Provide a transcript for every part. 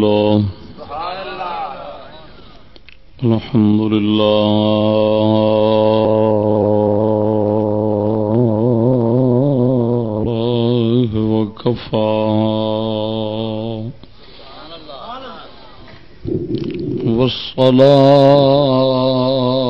الله الحمد لله وكفى والصلاة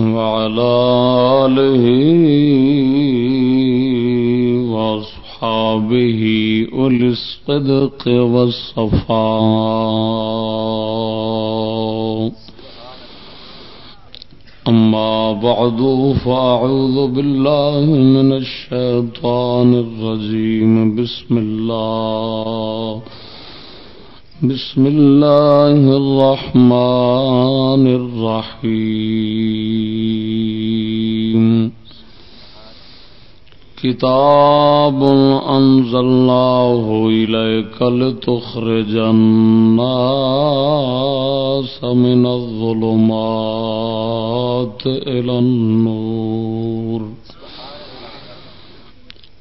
وعلى آله وأصحابه أولي الصدق والصفاء. أما بعد، فأعوذ بالله من الشيطان الرجيم. بسم الله. بسم الله الرحمن الرحيم كتاب أنزلناه إليك لتخرج الناس من الظلمات إلى النور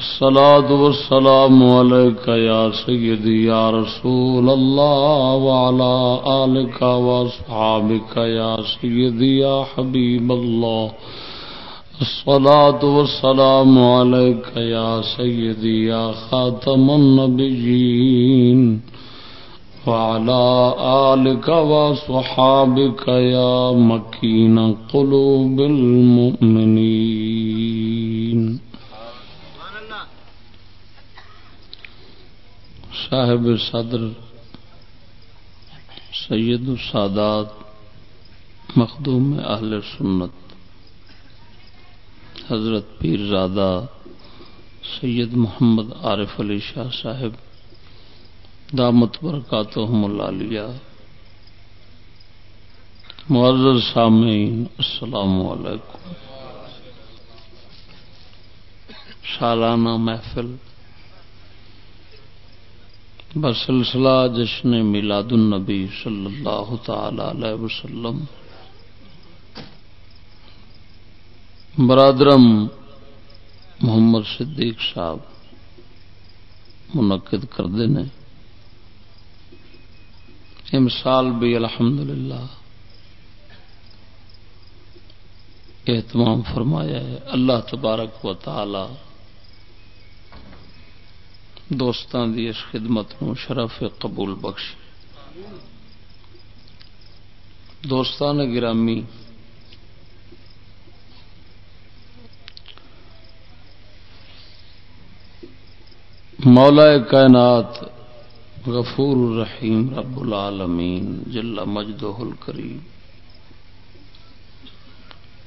الصلاة والسلام عليك يا سيدي يا رسول الله وعلى آلك وأصحابك يا سيدي يا حبيب الله. الصلاة والسلام عليك يا سيدي يا خاتم النبيين. وعلى آلك وصحابك يا مكين قلوب المؤمنين. صاحب صدر، سید السادات، مخدوم اہل سنت، حضرت پیر زادہ، سید محمد عارف علی شاہ صاحب، دامت برکاتہم العالیہ، معزز سامعین، السلام علیکم۔ سالانہ محفل بسلسلہ جشن میلاد النبی صلی اللہ تعالی علیہ وسلم۔ برادرم محمد صدیق صاحب منعقد کرتے ہیں امسال بھی الحمدللہ۔ اہتمام فرمایا ہے۔ اللہ تبارک و تعالی دوستان دی اس خدمت نو شرف قبول بخش دوستان گرامی مولا کائنات غفور الرحیم رب العالمین جل مجدہ الکریم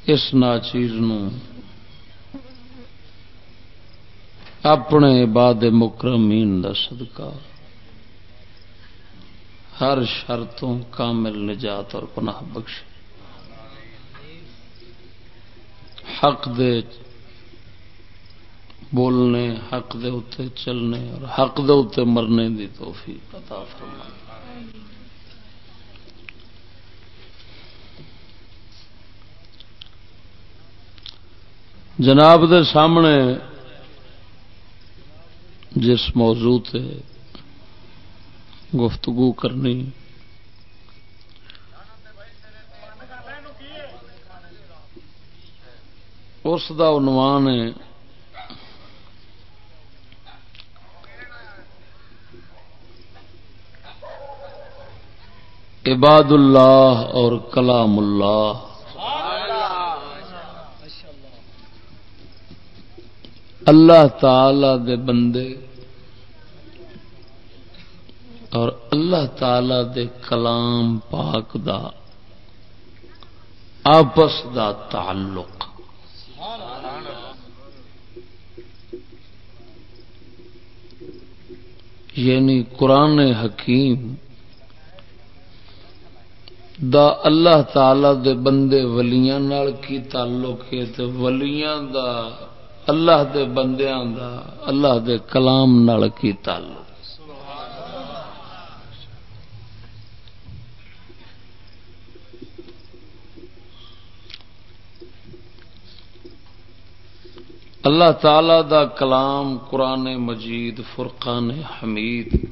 اس ناچیز نو اپنے باد مکرمین دا صدقہ۔ ہر شرطوں کامل نجات اور پناہ بخش۔ حق دے بولنے، حق دے اتے چلنے اور حق دے اتے مرنے دی توفیق عطا فرما جناب دے سامنے جس موضوع تے گفتگو کرنی۔ اس دا عنوان ہے عباد اللہ اور کلام اللہ۔ اللہ تعالی دے بندے اور اللہ تعالی دے کلام پاک دا آپس دا تعلق۔ یعنی قرآن حکیم دا اللہ تعالی دے بندے ولیاں نال کی تعلق ہے؟ تے ولیاں دا اللہ دے بندیاں دا، اللہ دے کلام نال کی تعلق؟ اللہ تعالی دا کلام قرآن مجید، فرقان حمید۔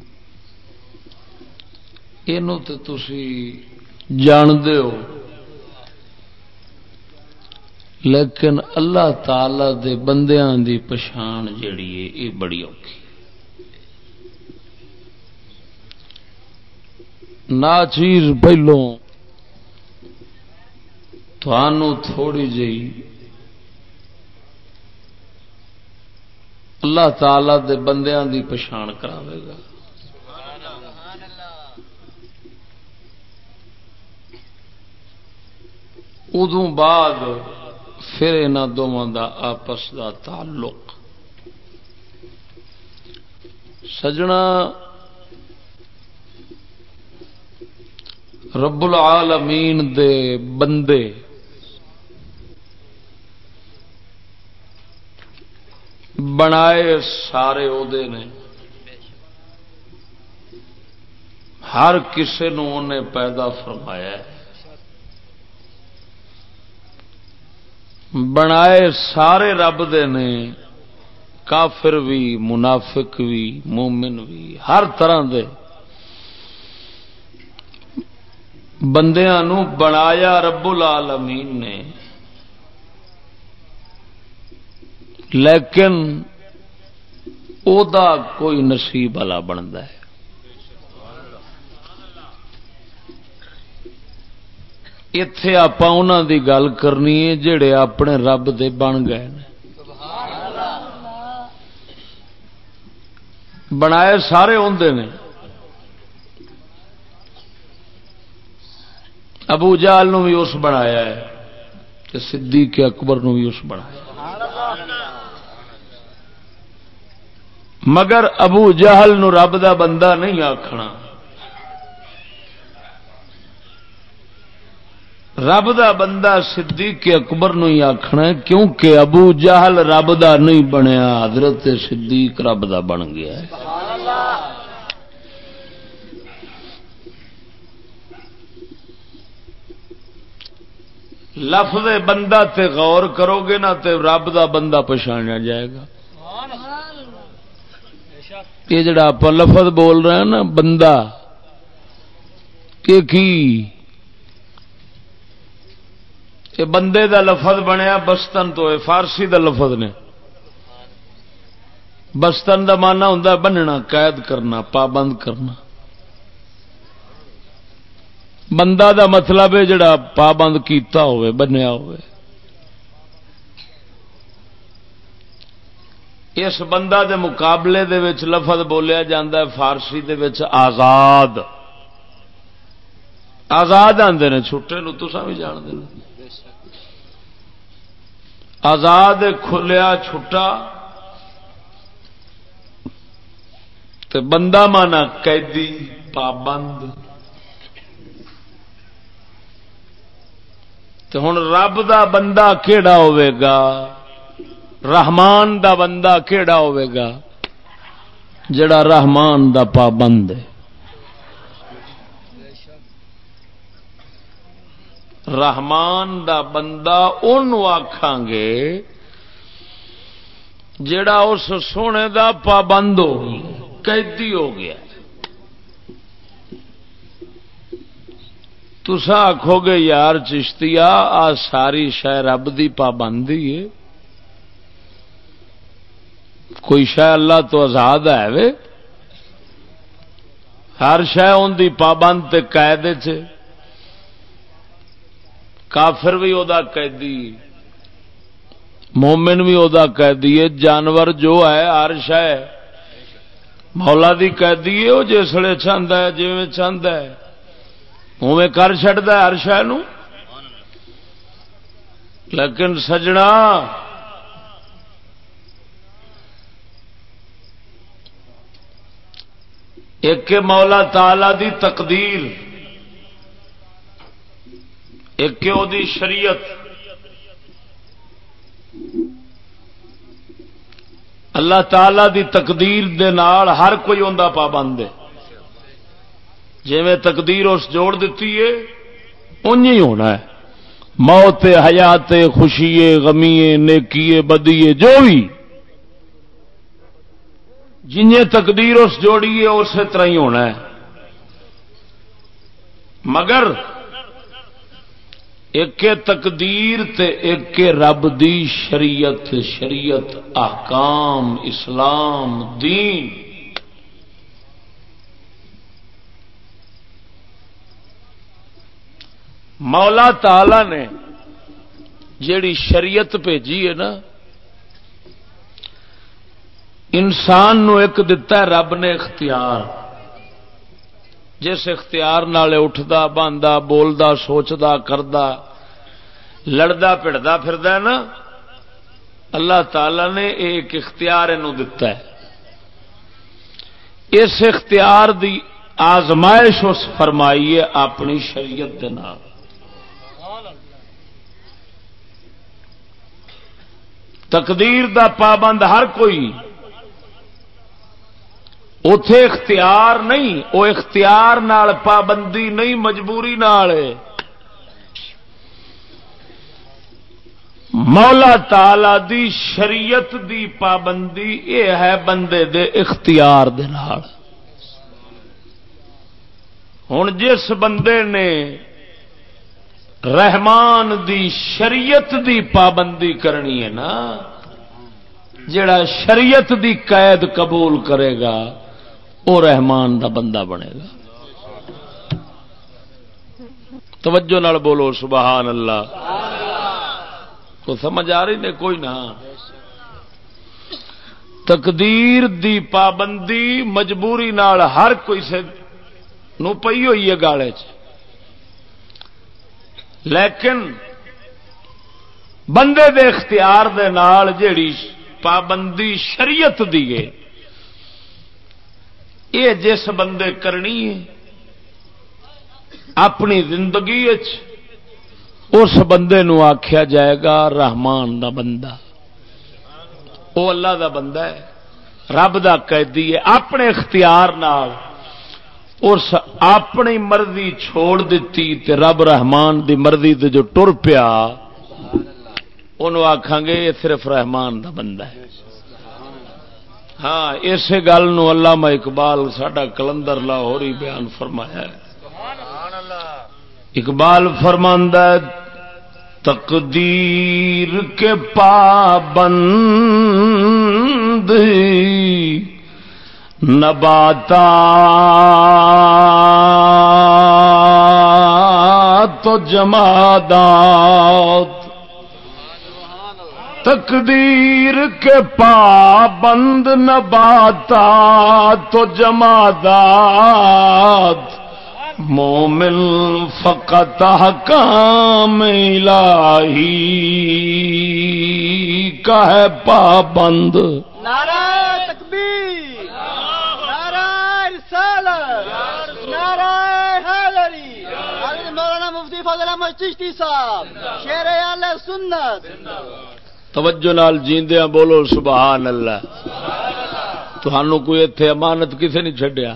یہ تھی جاندے ہو۔ لیکن اللہ تعالی دے بندیاں دی پچھان جڑی ہے، یہ بڑی اوکھی۔ نا چیز پہلو تھوڑی جی اللہ تعالی دے بندیاں دی پچھان کراوے گا۔ ادو بعد پھر یہاں دونوں دا آپس دا تعلق۔ سجنا رب العالمین دے بندے۔ بنائے سارے عہدے نے۔ ہر کسی نے پیدا فرمایا ہے۔ بنائے سارے رب دے نے، کافر بھی منافق بھی مومن بھی ہر طرح دے۔ بندیاں نو بنایا رب العالمین نے۔ لیکن او دا کوئی نصیب والا بنتا ہے۔ اتے آپ دی گل کرنی ہے جڑے اپنے رب دے بن گئے بنائے سارے نے ابو جال نو بھی اس بنایا ہے صدیق اکبر نو بھی اس بنایا مگر ابو جہل نو رب دا بندہ نہیں آخنا رب دا بندہ صدیق اکبر نو ہی آخنا کیونکہ ابو جہل رب دا نہیں بنیا، حضرت صدیق رب دا بن گیا ہے۔ لفظ بندہ تے غور کرو گے نا تے رب دا بندہ پچھاڑا جائے گا۔ یہ جڑا آپ لفظ بول رہے ہیں نا، بندہ، کہ کی؟ یہ بندے دا لفظ بنیا، بستن تو فارسی دا لفظ نے۔ بستن دا مانا ہوں بننا، قید کرنا، پابند کرنا۔ بندہ دا مطلب ہے جڑا پابند کیتا ہوئے، بنیا ہوئے۔ اس بندہ دے مقابلے دے وچ لفظ بولیا جاندہ ہے، فارسی دے وچ آزاد۔ آزاد آدھے نے، چھٹے نو تو بھی جان دے آزاد کھلیا چھٹا تو بندہ مانا قیدی پابند تو ہوں رب دا بندہ کہڑا ہوئے گا؟ رحمان دا بندہ کہڑا ہوئے گا؟ جڑا رحمان دا پابند ہے۔ رحمان دا بندہ ان آخان گے جڑا اس سونے دا پابند ہو قیدی ہو گیا۔ تسا آخو گے، یار چشتی آ ساری شہ رب دی پابندی ہے۔ کوئی شہ اللہ تو آزاد ہے وے؟ ہر شہ ان کی پابند قید کافر بھی وہ قیدی، مومن بھی وہ قیدی ہے جانور جو ہے ہر شہ مولا دی قیدی ہے وہ جسے چاہتا ہے جی چاہتا ہے۔ اوے کر چڑتا ہے ہر شہ لیکن سجنا ایک مولا تالا دی تقدیر۔ ایک دی شریعت؟ اللہ تعالی دی تقدیر دے نال ہر کوئی ان پابند ہے۔ جی میں تقدیر اس جوڑ دیتی ہے ان ہی ہونا ہے۔ موت حیات خوشی، غمی، نیکی، بدی، جو بھی۔ جن تقدیر اس جوڑی ہے، اسی طرح ہی ہونا ہے۔ مگر ایک تقدیر تے ایک رب دی شریعت شریعت، احکام، اسلام، دین۔ مولا تعالی نے جیڑی شریعت بھیجی ہے نا، انسان نو ایک دتا ہے رب نے اختیار۔ جس اختیار نال اٹھتا باندھا بولتا سوچتا کرتا لڑتا پڑتا فرد نا، اللہ تعالی نے ایک اختیار دتا ہے۔ اس اختیار دی آزمائش اس فرمائی ہے اپنی شریعت کے نام تقدیر دا پابند ہر کوئی اتے اختیار نہیں وہ اختیار نال پابندی نہیں، مجبوری نال مولا تالا دی شریعت دی پابندی یہ ہے بندے دے اختیار دے نال۔ ہوں جس بندے نے رحمان دی شریعت دی پابندی کرنی ہے نا جڑا شریعت دی قید قبول کرے گا وہ رحمان دا بندہ بنے گا۔ توجہ نال بولو، سبحان اللہ۔ تو سمجھ آ رہی نے کوئی نہ۔ تقدیر دی پابندی مجبوری نال ہر کوئی سے نو پئی ہوئی ہے گالے چ۔ لیکن بندے دے اختیار دے نال جیڑی پابندی شریعت دی ہے یہ جس بندے کرنی ہے، اپنی زندگی اس بندے نو آخیا جائے گا، رحمان دا بندہ۔ وہ اللہ دا بندہ ہے، رب دا قیدی ہے، اپنے اختیار نال اس اپنی مرضی چھوڑ دیتی تے رب رحمان دی مرضی تے جو ٹر پیا آخان گے یہ صرف رحمان دا بندہ ہے۔ ہاں اسی گل علامہ اقبال سڈا کلندر لاہور ہی بیان فرمایا ہے۔ اقبال فرماند تقدیر کے پابند نباتا تو جمادات تقدیر کے پابند نباتا تو جمادات، مومن فقط حکام الہی کا ہے پابند۔ نعرہ تکبیر، نعرہ رسالت، نعرہ حیدری مولانا مفتی فضل احمد چشتی صاحب شیر اہل سنت۔ توجہ نال جیندیا بولو، سبحان اللہ۔ تھانوں کوئی اتے امانت کسے نہیں چڈیا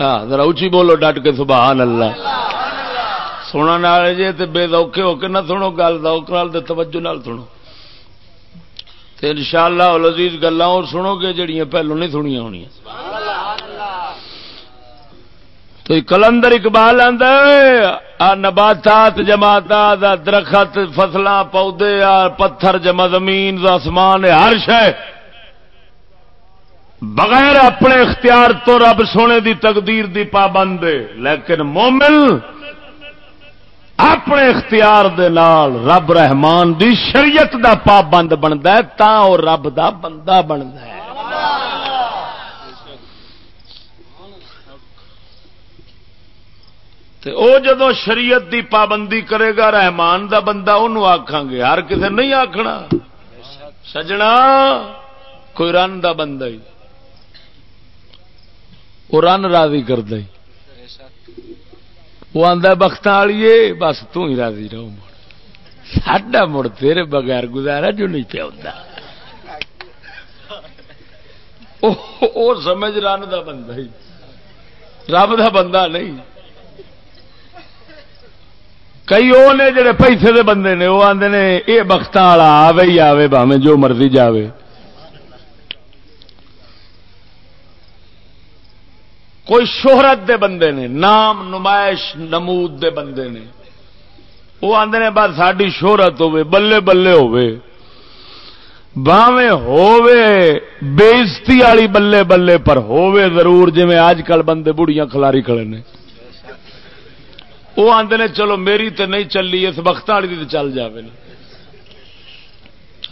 ہاں ذرا اچھی بولو ڈٹ کے، سبحان اللہ۔ سننے والے جی تے بے دوکھے ہو کے نہ سنو گل دوک نال تے توجہ نال سنو۔ تے انشاءاللہ العزیز گلاں اور سنو گے جڑیاں پہلو نہیں سنیاں ہونیاں۔ تو کلندر اقبال آ نباتات جماعت درخت فصل پودے پتھر، جمع زمین آسمان ہر شہ بغیر اپنے اختیار تو رب سونے دی تقدیر دی پابند لیکن مومن اپنے اختیار دے نال رب رحمان دی شریعت دا پابند بنتا ہے تا وہ رب دا بندہ بنتا ہے۔ او جدو شریعت دی پابندی کرے گا، رحمان دا بندہ انہوں آخان گے۔ ہر کسی نہیں آخنا سجنا، کوئی رن دا بندہ ہی۔ وہ رن راضی کر دے وہ آدھا بخت والیے بس تھی راضی رہو مڑ۔ ساڈا مڑ تیرے بغیر گزارا جو نہیں پیا وہ سمجھ رن دا بندہ ہی۔ رب دا بندہ نہیں۔ کئی وہ نے جڑے پیسے دے بندے نے، وہ آدھے نے یہ بخت والا، آوے ہی آوے باوے جو مرضی جاوے. کوئی شہرت دے بندے نے، نام نمائش نمود دے بندے نے۔ وہ آدھے نے، بس ساری شہرت ہوے بلے بلے ہوے باوے ہووے بےزتی والی بلے بلے پر ہووے ضرور جی اج کل بندے بڑیاں کلاری کھڑے نے۔ وہ آدھے نے چلو میری تے نہیں چلی، اس وقت والی تو چل جائے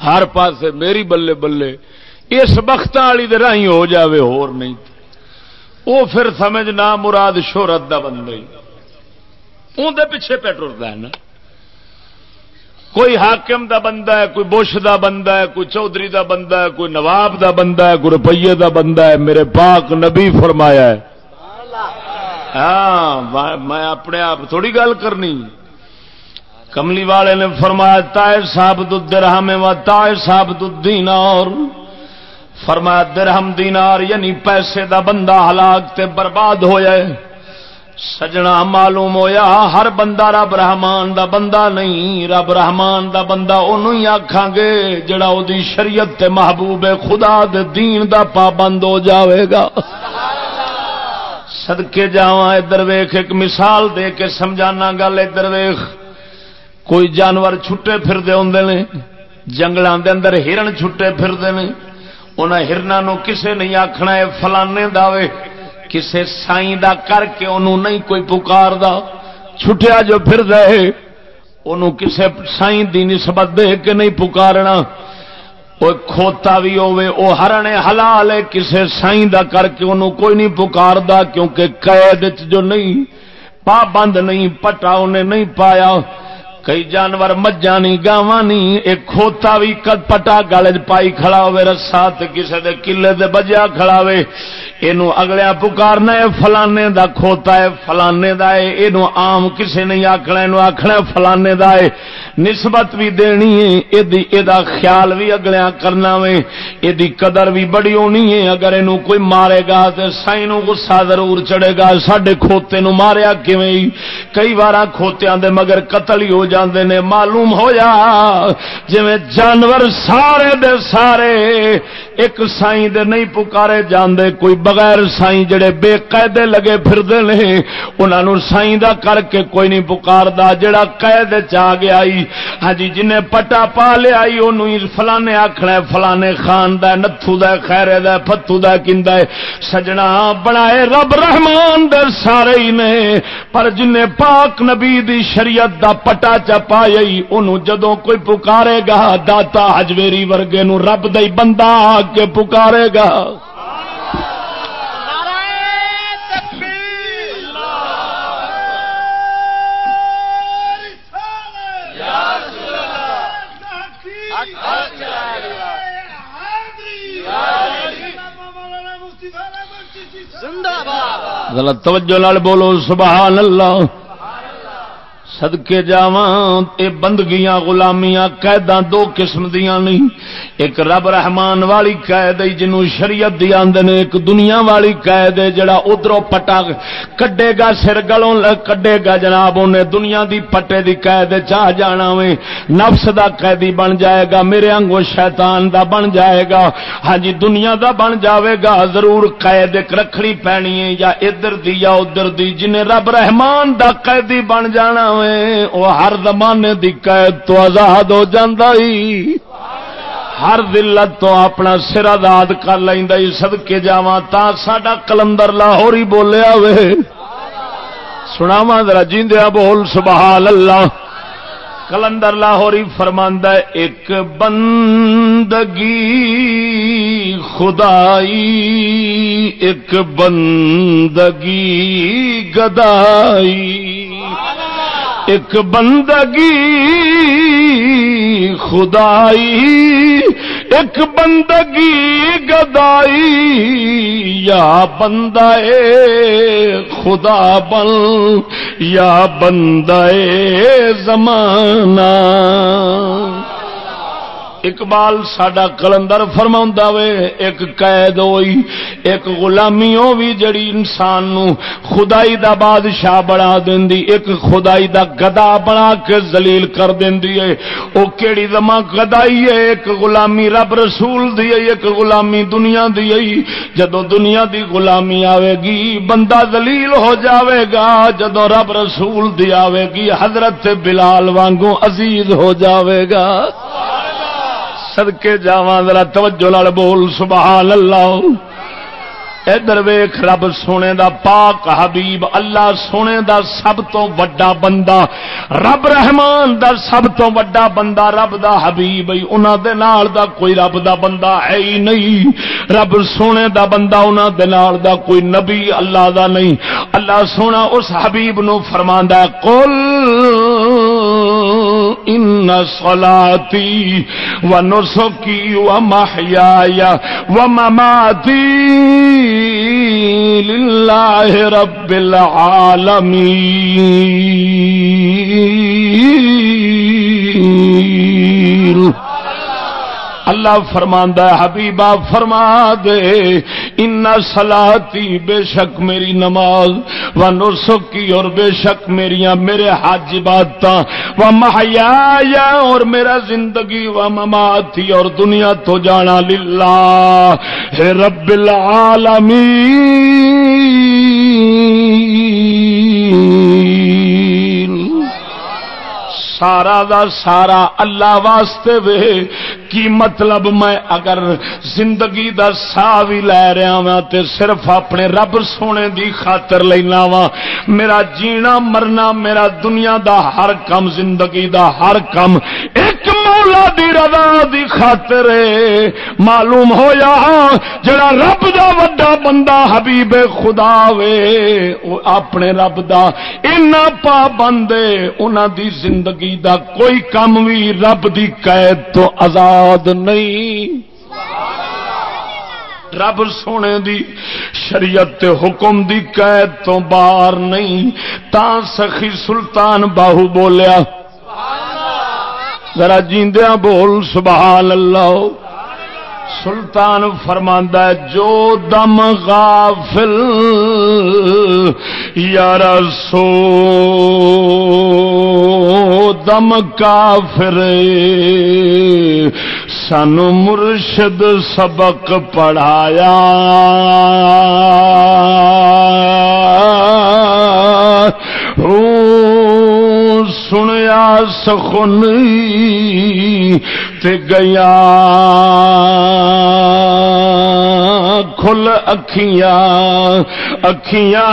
ہر پاس میری بلے بلے، اس وقت والی راہی ہو جاوے، ہور نہیں۔ وہ پھر سمجھ نہ مراد شہرت کا بندہ اندر پیچھے پیٹرول ہے نا۔ کوئی حاکم دا بندہ ہے، کوئی بش دا بندہ ہے، کوئی چودھری دا بندہ ہے، کوئی نواب دا بندہ ہے، کوئی روپیے دا بندہ ہے۔ میرے پاک نبی فرمایا ہے ہاں میں اپنے آپ تھوڑی گل کرنی۔ کملی والے نے فرمایا تائر صاحب درہم و تائر صاحب دینار۔ فرمایا، درہم دینار یعنی پیسے دا بندہ ہلاک تے برباد ہو جائے سجنا معلوم ہویا، ہر بندہ رب رحمان دا بندہ نہیں، رب رحمان دا بندہ انہوں ہی آکھاں گے، جڑا او دی شریعت تے محبوب خدا دے دین دا پابند ہو جاوے گا۔ سدکے جا ادھر ویخ ایک مثال دے کے سمجھانا گل ادھر ویخ کوئی جانور چھٹے پھرتے ہوں نے جنگلوں دے اندر ہرن چھٹے پھرتے ہیں انہیں ہرنا کسے نہیں آخنا ہے، فلانے دے کسے سائی دا کر کے انہوں نہیں کوئی پکار دا چھٹیا جو پھر دے انہوں کسے سائی دی نسبت دے کے نہیں پکارنا۔ وہ کھوتا بھی ہوے وہ ہرنے حلال ہے کسے سائی دا کر کے انہوں کوئی نہیں پکاردا کیونکہ قید جو نہیں پابند نہیں پٹا انہیں نہیں پایا کئی جانور مجھا نہیں گاواں نہیں ایک کھوتا بھی کد پٹا گل پائی کھڑا ہوئے رسا کسے دے کلے دے بجیا کھڑا ہوئے اینو اگلیا پکارنا ہے، فلانے دا کھوتا ہے، فلانے دا ہے۔ اینو عام کسے نہیں آکھنا، اینو آکھنا ہے فلانے دا ہے۔ نسبت بھی دینی ہے، ایدی ایدا خیال بھی اگلیا کرنا وے۔ ایدی قدر بھی بڑی ہونی ہے۔ اگر اینو کوئی مارے گا تے سائنو غصہ ضرور چڑھے گا، ساڈے کھوتے نو ماریا کیویں؟ کئی بارا کھوتیاں دے مگر قتل ہی ہو جاندے نے معلوم ہویا جویں جانور سارے دے سارے ایک سائیں دے نہیں پکارے جاندے، کوئی بغیر سائی جڑے بے قیدے لگے پھرتے ہیں انہوں سائی دا کر کے کوئی نہیں پکاردا، جڑا قید چ گیا ہاں جی جن پٹا پا لیا فلانے آخنا فلانے خان دا نتھو دا خیرے دا پتو دا کندا ہے، سجنا بنائے رب رحمان دے سارے ہی نے۔ پر جن پاک نبی دی شریعت دا پٹا چا پائی انہوں جدوں کوئی پکارے گا، داتا ہجویری ورگے نو رب دئی بندہ کے پکارے گا۔ توجہ لال بولو سبحان اللہ۔ سدکے جا بندگیاں، غلامیاں، قیداں دو قسم دیا نہیں ایک رب رحمان والی قید جنوں شریعت دی آدھے ایک دنیا والی قید ہے، جڑا ادھر پٹا کڈے گا، سر گلوں کڈے گا۔ جناب، انہیں دنیا دی پٹے دی قید چاہ جانا وے نفس دا قیدی بن جائے گا، میرے انگو شیطان دا بن جائے گا۔ ہاں جی دنیا دا بن جاوے گا، ضرور قید ایک رکھنی پینی ہے، یا ادھر دی یا ادھر دی، جنہیں رب رحمان دا قیدی بن جانا وے وہ ہر زمانے دی قید تو آزاد ہو جاندائی ہر دلت تو اپنا سر آزاد کر لینا سدکے جا تا ساڈا کلندر لاہور ہی بولیا وے سناوا ذرا جیندیا بول سبحان اللہ کلندر لاہوری فرماندہ ایک بندگی خدائی، ایک بندگی گدائی۔ ایک بندگی خدائی ایک بندگی گدائی یا بندہ خدا بل یا بندہ زمانہ۔ اقبال ساڈا کلندر فرما وے، ایک قید ہوئی، ایک غلامی بھی جڑی انسان نو خدائی دا بادشاہ بنا دینی، ایک خدائی دا گدا بنا کے زلیل کر دینی ہے۔ او کیڑی دما گدائی ہے، ایک غلامی رب رسول دی ہے، ایک غلامی دنیا دی ہے۔ جدو دنیا دی غلامی آوے گی، بندہ زلیل ہو جاوے گا۔ جدو رب رسول دی آوے گی، حضرت بلال وانگو عزیز ہو جاوے گا۔ سدکے جا ذرا توجہ لال بول سبحان اللہ ادھر ویخ رب سونے دا پاک حبیب، اللہ سونے دا سب تو وڈا بندہ۔ رب رحمان دا سب تو وڈا بندہ، رب دا حبیب۔ انہاں دے نال دا کوئی رب دا بندہ ہے ہی نہیں۔ رب سونے دا بندہ، انہاں دے نال دا کوئی نبی، اللہ دا نہیں۔ اللہ سونا اس حبیب نو فرماندا ہے، قل ان صلاتي ونسكي ومحياي ومماتي لله رب العالمين اللہ فرماندا ہے حبیبا فرما دے، ان سلاتی بے شک میری نماز و نسکی اور بے شک میریاں میرے حج بات و محیا اور میرا زندگی و مماتی اور دنیا تو جانا للہ۔ ہے رب العالمین۔ سارا دا سارا اللہ واسطے وے۔ کی مطلب میں اگر زندگی دا سا بھی لے رہا وا تے صرف اپنے رب سونے دی خاطر لینا وا میرا جینا مرنا، میرا دنیا دا ہر کم، زندگی دا ہر کم۔ اے مولا دی رضا دی خاطر معلوم ہویا ہاں، جڑا رب دا وڈا بندہ حبیب خدا وے اپنے رب دا اینا پا بندے انہاں دی زندگی دا کوئی کم بھی رب دی قید تو آزاد نہیں۔ رب سونے دی شریعت تے حکم دی قید تو باہر نہیں۔ تا سخی سلطان باہو بولیا۔ ذرا جیندیا بول، سبحان اللہ۔ سلطان فرماندہ ہے، جو دم غافل یار سو دم کافر۔ سن مرشد سبق پڑھایا۔ سنیا سخن تے گیا کھل اکھیاں اکھیاں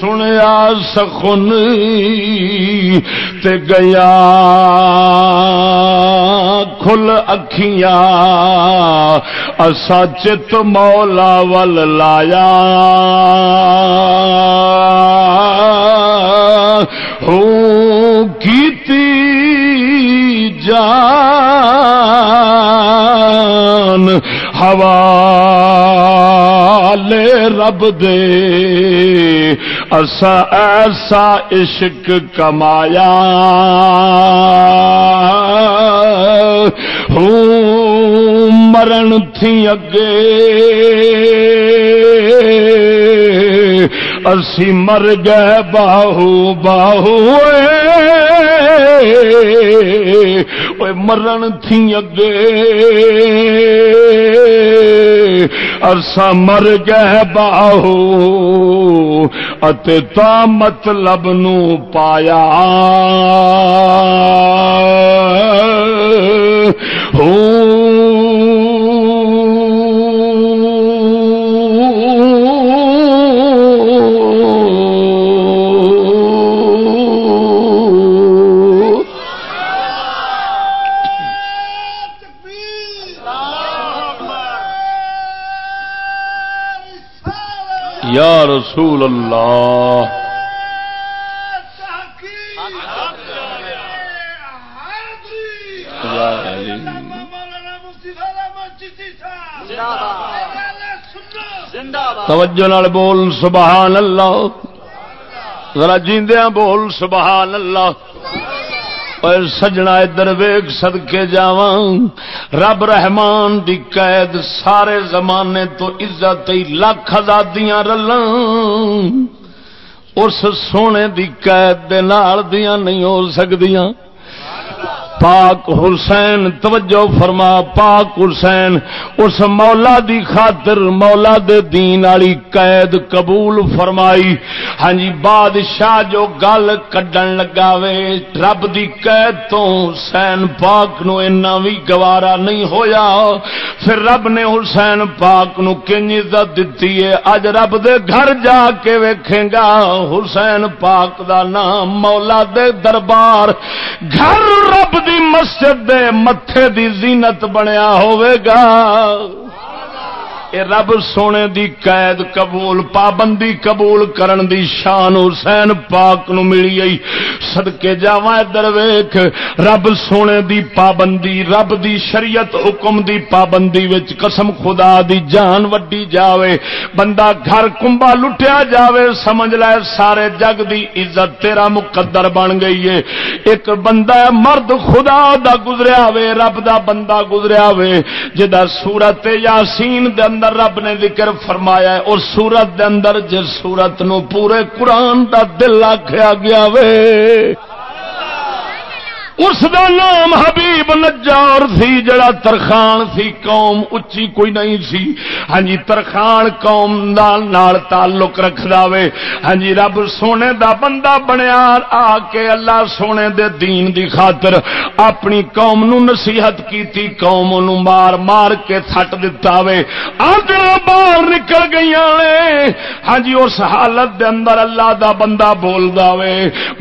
سنیا سخن تے گیا کھل اکھیاں، اسا چت مولا ول لایا۔ ہوں کیتی جان حوالے رب دے۔ اسا ایسا عشق کمایا۔ ہوں مرن تھی اگے۔ اسی مر گئے باہو باہو مرن تھی اگے۔ ارسا مر گئے باہو۔ تا مطلب نو پایا۔ رسول اللہ توجہ نال بول سبحان اللہ. ذرا جیندیاں بول سبحان اللہ. اور سجنا ادھر ویگ سدکے جا رب رحمان دی قید سارے زمانے تو عزت لاکھ آزادیاں رل اس سونے دی قید دے نال دیاں نہیں ہو سکدیاں۔ پاک حسین، توجہ فرما، پاک حسین، اس مولا دی خاطر مولا دے دین والی قید قبول فرمائی۔ ہاں جی بادشاہ جو گل کڈن لگاوے رب دی قید تو حسین پاک نو اینا بھی گوارا نہیں ہویا۔ پھر رب نے حسین پاک نو کنج عزت دتی ہے؟ اج رب دے گھر جا کے ویکھے گا، حسین پاک دا نام مولا دے دربار۔ گھر رب دی مسجد دے متھے دی زینت بنیا ہوئے گا۔ اے رب سونے دی قید قبول، پابندی قبول کرن دی شان حسین پاک نو ملی آئی۔ صدقے جاواں ادھر ویکھ رب سونے دی پابندی، رب دی شریعت حکم دی پابندی وچ قسم خدا دی جان وڈی جاوے۔ بندہ گھر کنبا لٹیا جاوے، سمجھ لے سارے جگ دی عزت تیرا مقدر بن گئی ہے۔ ایک بندہ مرد خدا دا گزریا وے رب دا بندہ گزریا وے جدا سورت یاسین دے اندر رب نے ذکر فرمایا ہے اور سورت دے اندر جس سورت نو پورے قرآن دا دل آخیا گیا وے۔ اس دا نام حبیب نجار سی، جڑا ترخان سی، قوم اچھی کوئی نہیں سی۔ ہاں جی ترخان قوم نال نال تعلق رکھ داوے ہاں جی رب سونے دا بندہ بنیا، آ کے اللہ سونے دے دین دی خاطر اپنی قوم نو نصیحت کیتی، قوم نو مار مار کے تھٹ دتا وے۔ آدھا باہر نکل گئی ہاں جی اس حالت دے اندر اللہ دا بندہ بول داوے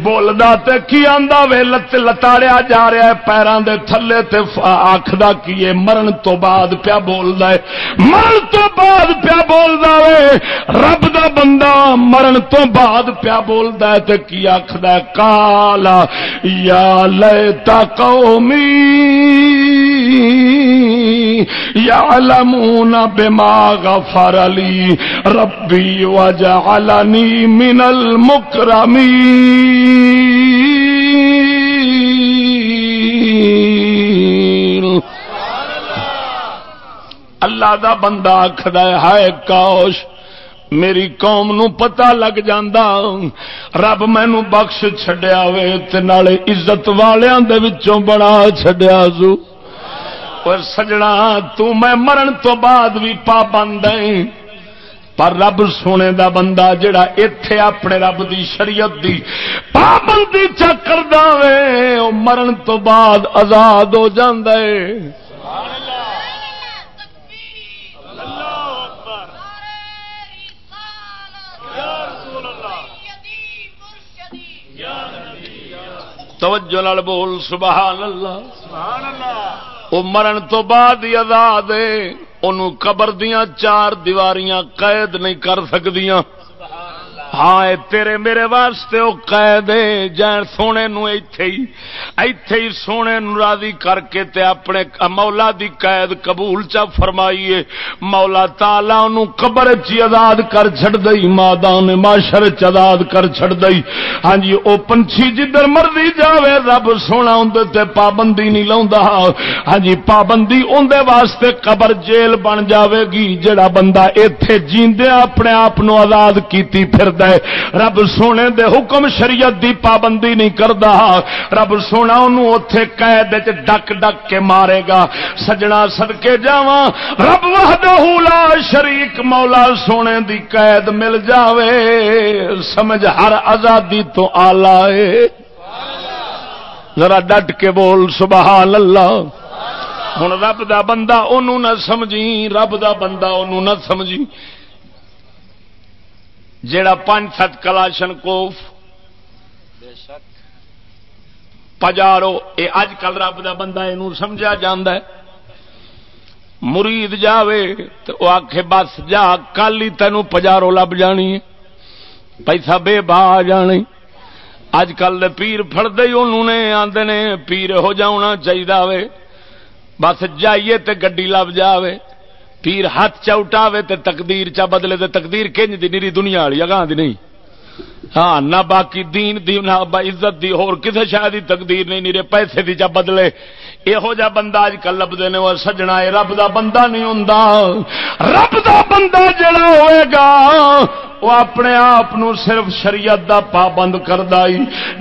بول دا تے کی آندا وے؟ لت لتاڑے جا رہا ہے؟ پیروں دے تھلے تے آخد کی مرن تو بعد پیا بول ہے۔ مرن تو بعد پیا بول ہے۔ رب دا بندہ مرن تو بعد پیا بول ہے کی آخد کالا یا لیتا قومی یا لمون بما غفر علی ربی وجعلنی من المکرمین۔ اللہ دا بندہ آخد ہے کاش، میری قوم نو پتہ لگ جاندہ رب مینو بخش چڈیا وے نالے عزت والیاں دے وچوں بڑا چڈیا زو۔ پر سجنا، تو میں مرن تو بعد بھی پابند ہے پر رب سونے دا بندہ جڑا اتے اپنے رب دی شریعت دی پابندی چکر دے مرن تو بعد آزاد ہو جاندے توجہ لال بول سبحان اللہ وہ مرن تو بعد ہی آزاد قبر دیا چار دیواریاں قید نہیں کر سکدیاں۔ ہاں تیرے میرے واسطے وہ قید جان سونے نو ایتھے ہی ایتھے ہی سونے نو راضی کر کے تے اپنے مولا دی قید قبول چا فرمائیے۔ مولا تعالی انہوں قبر چی آزاد کر چھڑ دئی مادان معاشر چ آزاد کر چھڑ دئی۔ ہاں جی او پنچھی جدھر مرضی جاوے، رب سونا اندر تے پابندی نہیں لاوندا ہاں جی پابندی اندے واسطے قبر جیل بن جاوے گی جڑا بندہ ایتھے جیندے اپنے آپ آزاد کیتی پھر ہے۔ رب سونے دے حکم شریعت دی پابندی نہیں کرتا رب سونا انہوں اتے قید ڈک ڈک کے مارے گا۔ سجنا سدکے جا رب وحدہ لا شریک مولا سونے دی قید مل جاوے۔ سمجھ ہر آزادی تو آلہ ذرا ڈٹ کے بول سبحان اللہ۔ ہوں رب دا بندہ انہوں نہ سمجھی، رب دا بندہ انہوں نہ سمجھی۔ جیڑا پانچ ست کلاشن کوف پجارو اے اج کل رب دا بندہ یہ سمجھا جا مرید جاوے تو آخ بس جا کل ہی تینوں پجارو لب جانی ہے۔ پیسہ بے با آ جانی اج کل پیر فردے ہی انہوں نے آدھے نے پیر ہو جانا چاہیے بس جائیے تے گڈی لب جاوے۔ پیر ہاتھ چوٹاوے تے تقدیر چا بدلے تے تقدیر کنج دی نیری دنیا والی، اگاں دی نہیں۔ ہاں نہ باقی دین دی، نہ عزت دی اور کسے شاید دی تقدیر نہیں نیرے پیسے دی چا بدلے۔ یہو جا بندہ اج کل لبدے نے، وہ سجنا رب دا بندہ نہیں ہوندا۔ رب دا بندہ جڑا ہوئے گا وہ اپنے آپ صرف شریعت دا پابند کردہ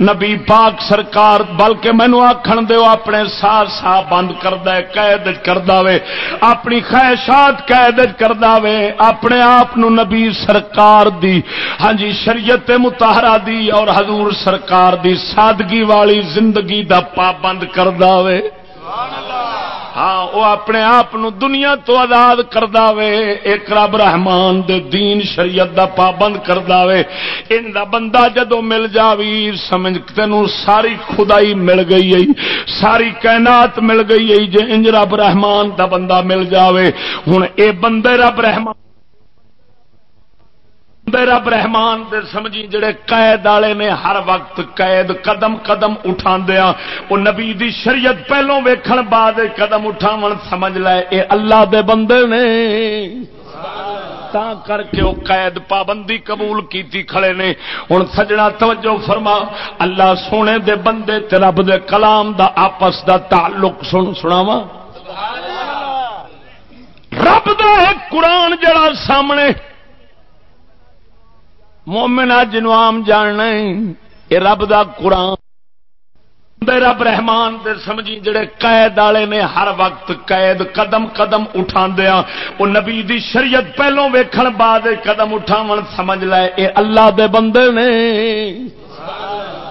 نبی پاک سرکار، بلکہ مینو آخن دے اپنے سا سا بند کردہ قید کردہ وے۔ اپنی خواہشات قید کردہ وے۔ اپنے آپ نبی سرکار دی ہاں جی شریعت متحرہ دی اور حضور سرکار دی سادگی والی زندگی دا پابند کردہ وے۔ ہاں وہ اپنے آپ دنیا تو آزاد کردہ وے ایک رب رحمان دے دین شریعت دا پابند کردہ وے ان دا بندہ جدو مل جاوی، سمجھ تینوں ساری خدائی مل گئی ہے ساری کائنات مل گئی ہے جے انج رب رحمان دا بندہ مل جاوے۔ ہن اے بندے رب رحمان رب رحمان دے سمجھی جڑے قید والے نے ہر وقت قید قدم قدم اٹھا دیا وہ نبی دی شریعت پہلو ویکھن بعد قدم اٹھاون سمجھ لے اے اللہ دے بندے نے۔ تا کر کے وہ قید پابندی قبول کیتی کھڑے نے۔ ہوں سجنا توجہ فرما اللہ سونے دے بندے تے رب دے کلام دا آپس دا تعلق سن سناوا رب دا قرآن جڑا سامنے مومن جنو آم جاننا یہ رب دا قرآن۔ دے رب رحمان دے سمجھی جڑے قید والے نے ہر وقت قید قدم قدم اٹھا دیا وہ نبی دی شریعت پہلو ویکھن بعد قدم اٹھاون سمجھ لے۔ اے اللہ دے بندے نے۔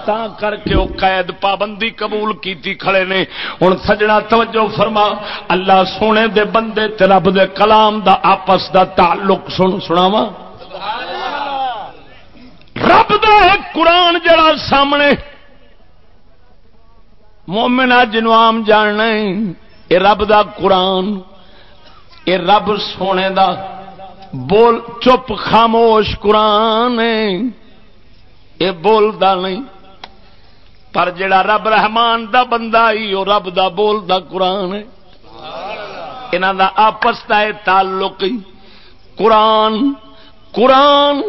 تا کر کے وہ قید پابندی قبول کیتی کھڑے نے۔ ہوں سجنا توجہ فرما۔ اللہ سونے دے بندے تے رب دے کلام دا آپس دا تعلق سن سناوا رب دا قرآن جڑا سامنے۔ مومن جنو آم جاننا یہ رب دا قرآن یہ رب سونے دا۔ بول، چپ، خاموش قرآن یہ بولتا نہیں۔ پر جڑا رب رحمان دا بندہ ہی وہ رب دا بول دا قرآن ہے۔ دا آپس کا تعلق۔ قرآن قرآن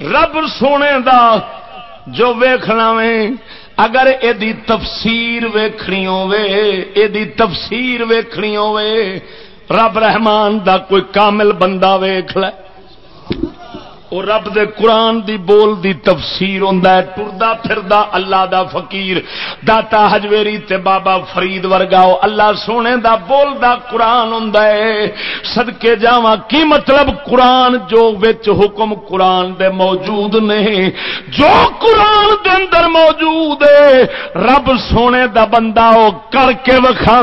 رب سونے دا جو ویخنا میں اگر یہ تفسیر ویخنی ہوے تفسیر ویخنی ہوے رب رحمان دا کوئی کامل بندہ ویخ ل وہ رب دے قرآن دی بول دی تفسیر ہوں ٹردا پھردا اللہ دا فقیر، داتا ہجویری تے بابا فرید ورگاؤ اللہ سونے دا بول دا قرآن ہوں سدکے جا کی مطلب قرآن جو وچ حکم قرآن دے موجود نہیں جو قرآن دے اندر موجود ہے، رب سونے دا بندہ وہ کر کے وکھا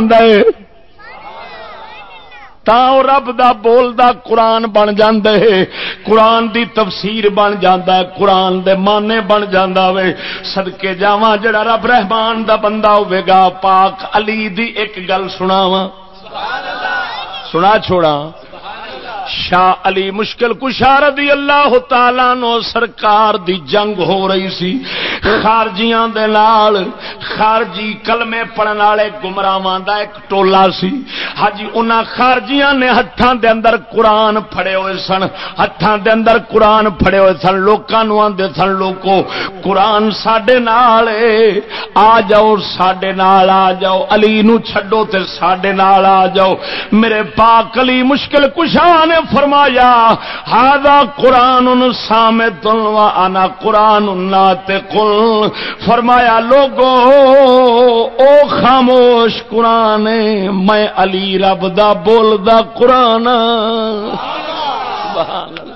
تا رب دا بول دا قرآن بن جاندے قرآن دی تفسیر بن جاندا ہے۔ قرآن دے مانے بن جاندا وے۔ صدکے جاواں جڑا رب رحمان دا بندہ ہوے گا۔ پاک علی دی ایک گل سناواں۔ سنا چھوڑا شاہ علی مشکل کشا رضی اللہ تعالی نو سرکار دی جنگ ہو رہی سی۔ خارجیاں دے نال خارجی کلمے پڑھن والے گمراہاں دا ایک ٹولا سی۔ ہاں جی، انہاں خارجیاں نے ہتھاں دے اندر قرآن پھڑے ہوئے سن۔ ہتھاں دے اندر قرآن پھڑے ہوئے سن۔ لوکاں نو آندے سن، لوکو، قرآن ساڈے نال اے۔ آ جاؤ، ساڈے نال آ جاؤ۔ علی نو چھڈو تے ساڈے نال آ جاؤ۔ میرے پاک علی مشکل کشا نے فرمایا ہادا قرآن سامت آنا قرآن کل فرمایا، لوگو، او خاموش قرآن، میں علی رب دا بول دا قرآن. سبحان اللہ۔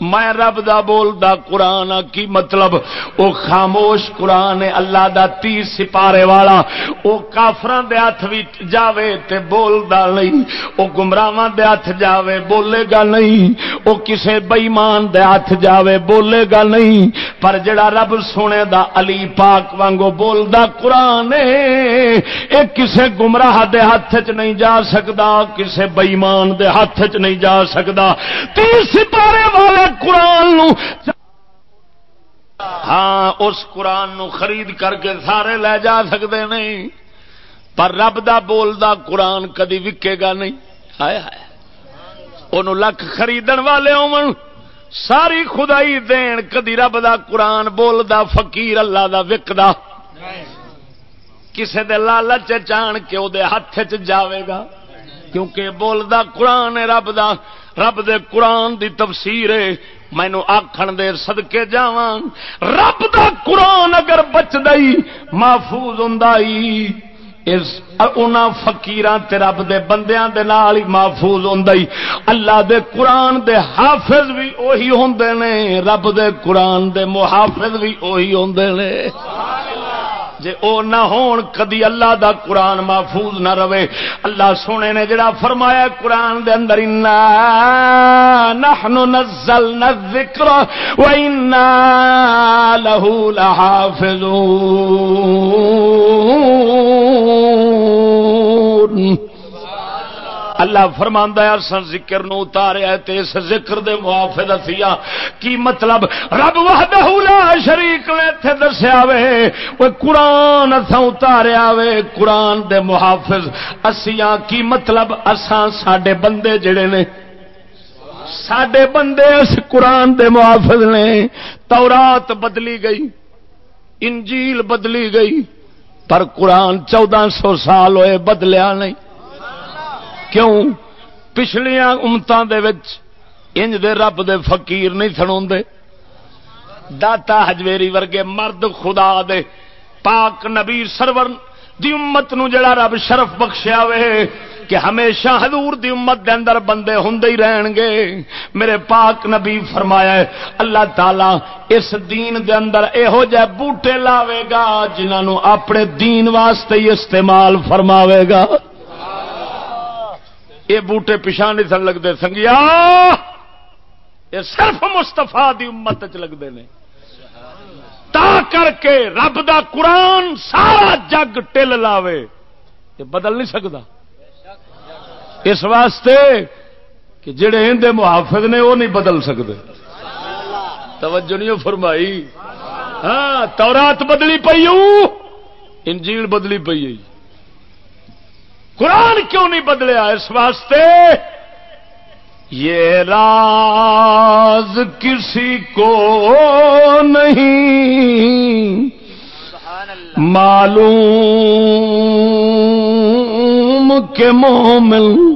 میں رب دا بول دا قرآن کی مطلب؟ او خاموش قرآن اللہ دا تی سپارے والا۔ او کافران دے ہاتھ بھی جاوے تے بول دا نہیں۔ او گمراہاں دے ہاتھ جاوے، بولے گا نہیں۔ او کسے بئیمان دے ہاتھ جاوے، بولے گا نہیں۔ پر جڑا رب سونے دا علی پاک وانگو بول دا قرآن اے کسے گمراہ دے ہاتھ چ نہیں جا سکدا، کسے بئیمان دے ہاتھ چ نہیں جا سکدا۔ تی سپارے والے قرآن نو ہاں اس قرآن نو خرید کر کے سارے لے جا سکتے نہیں۔ پر رب دا بول دا قرآن کدی وکے گا نہیں۔ ہائے ہائے۔ ان لکھ خریدن والے ہو ساری خدائی دین کدی رب دا قرآن بول دا، فقیر اللہ دا وکدا کسے دے لالچ چان کے وہ ہاتھ چ جاوے گا۔ کیونکہ بولدا قرآن رب دا۔ رب دے قرآن دی تفسیر ہے مینو آخر دے سدکے جا رب دا قرآن اگر بچ دئی، محفوظ ہوں فکیران رب دے بندیاں دے نال ہی محفوظ ہوں اللہ دے قرآن دے حافظ بھی اوہی ہوں نے، رب دے قرآن دے محافظ بھی اوہی ہوں نے۔ جے او نہ ہون، کدی اللہ دا قرآن محفوظ نہ رہے۔ اللہ سونے نے جڑا فرمایا قرآن دے اندر، انا نحن نزلنا الذکر و انا له لحافظون اللہ فرماندا ہے اساں ذکر نو اتاریا تے اس ذکر دے محافظ اسیا کی مطلب؟ رب وحدہ لا شریک نے تے دسیا وے او قرآن اساں اتاریا وے قرآن دے محافظ۔ اسیا کی مطلب؟ اساں ساڈے بندے جڑے نے، ساڈے بندے اس قرآن دے محافظ نے۔ تورات بدلی گئی، انجیل بدلی گئی، پر قرآن چودہ سو سال ہوئے، بدلیا نہیں۔ کیوں پچھلیا امتوں انج دے رب دے فقیر نہیں سنا داتا ہجویری ورگے مرد خدا دے پاک نبی سرور دی امت نو جڑا رب شرف بخشیا وے کہ ہمیشہ حضور دی امت دے اندر بندے ہوں ہی رہن گے میرے پاک نبی فرمایا ہے، اللہ تعالی اس دین دے اندر یہو جہ بوٹے لاوے گا جنہوں اپنے دین واسطے ہی استعمال فرماوے گا۔ یہ بوٹے پچھا نہیں سن لگتے۔ سنگیا، یہ صرف مستفا دی امت چ لگتے ہیں تا کر کے رب دا قرآن سارا جگ ٹل لاوے، یہ بدل نہیں سکتا۔ اس واسطے کہ جڑے اندر محافظ نے وہ نہیں بدل سکتے۔ توجہ نہیں فرمائی۔ ہاں تورات بدلی پی انجیل بدلی پی قرآن کیوں نہیں بدلیا اس واسطے؟ یہ راز کسی کو نہیں۔ معلوم کے مومن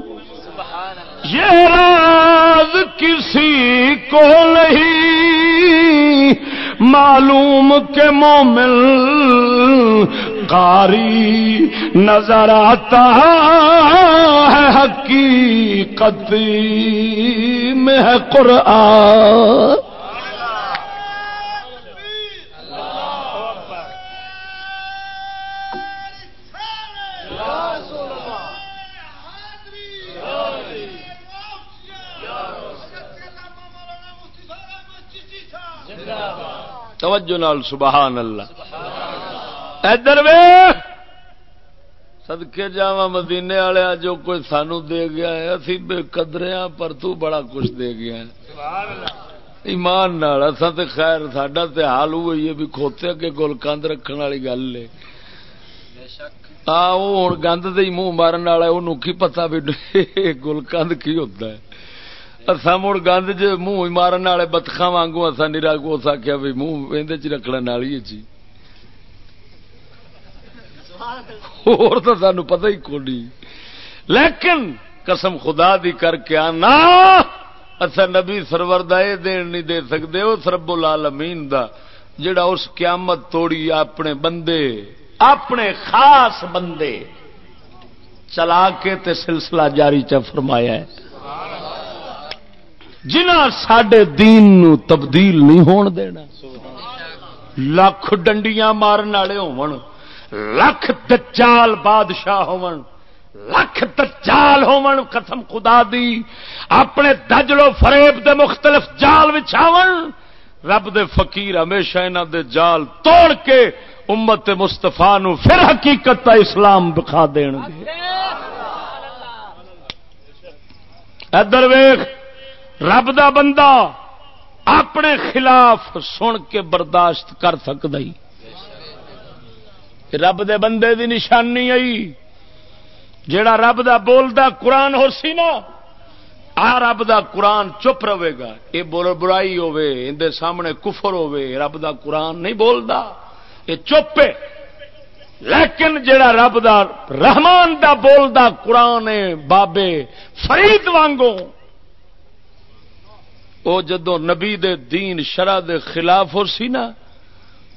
یہ راز کسی کو نہیں۔ معلوم کے مومن قاری نظر آتا ہے حقیقت میں ہے قرآن۔ توجہ نال سبحان اللہ۔ ادھر وے سدکے جا مدینے والے جو کوئی سانو دے گیا ہے، اسی بے قدرے ہاں پر تو بڑا کچھ دے گیا ہے۔ ایمان نال اسا تے خیر، ساڈا تے حال ہوئی ہے بھی کھوتے اگے گل کند رکھن والی گل ہے۔ ہوں گند دے منہ مارن والا انہوں کی پتا بھی گل کند کی ہوتا ہے۔ اصا مڑ گند چ منہ مارن والے بتخا وانگو اصا نیرا اس آخیا بھی منہ اندر چ رکھنا نالی جی۔ اور تو سان پتا ہی کونی لیکن قسم خدا دی کر کے آنا اصا نبی سرور دا یہ دین نہیں دے سکتے اس رب العالمین دا، جڑا اس قیامت توڑی اپنے بندے، اپنے خاص بندے چلا کے تے سلسلہ جاری چ فرمایا ہے۔ جنہ سڈے دین نو تبدیل نہیں ہون دینا، لکھ ڈنڈیاں مارن والے ہون۔ لکھ دجال بادشاہ ہون، لکھ دجال ہون، قسم خدا دی، اپنے دجلو فریب دے مختلف جال بچھاون رب دے فقیر ہمیشہ انہاں دے جال توڑ کے امت مستفا پھر حقیقت اسلام دکھا دین گے۔ ادھر ویخ رب دا بندہ اپنے خلاف سن کے برداشت کر سکتا ہی رب دے بندے دی نشانی آئی۔ جیڑا رب دا بولدا قرآن ہو سی نا، آ رب دا قرآن چپ رہے گا۔ یہ بول برائی ہوے اندے سامنے کفر ہوے رب دا قرآن نہیں بولدا۔ یہ چپ ہے۔ لیکن جڑا رب دا رحمان دا بولدا قرآن بابے فرید وانگو او جدو نبی دے دین، شرع دے خلاف ہو سی نا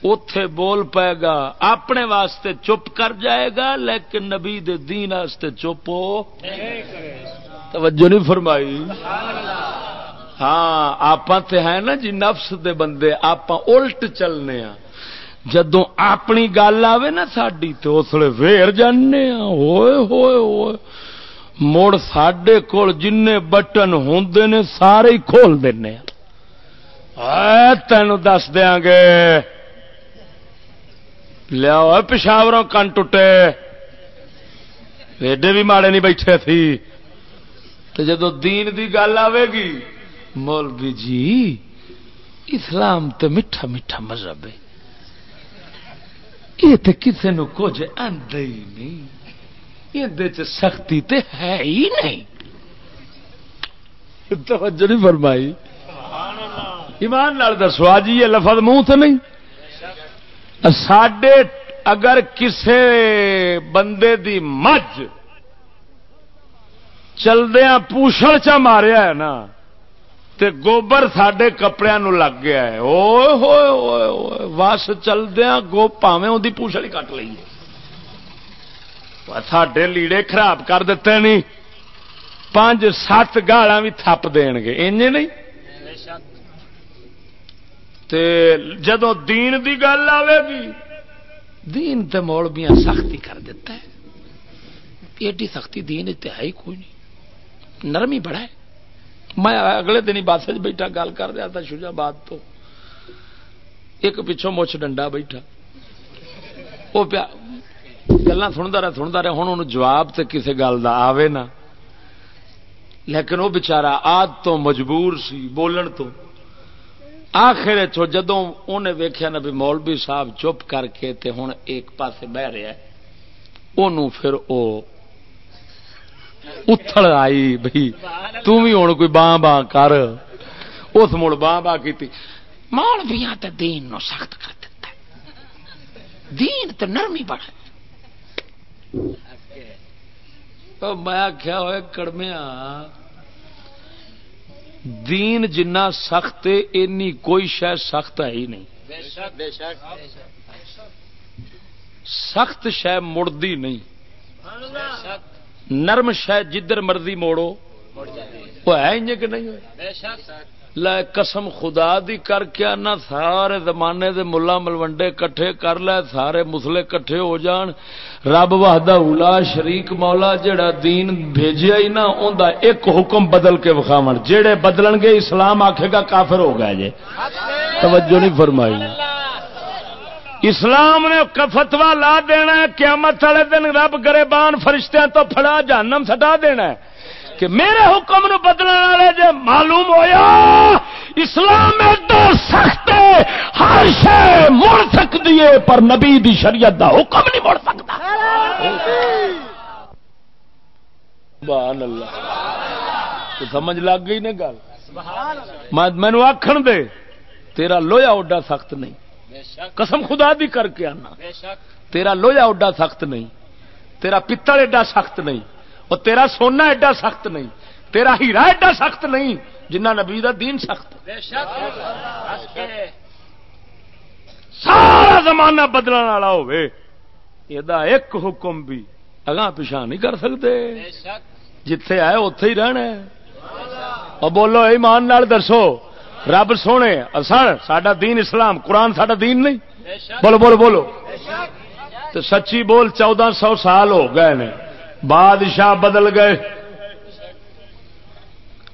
اتے بول پائے گا، اپنے واسطے چپ کر جائے گا، لیکن نبی دے دین واسطے چپ ہو۔ توجہ نہیں فرمائی؟ ہاں آپ ہے نا جی نفس دے بندے آپ الٹ چلنے ہاں۔ جدو اپنی گل آئے نا ساری تو اس لیے ویر جانے ہاں۔ ہوئے ہوئے ہوئے۔ مڑ سڈے کول جن بٹن ہوں نے، سارے ہی کھول دینا ہاں۔ تین دس دیا گے۔ لیا پشاوروں کن ٹوٹے ایڈے بھی ماڑے نہیں بیٹھے تھی تو جدو دین دی گل آئے گی مولوی جی اسلام تو میٹھا میٹھا مذہب ہے یہ تو کسی نو کچھ آدھا ہی نہیں یہ سختی تے ہے ہی نہیں توجہ نہیں فرمائی ایمان لال دسو آج یہ لفظ منہ تو نہیں ساڈے اگر کسے بندے دی مجھ چلدیا پوشن چا ماریا ہے نا، تے گوبر سڈے کپڑے نو لگ گیا ہے۔ اوے ہوئے ہوئے ہوئے، وس چلدیا گو پاوے ان پوشل ہی کٹ لیے سڈے لیڑے خراب کر دیتے نہیں پانچ سات گالا بھی تھپ دین گے۔ انج نہیں؟ تے جدو دین دی گل آئے گی، دین تے مولبیاں سختی کر دیتا ہے۔ ایڈی سختی دین تے ہے ہی کوئی نہیں۔ نرمی بڑا ہے۔ میں اگلے دن ہی بس جی بیٹھا، گل کر دیا تھا شجا باد تو۔ ایک پچھوں مچھ ڈنڈا بیٹھا۔ وہ پیا گلا سنتا رہا سنتا رہا ہوں انہوں جواب تو کسی گل کا آوے نا۔ لیکن وہ بچارا آد تو مجبور سی، بولن تو۔ آخر جدو انہیں ویخیا نا بھی مولوی صاحب چپ کر کے تے ہوں ایک پاس بہ رہا ہے پھر او اتھڑ آئی بھائی تھی ہوں کوئی باں باں کر۔ اس مڑ باں باں کی مولویا تے دین نو سخت کر دیتا دین تو نرمی بڑا میں آخیا ہوئے، کڑمیا دین جنا سخت اینی کوئی شہ سخت ہے ہی نہیں۔ سخت شہ مڑتی نہیں۔ نرم شہ جدھر مرضی موڑو، وہ ہے کہ نہیں لے قسم خدا دی کر کے آنا، سارے زمانے دے ملا ملوڈے کٹھے کر لے، سارے مسلے کٹھے ہو جان۔ رب وحدہ اولا شریک مولا جڑا دین بھیجیا ہی نا اوندا ایک حکم بدل کے وکھاون۔ جڑے بدلن گے، اسلام آکھے گا کافر ہو گئے جے۔ توجہ نہیں فرمائی۔ اسلام نے فتوا لا دینا ہے، قیامت والے دن رب گریبان فرشتیاں تو پھڑا جہنم سٹا دینا ہے۔ کہ میرے حکم نو بدلنے والے جے معلوم ہویا اسلام ایڈا سخت ہر شے مڑ سکتی ہے پر نبی دی شریعت دا حکم نہیں مڑ سکتا۔ سبحان اللہ۔ سمجھ لگ گئی نا گل؟ مینو آخر دے تیرا لویا اوڈا سخت نہیں۔ قسم خدا دی کر کے آنا۔ تیرا لویا ایڈا سخت نہیں۔ تیرا پتل ایڈا سخت نہیں۔ اور تیرا سونا ایڈا سخت نہیں تیرا ہیرا ایڈا سخت نہیں جنہ نبی دا دین سخت سارا زمانہ بدلنے والا ہوئے ایک حکم بھی اگاں پیچھا نہیں کر سکتے۔ جتھے آئے اتے ہی رہنا اور بولو ایمان نال دسو رب سونے سڈا دین اسلام قرآن سڈا دین نہیں۔ بولو بولو بولو۔ تو سچی بول چودہ سو سال ہو گئے نے۔ بادشاہ بدل گئے۔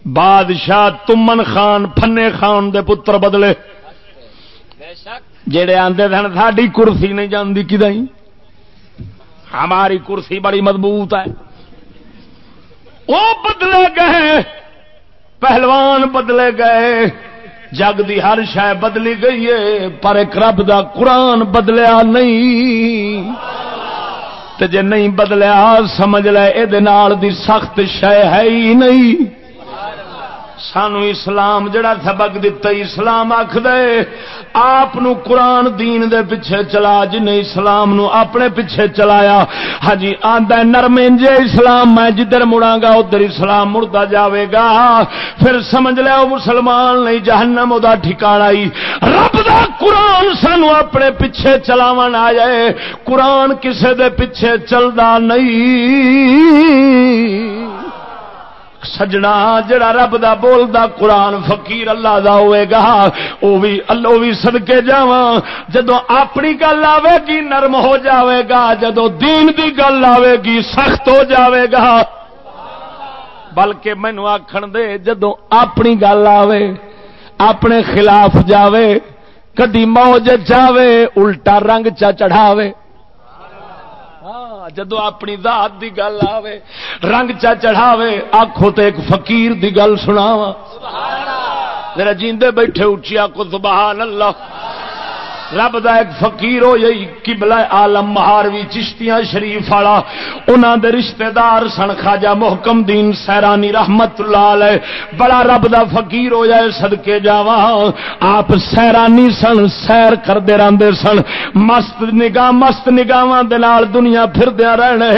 بادشاہ تمن خان فنے خان دے پتر بدلے۔ جڑے آتے سن ساری کرسی نہیں جانتی کدیں ہماری کرسی بڑی مضبوط ہے۔ وہ بدلے گئے۔ پہلوان بدلے گئے۔ جگ دی ہر شہ بدلی گئی ہے، پر ایک رب دا قرآن بدلیا نہیں۔ تے جے نہیں بدلیا سمجھ لے دی سخت شہ ہے ہی نہیں۔ سانو اسلام جڑا سبق دتا اسلام آخ دے آپ قرآن دین دے پیچھے چلا، جن اسلام نو اپنے پیچھے چلایا۔ ہاں جی، آدھا نرم اسلام، میں جدھر مڑا گا، ادھر اسلام مڑتا جاوے گا۔ پھر سمجھ لیا مسلمان نہیں، جہنم وہ ٹھکانا ہی۔ رب دا قرآن سانو اپنے پیچھے چلاو آ جائے۔ قرآن کسے دے پیچھے چلتا نہیں۔ سجنا جڑا رب دا بول دا قرآن فقیر اللہ دا ہوئے گا وہ بھی اللہ بھی سدکے جا جدو اپنی گل آئے گی، نرم ہو جاوے گا۔ جدو دین دی گل آئے گی، سخت ہو جاوے گا۔ بلکہ مینو آخر دے، جدو اپنی گل آوے، اپنے خلاف جاوے، کدی موج جاوے، الٹا رنگ چا چڑھاوے۔ جدو اپنی ذات دی گل آوے رنگ چا چڑھاوے آخو تو ایک فقیر دی گل سناوا میرا جیندے بیٹھے اچیا کو سبحان اللہ۔ رب دا ایک فقیر ہو جائی قبلہ عالم مہاروی چشتیاں شریف والا۔ انہاں دے رشتہ دار سن خواجہ محکم دین سیرانی رحمت اللہ علیہ۔ بڑا رب دا فقیر ہو جائے صدکے جاواں۔ آپ سیرانی سن، سیر کردے رہندے سن۔ مست نگاہ، مست نگاہاں دے نال دنیا پھردیاں رہنے۔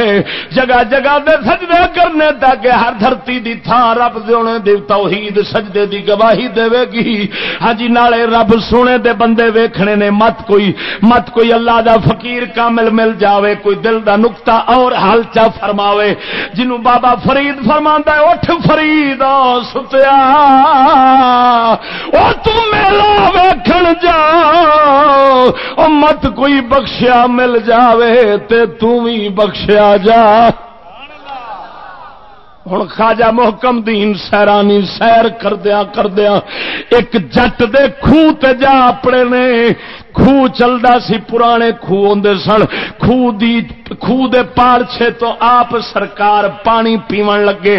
جگہ جگہ دے سجدے کرنے تاکہ ہر دھرتی دی تھاں رب دے دی توحید سجدے دی گواہی دے گی۔ ہاں جی نالے رب سونے دے بندے ویکھنے نے مت کوئی مت کوئی اللہ دا فقیر کامل مل جاوے، کوئی دل دا نقطہ اور حل چا فرماوے۔ جنوں بابا فرید فرما ہے، اٹھ فرید ستیا۔ او تو میلا ویکھن جا۔ او مت کوئی بخشیا مل جاوے، تے تو بھی بخشیا جا۔ ہوں خاجا محکم دین سیرانی سیر کردیا کردیا ایک جٹ دے خوہ جا اپنے نے۔ خوہ چلتا سی، پرانے خوہ ہوں سن۔ خوہ دی، خوہ دے پارچے تو آپ سرکار پانی پیون لگے۔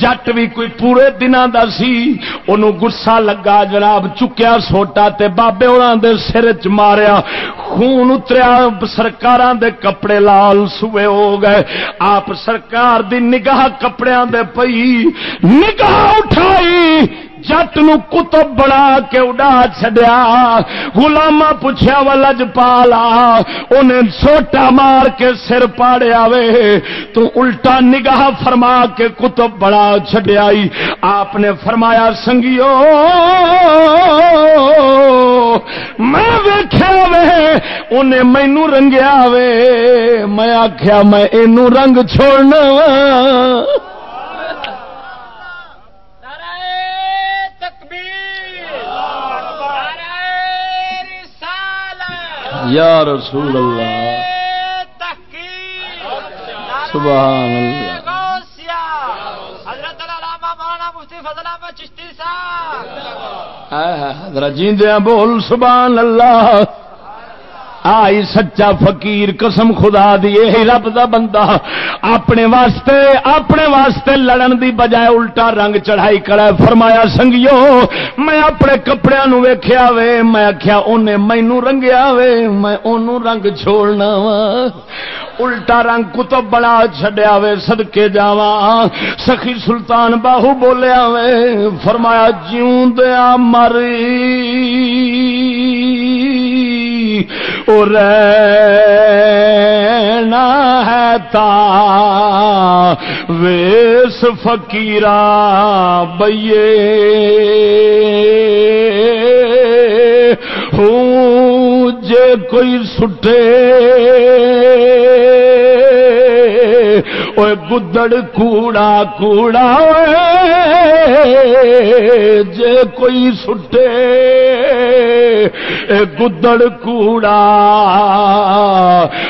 جٹ بھی کوئی پورے دنوں دا سی۔ انہوں گسا لگا، جناب چکیا سوٹا تے بابے ہونا دے سر چ ماریا۔ خون اتریا، سرکاراں دے کپڑے لال سوے ہو گئے۔ آپ سرکار دی نگاہ کپڑیاں دے پئی۔ نگاہ اٹھائی۔ جٹ نو کتب بنا کے اڈا چڈیا گلاما پوچھا و لج پالا انہیں سوٹا مار کے سر پاڑیا وے تو الٹا نگاہ فرما کے کتب بڑا چڈیا آپ نے فرمایا سنگیو میں ویخیا وے انہیں مینو رنگیا وے میں آخیا میں اینو رنگ چھوڑنا وا یا رسول اللہ۔ سبحان اللہ۔ حضرت بول سبحان اللہ۔ آئی سچا فقیر قسم خدا دی یہ رب دا بندہ۔ اپنے واسطے اپنے واسطے لڑن دی بجائے الٹا رنگ چڑھائی کرا فرمایا، سنگیو، میں اپنے کپڑے نو ویکھیا وے، میں آخیا انہیں مینو رنگیا وے، میں انہوں رنگ چھوڑنا وا۔ الٹا رنگ کتب بنا چڈیا وے سدکے جاوا سخی سلطان باہو بولیا وے۔ فرمایا، جیوں دیا مری۔ رہنا ہے تا ویس فقیرا بئیے۔ ہوں جے کوئی سٹے۔ گدڑ کوڑا کوڑا جے کوئی سٹے گدڑ کوڑا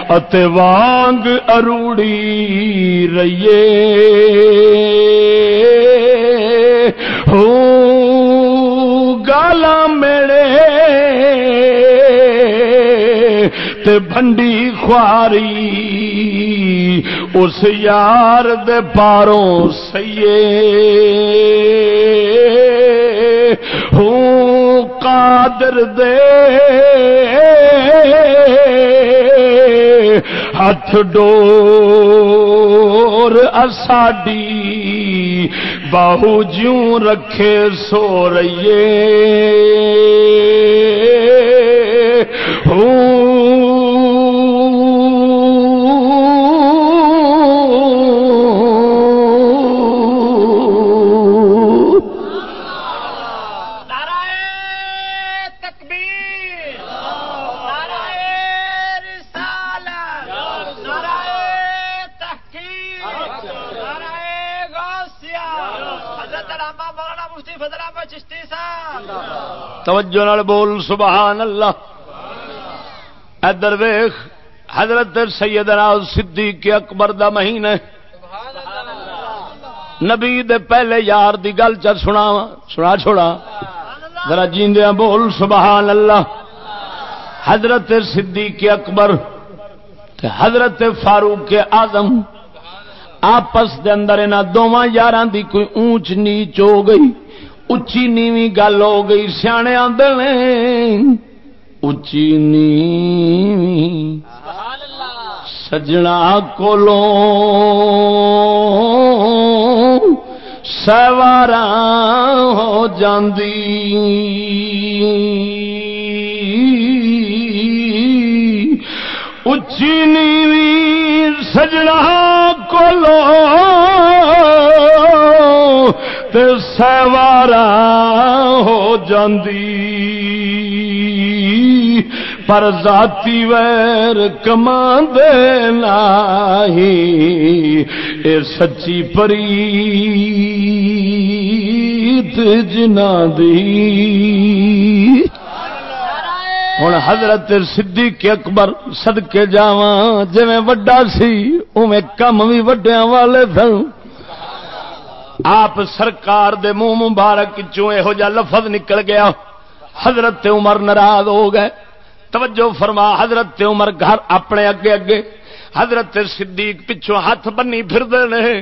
اتے وانگ اروڑی رہیے ہو گالا تے بھنڈی خواری، اس یار دے پاروں سیے۔ ہوں قادر دے۔ ہاتھ ڈور اساڈی، باہو جوں رکھے سو رہیے توجہ نال بول سبحان اللہ ادر ویخ حضرت سیدنا صدیق اکبر دا مہینے نبی دے پہلے یار دی گل چ سنا سنا چھوڑا۔ ذرا جیندیا بول سبحان اللہ حضرت صدیق اکبر تے حضرت فاروق آزم آپس دے اندر انہاں دوواں یاراں دی کوئی اونچ نیچ ہو گئی اچی نیوی گل ہو گئی، سیانے اچی نیوی سجنا کولو سوارا ہو جاندی۔ اچی نیوی سجنا کولو سوارا ہو جاندی۔ پر ذاتی ویر کما دے اے سچی پری جنا دی ہوں حضرت صدیق اکبر سدکے جا جی وڈا سی اوے کم بھی وڈیا والے سن۔ آپ سرکار دے منہ مبارک چوں یہو جا لفظ نکل گیا، حضرت عمر ناراض ہو گئے۔ توجہ فرما، حضرت عمر گھر اپنے اگے اگے، حضرت صدیق پچھوں ہاتھ بنی پھر دے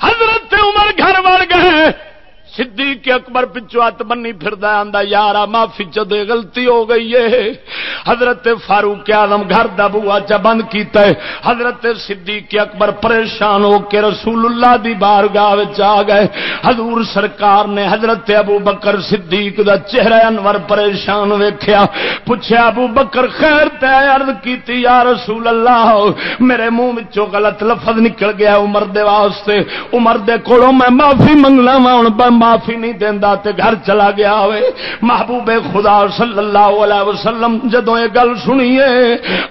حضرت عمر گھر بڑ گئے صدیق اکبر پچھو ہاتھ بنی پھر آندا، یارا، معافی چدے، غلطی ہو گئی ہے۔ حضرت فاروق آدم گھر دا بوا چا بند کیتا ہے۔ حضرت صدیق اکبر پریشان ہو کے رسول اللہ دی بارگاہ وچ آ گئے۔ حضور سرکار نے حضرت ابو بکر صدیق دا چہرہ انور پریشان ویکھیا۔ پوچھا ابو بکر، خیر تے عرض کیتی، یا رسول اللہ، میرے منہ وچوں غلط لفظ نکل گیا عمر دے واسطے۔ عمر دے کولوں میں معافی منگنا وا ہن معافی نہیں دینا تے گھر چلا گیا ہوئے۔ محبوب خدا صلی اللہ علیہ وسلم جدو یہ گل سنیے،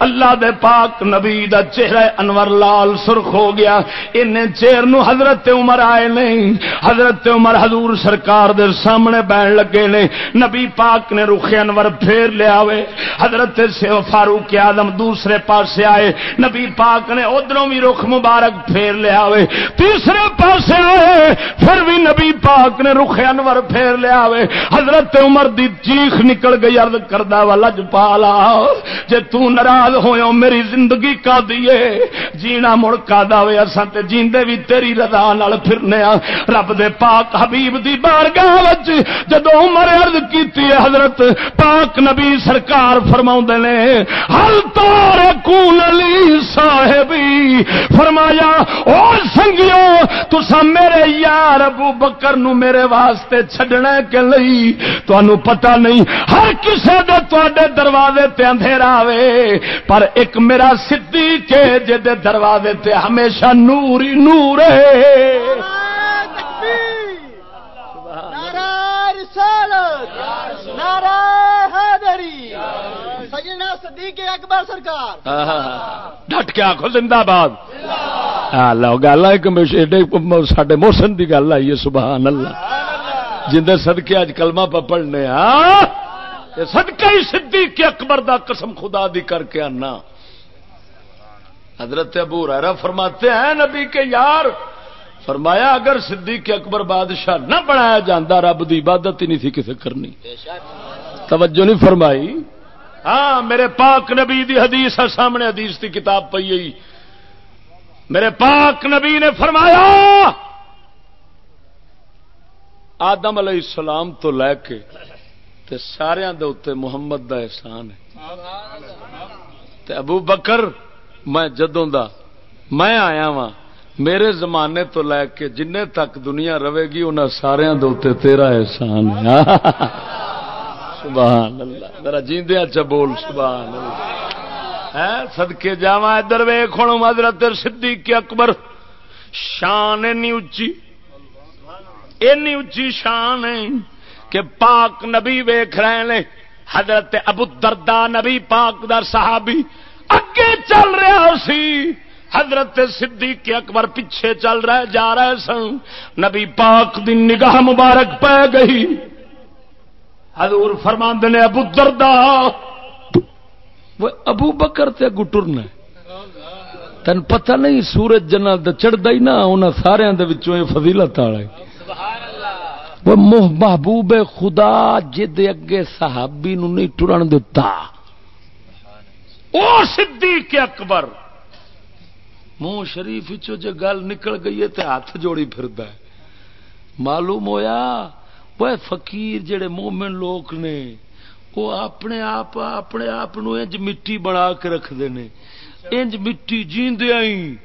اللہ دے پاک نبی دا چہرہ انور لال سرخ ہو گیا۔ ان چہر نو حضرت عمر آئے نہیں حضرت عمر حضور سرکار دے سامنے بہن لگے نے۔ نبی پاک نے رخ انور پھیر لیا ہوئے۔ حضرت سے فاروق آدم دوسرے پاسے آئے۔ نبی پاک نے ادھروں بھی رخ مبارک پھیر لیا ہوئے۔ تیسرے پاسے آئے، پھر بھی نبی پاک نے رخ انور پھیر لیا وے۔ حضرت عمر دی چیخ نکل گئی ارد کردہ والا جپالا جے تو نراض ہوئے میری زندگی کا دیے جینا مڑ کا دے اساں تے جیندے بھی تیری رضا نال پھرنے آ رب دے پاک حبیب دی بارگاہ وچ جدوں عمر عرض کیتی ہے، حضرت پاک نبی سرکار فرماوندے نے حل تار کون علی صاحبی؟ فرمایا او سنگیو تساں میرے یار ابو بکر نو میرے واسطے چھڈنا کہ لئی تو پتہ نہیں۔ ہر کسی دے تے دروازے تے اندھیرا آوے پر ایک میرا سدھی کے جے دروازے تے ہمیشہ نور ہی نور ہے ڈٹ کے آخو زندہ باد. گل سڈے موسم کی گل آئی ہے سبحان اللہ جن سدکے اج کلمہ پہ پڑھنے سدکے ہی کے اکبر دا قسم خدا دی کر کے آنا. حضرت ابو ریرا فرماتے ہیں نبی کے یار فرمایا اگر صدیق اکبر بادشاہ نہ بنایا جانا رب دی عبادت ہی نہیں تھی کسے کرنی. توجہ نہیں فرمائی. ہاں میرے پاک نبی دی حدیث ہے، سامنے حدیث کی کتاب پی گئی میرے پاک نبی نے فرمایا، آدم علیہ السلام تو لے کے تے سارے دے اتنے محمد دا احسان ہے۔ تے ابو بکر، میں جدوں دا، میں آیا وا میرے زمانے تو لے کے جن تک دنیا رہے گی انہوں سارے دے تیرا احسان ہے۔ سبحان اللہ۔ میرا جیندیا چ بول، سبحان اللہ۔ سدکے جا ادھر ویخ ہوں، حضرت صدیق اکبر۔ شان اینی اچھی اینی اچھی شان ہے کہ پاک نبی ویخ رہے ہیں۔ حضرت ابو دردا نبی پاک در صحابی اگے چل رہا سی۔ حضرت صدیق اکبر پیچھے چل رہے، جا رہے سن۔ نبی پاک دی نگاہ مبارک پہ گئی۔ حضور فرماند نے ابو دردا وہ ابو بکر تے گٹرنا تین پتہ نہیں سورج جنا چڑھتا ہی نہ ان سارے فضیلت والا وہ موہ محبوب خدا جد اگے صحابی نو نہیں ٹرن دتا۔ او صدیق اکبر۔ منہ شریف جے گل نکل گئی ہے تے ہاتھ جوڑی پھردا ہے۔ معلوم ہویا وہ فقیر جڑے مومن لوگ نے وہ اپنے آپ اپنے آپ انج مٹی بنا کے رکھتے ہیں انج مٹی جیندیا ہی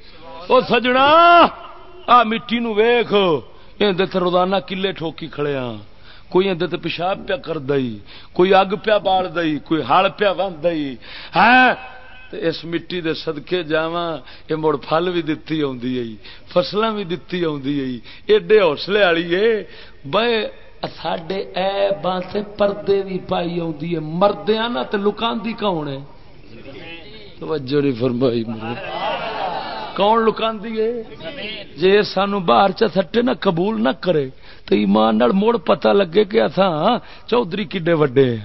وہ سجنا آ مٹی نو ویخ یہ روزانہ کلے ٹھوکی کھڑے ہاں کوئی اندر پیشاب پیا کر دئی کوئی اگ پیا بال دئی کوئی ہل پیا بن دئی ہے اس مٹی دے صدقے جاواں یہ مڑ پھل بھی دتی آئی فصل بھی دتی آئی ایڈے حوصلے والی ہے بے ساڈے اے بانتے پردے بھی پائی آئی ہے۔ مردیا نا تو لکاندی کون ہے؟ توجہ نہیں فرمائی میرے کون لکاندی ہے؟ جی سانو باہر چٹے نہ قبول نہ کرے تو ایمان نال موڑ پتہ لگے کہ اتھا چودھری کڈے وڈے ہیں۔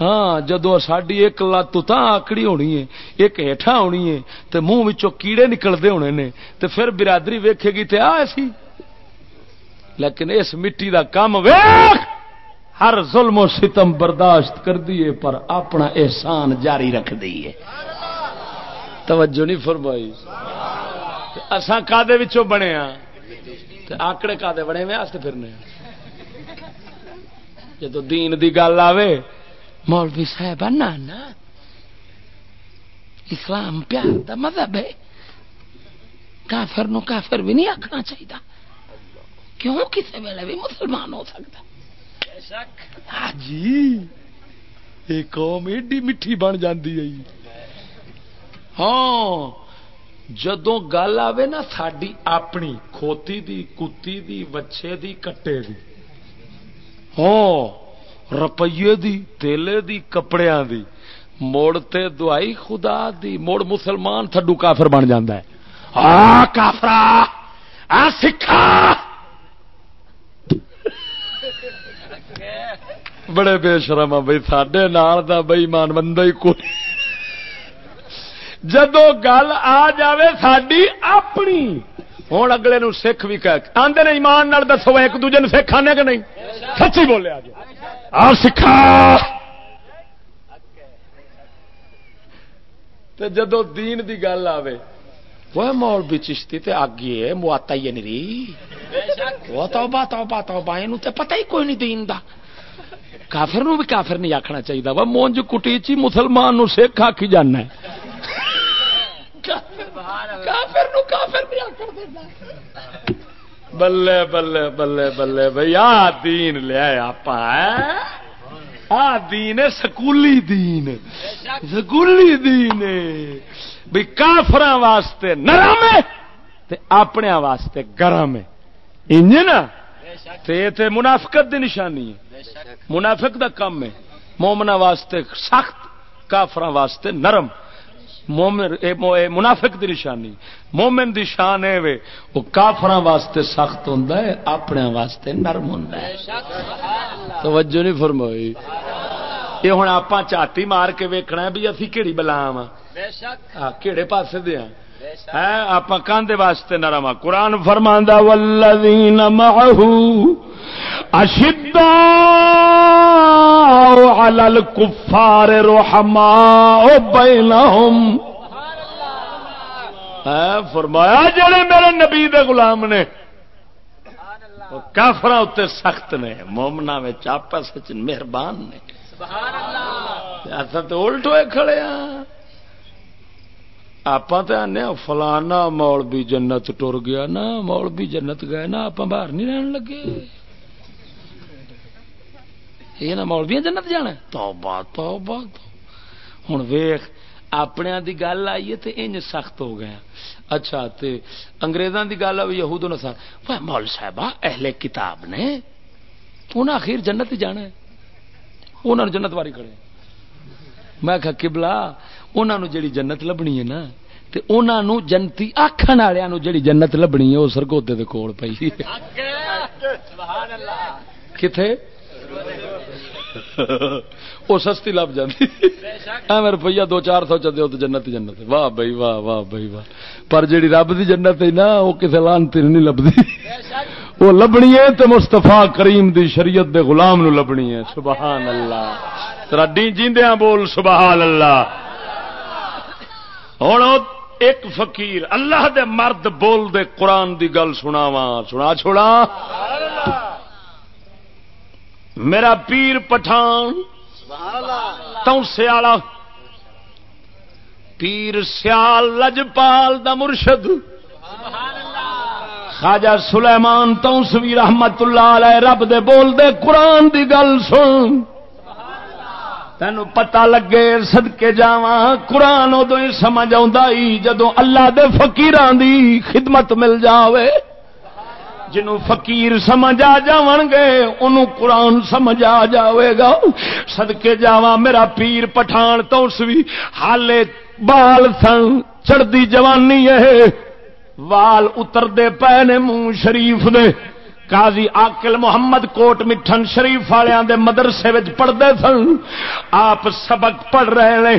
ہاں جدو ساری ایک لت تو آکڑی ہونی ہے، ایک ہیٹھا ہونی ہے تو منہ کیڑے نکلتے ہونے نے تو پھر برادری ویکھے گی تے آ سی لیکن اس مٹی دا کام ویخ، ہر ظلم و ستم برداشت کر دیے پر اپنا احسان جاری رکھ دیے توجہ نہیں فرمائی۔ اساں کادے وچوں بنے ہاں؟ آکڑے کادے بنے میں آستے پھرنے ہاں؟ جدو دین دی گل آوے، مولوی صاحب نا نا، اسلام پیار دا مذہب ہے۔ کافر نو کافر بھی نہیں آخنا چاہیے کیوں کسی ویلے بھی مسلمان ہو سکتا؟ ہاں جی۔ یہ قوم ایڈی میٹھی بن جاتی ہے ہاں جدو گل آئے نا ساری اپنی کھوتی دی کتی دی بچے دی کٹے دی۔ ہاں روپیے دی تیلے دی کپڑے دی۔ موڑ تے دعائی خدا دی موڑ مسلمان تھڈو کافر بن جاندہ ہے۔ آ کافرا آ سکھا۔ بڑے بے شرم بھائی سڈے نال دا بئی مان بندہ ہی کوئی جدو گل آ جاوے ساری اپنی ہوں اگلے نو سکھ بھی آدھے نے ایمان نال دسو ایک دوجے نے سکھ آنے کہ نہیں سچی بولے آج آ سکھا جدو دین دی گل آوے وہ مول بھی چشتی تے آگے ہے مواتا ہی نہیں وہ تو با تو با تو با پتہ ہی کوئی نہیں دین دا کافر نو بھی کافر نہیں آخنا چاہیے وہ مونج کٹی چی مسلمان نو سکھ آخی جانا بلے بلے بلے بلے بھائی آ دین لیا آپ آ؟ دین سکولی دین۔ سکولی دین بھی کافر واسطے نرم اپنے واسطے گرم ہے۔ نا؟ تے منافقت دی نشانی ہے۔ منافق دا کم ہے۔ مومنا واسطے سخت کافر واسطے نرم۔ مومن منافق دی نشانی۔ مومن دی شان ہے وہ کافر واسطے سخت ہوں اپنے واسطے نرم ہوں توجہ نہیں فرمائی۔ یہ ہوں آپ چاٹی مار کے ویکنا بھی ابھی کہڑی بلا ہاں کہڑے پاسے دیا آپ کاندے واسطے نرم قرآن فرماندہ ولدین محو اشدا علل کفار روحما بینہم فرمایا جڑے میرے نبی دے غلام نے۔ کافر اتنے سخت نے۔ مومنا آپس مہربان نے۔ تو الٹ ہوئے کھڑے ہاں۔ آپ آنے فلانا مول بھی جنت ٹر گیا نا مول بھی جنت گئے نا آپ باہر نہیں رہن لگے یہ نا مول بھی جنت جانا تو بات تو بات ہوں ویخ اپنے دی گل آئی ہے تو انج سخت ہو گیا اچھا تے انگریزاں دی گل آئی یہود نسا مول صاحب اہل کتاب نے انہیں آخر جنت ہی جانا ہے انہوں نے جنت واری کھڑے میں کہا قبلہ انہوں جڑی جنت لبنی ہے نا تے انہوں جنتی آخر والوں جڑی جنت لبنی ہے وہ سرگودے دے کول پئی کتنے وہ سستی لب جاتی ایویں روپیہ دو چار سو چلے تو جنت جنت واہ بھائی واہ واہ بھائی واہ پر جیڑی رب دی جنت ہے نا وہ کسی لانتی نہیں لبھی وہ لبنی ہے تو مستفا کریم دی شریعت دے غلام نو لبنی ہے سبحان اللہ رڈی جیندیاں بول سبحان اللہ ہوں ایک فقیر اللہ دے مرد بول دے قرآن دی گل سناوا سنا چھوڑا۔ میرا پیر پٹھان تو سیالا۔ پیر سیال لجپال دا مرشد۔ خاجا سلیمان تو سوی رحمت اللہ علیہ رب دے بول دے قرآن دی گل سن۔ تین پتا لگے سدکے جا قرآن ادو ہی سمجھ آئی جدو اللہ دے فقیران دی خدمت مل جاوے، جنوں فقیر سمجھ آ جان گے انہوں قرآن سمجھ آ جاوے گا۔ سدکے جاوا میرا پیر پٹھان تو اس بھی حالے بال سن چڑھتی جوانی ہے۔ وال اترتے پے نے منہ شریف دے۔ قاضی آکل محمد کوٹ مٹھن شریف والوں دے مدرسے پڑھتے سن۔ آپ سبق پڑھ رہے ہیں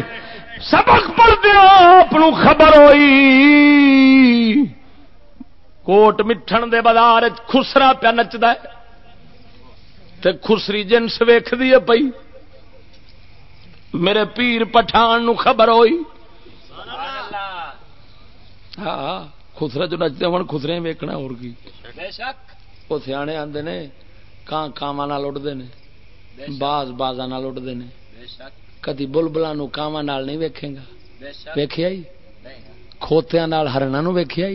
سبق پڑھتے آپ خبر ہوئی۔ کوٹ مٹھن دے بازار خسرا پیا نچد خسری جنس ویخ دی پئی۔ میرے پیر پٹھان نو خبر ہوئی۔ ہاں خسرا جو نچتے ہو خسرے ویکنا اور کی وہ سیانے آتے نے کان کاوا اڈتے ہیں باز بازا اڈتے ہیں کدی بلبلہ کاوا نہیں ویکھے گا۔ ویخیا کھوتیا ہرنا ویخیا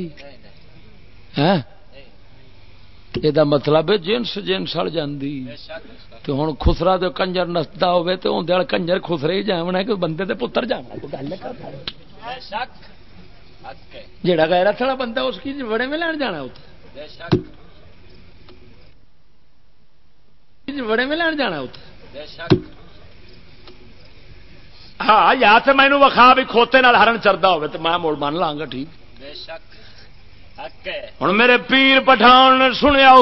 یہ مطلب جنس جنس اڑ جی تو ہوں خسرا تو کنجر نستا ہوے تو اندر کنجر خسرے ہی جانا کہ بندے دے پتر جانا جہاں گیا رکھنا بندہ اس کی بڑے میں لین جانا بڑے میں لین جانا ہاں یا تو مینو وکھا بھی کھوتے ہرن چردا ہو تو میں مڑ من لاں گا ٹھیک ہوں میرے پیر پٹھان نے سنیا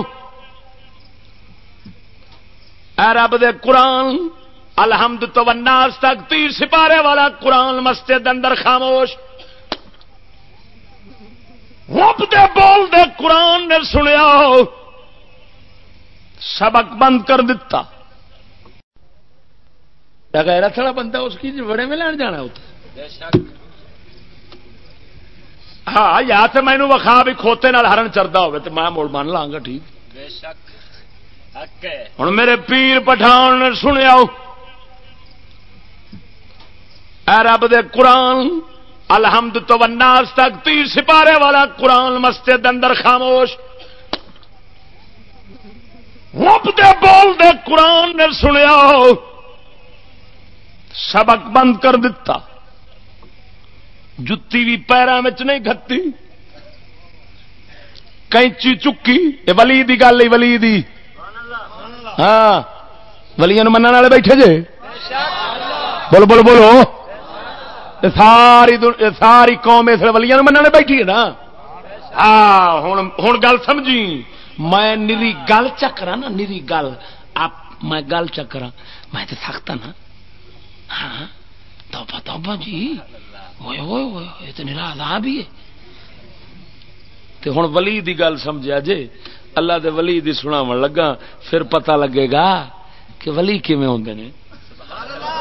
اے رب دے قرآن الحمد تو وناس تک تیر سپارے والا قرآن مسجد اندر خاموش۔ رب دے بول دے قرآن نے سنیا سبق بند کر دیتا تھوڑا بندہ اس کی جی بڑے میں لین جانا ہوتا ہاں یا تو مینو وکھا بھی کھوتے ہرن چردا ہو تو میں مڑ من لاں گا ٹھیک۔ ہوں میرے پیر پٹھان نے سنیا اے رب دے قرآن، الحمد تو وناس تک، تیر سپارے والا قرآن مسجد اندر خاموش۔ رب دے بول دے قرآن نے سنیا، سبق بند کر دیتا جتی بھی پیروں میں نہیں گتی کینچی چکی۔ یہ ولی دی گل ولی دی۔ ہاں ولییا من والے بیٹھے جے۔ بولو بولو بولو۔ ساری ساری قوم اس ولییا من والے بیٹھی ہے نا۔ ہاں ہوں گل سمجھی۔ میں نری گل چکرا نا نری گل۔ آپ میں گل چکرا۔ میں تو سخت نا ہاں۔ توبہ توبہ جی۔ ہوئے ہوئے ہوئے تو نرا آداب ہی ہے۔ ہوں ولی دی گل سمجھا جے۔ اللہ دے ولی دی سناو لگا پھر پتہ لگے گا کہ ولی کیویں ہوندے نے۔ ہاں،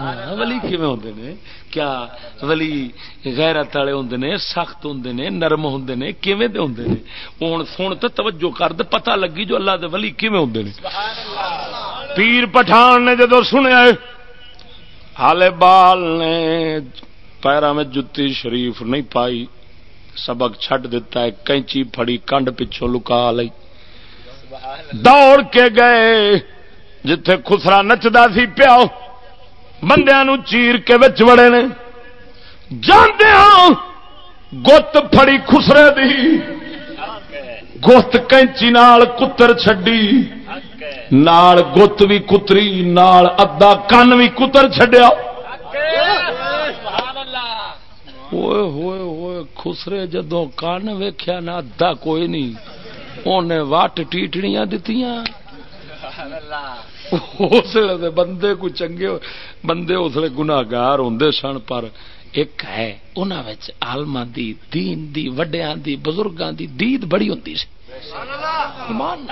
ہاں، ولی کیویں ہوندے نے؟ کیا ولی غیرت والے ہوں نے، سخت ہوں نے، نرم ہوں نے؟ کیویں دے ہوں نے؟ ہوں سن تو توجہ کر دے پتہ لگی جو اللہ دے ولی کیویں ہوں نے۔ پیر پٹھان نے جدو سنیا ہالے بال نے پیرا میں جتی شریف نہیں پائی، سبق چھڈ دیتا ہے، کینچی پھڑی، کنڈ پچھوں لکا لی۔ دوڑ کے گئے، جتھے خسرا نچدا سی، پیاؤ بندیا چیر کے بچ وڑے نے۔ جاندے ہاں، گت پھڑی خسرے دی۔ گت کینچی نال کتر چڈی نال گت بھی کتری، نال ادا کن بھی کتر چڈیا ہوئے ہوئے ہوئے خسرے جدو کن ویخیا نہ ادا کوئی نہیں انہیں وٹ ٹیٹڑیاں دتیاں۔ اسلے بندے کو چنگے بندے اسلے گناگار ہوں سن پر ایک ہے انہوں آلما دی دین دی وڈیا دی بزرگاں دی دید بڑی ہوتی سی۔ ایمان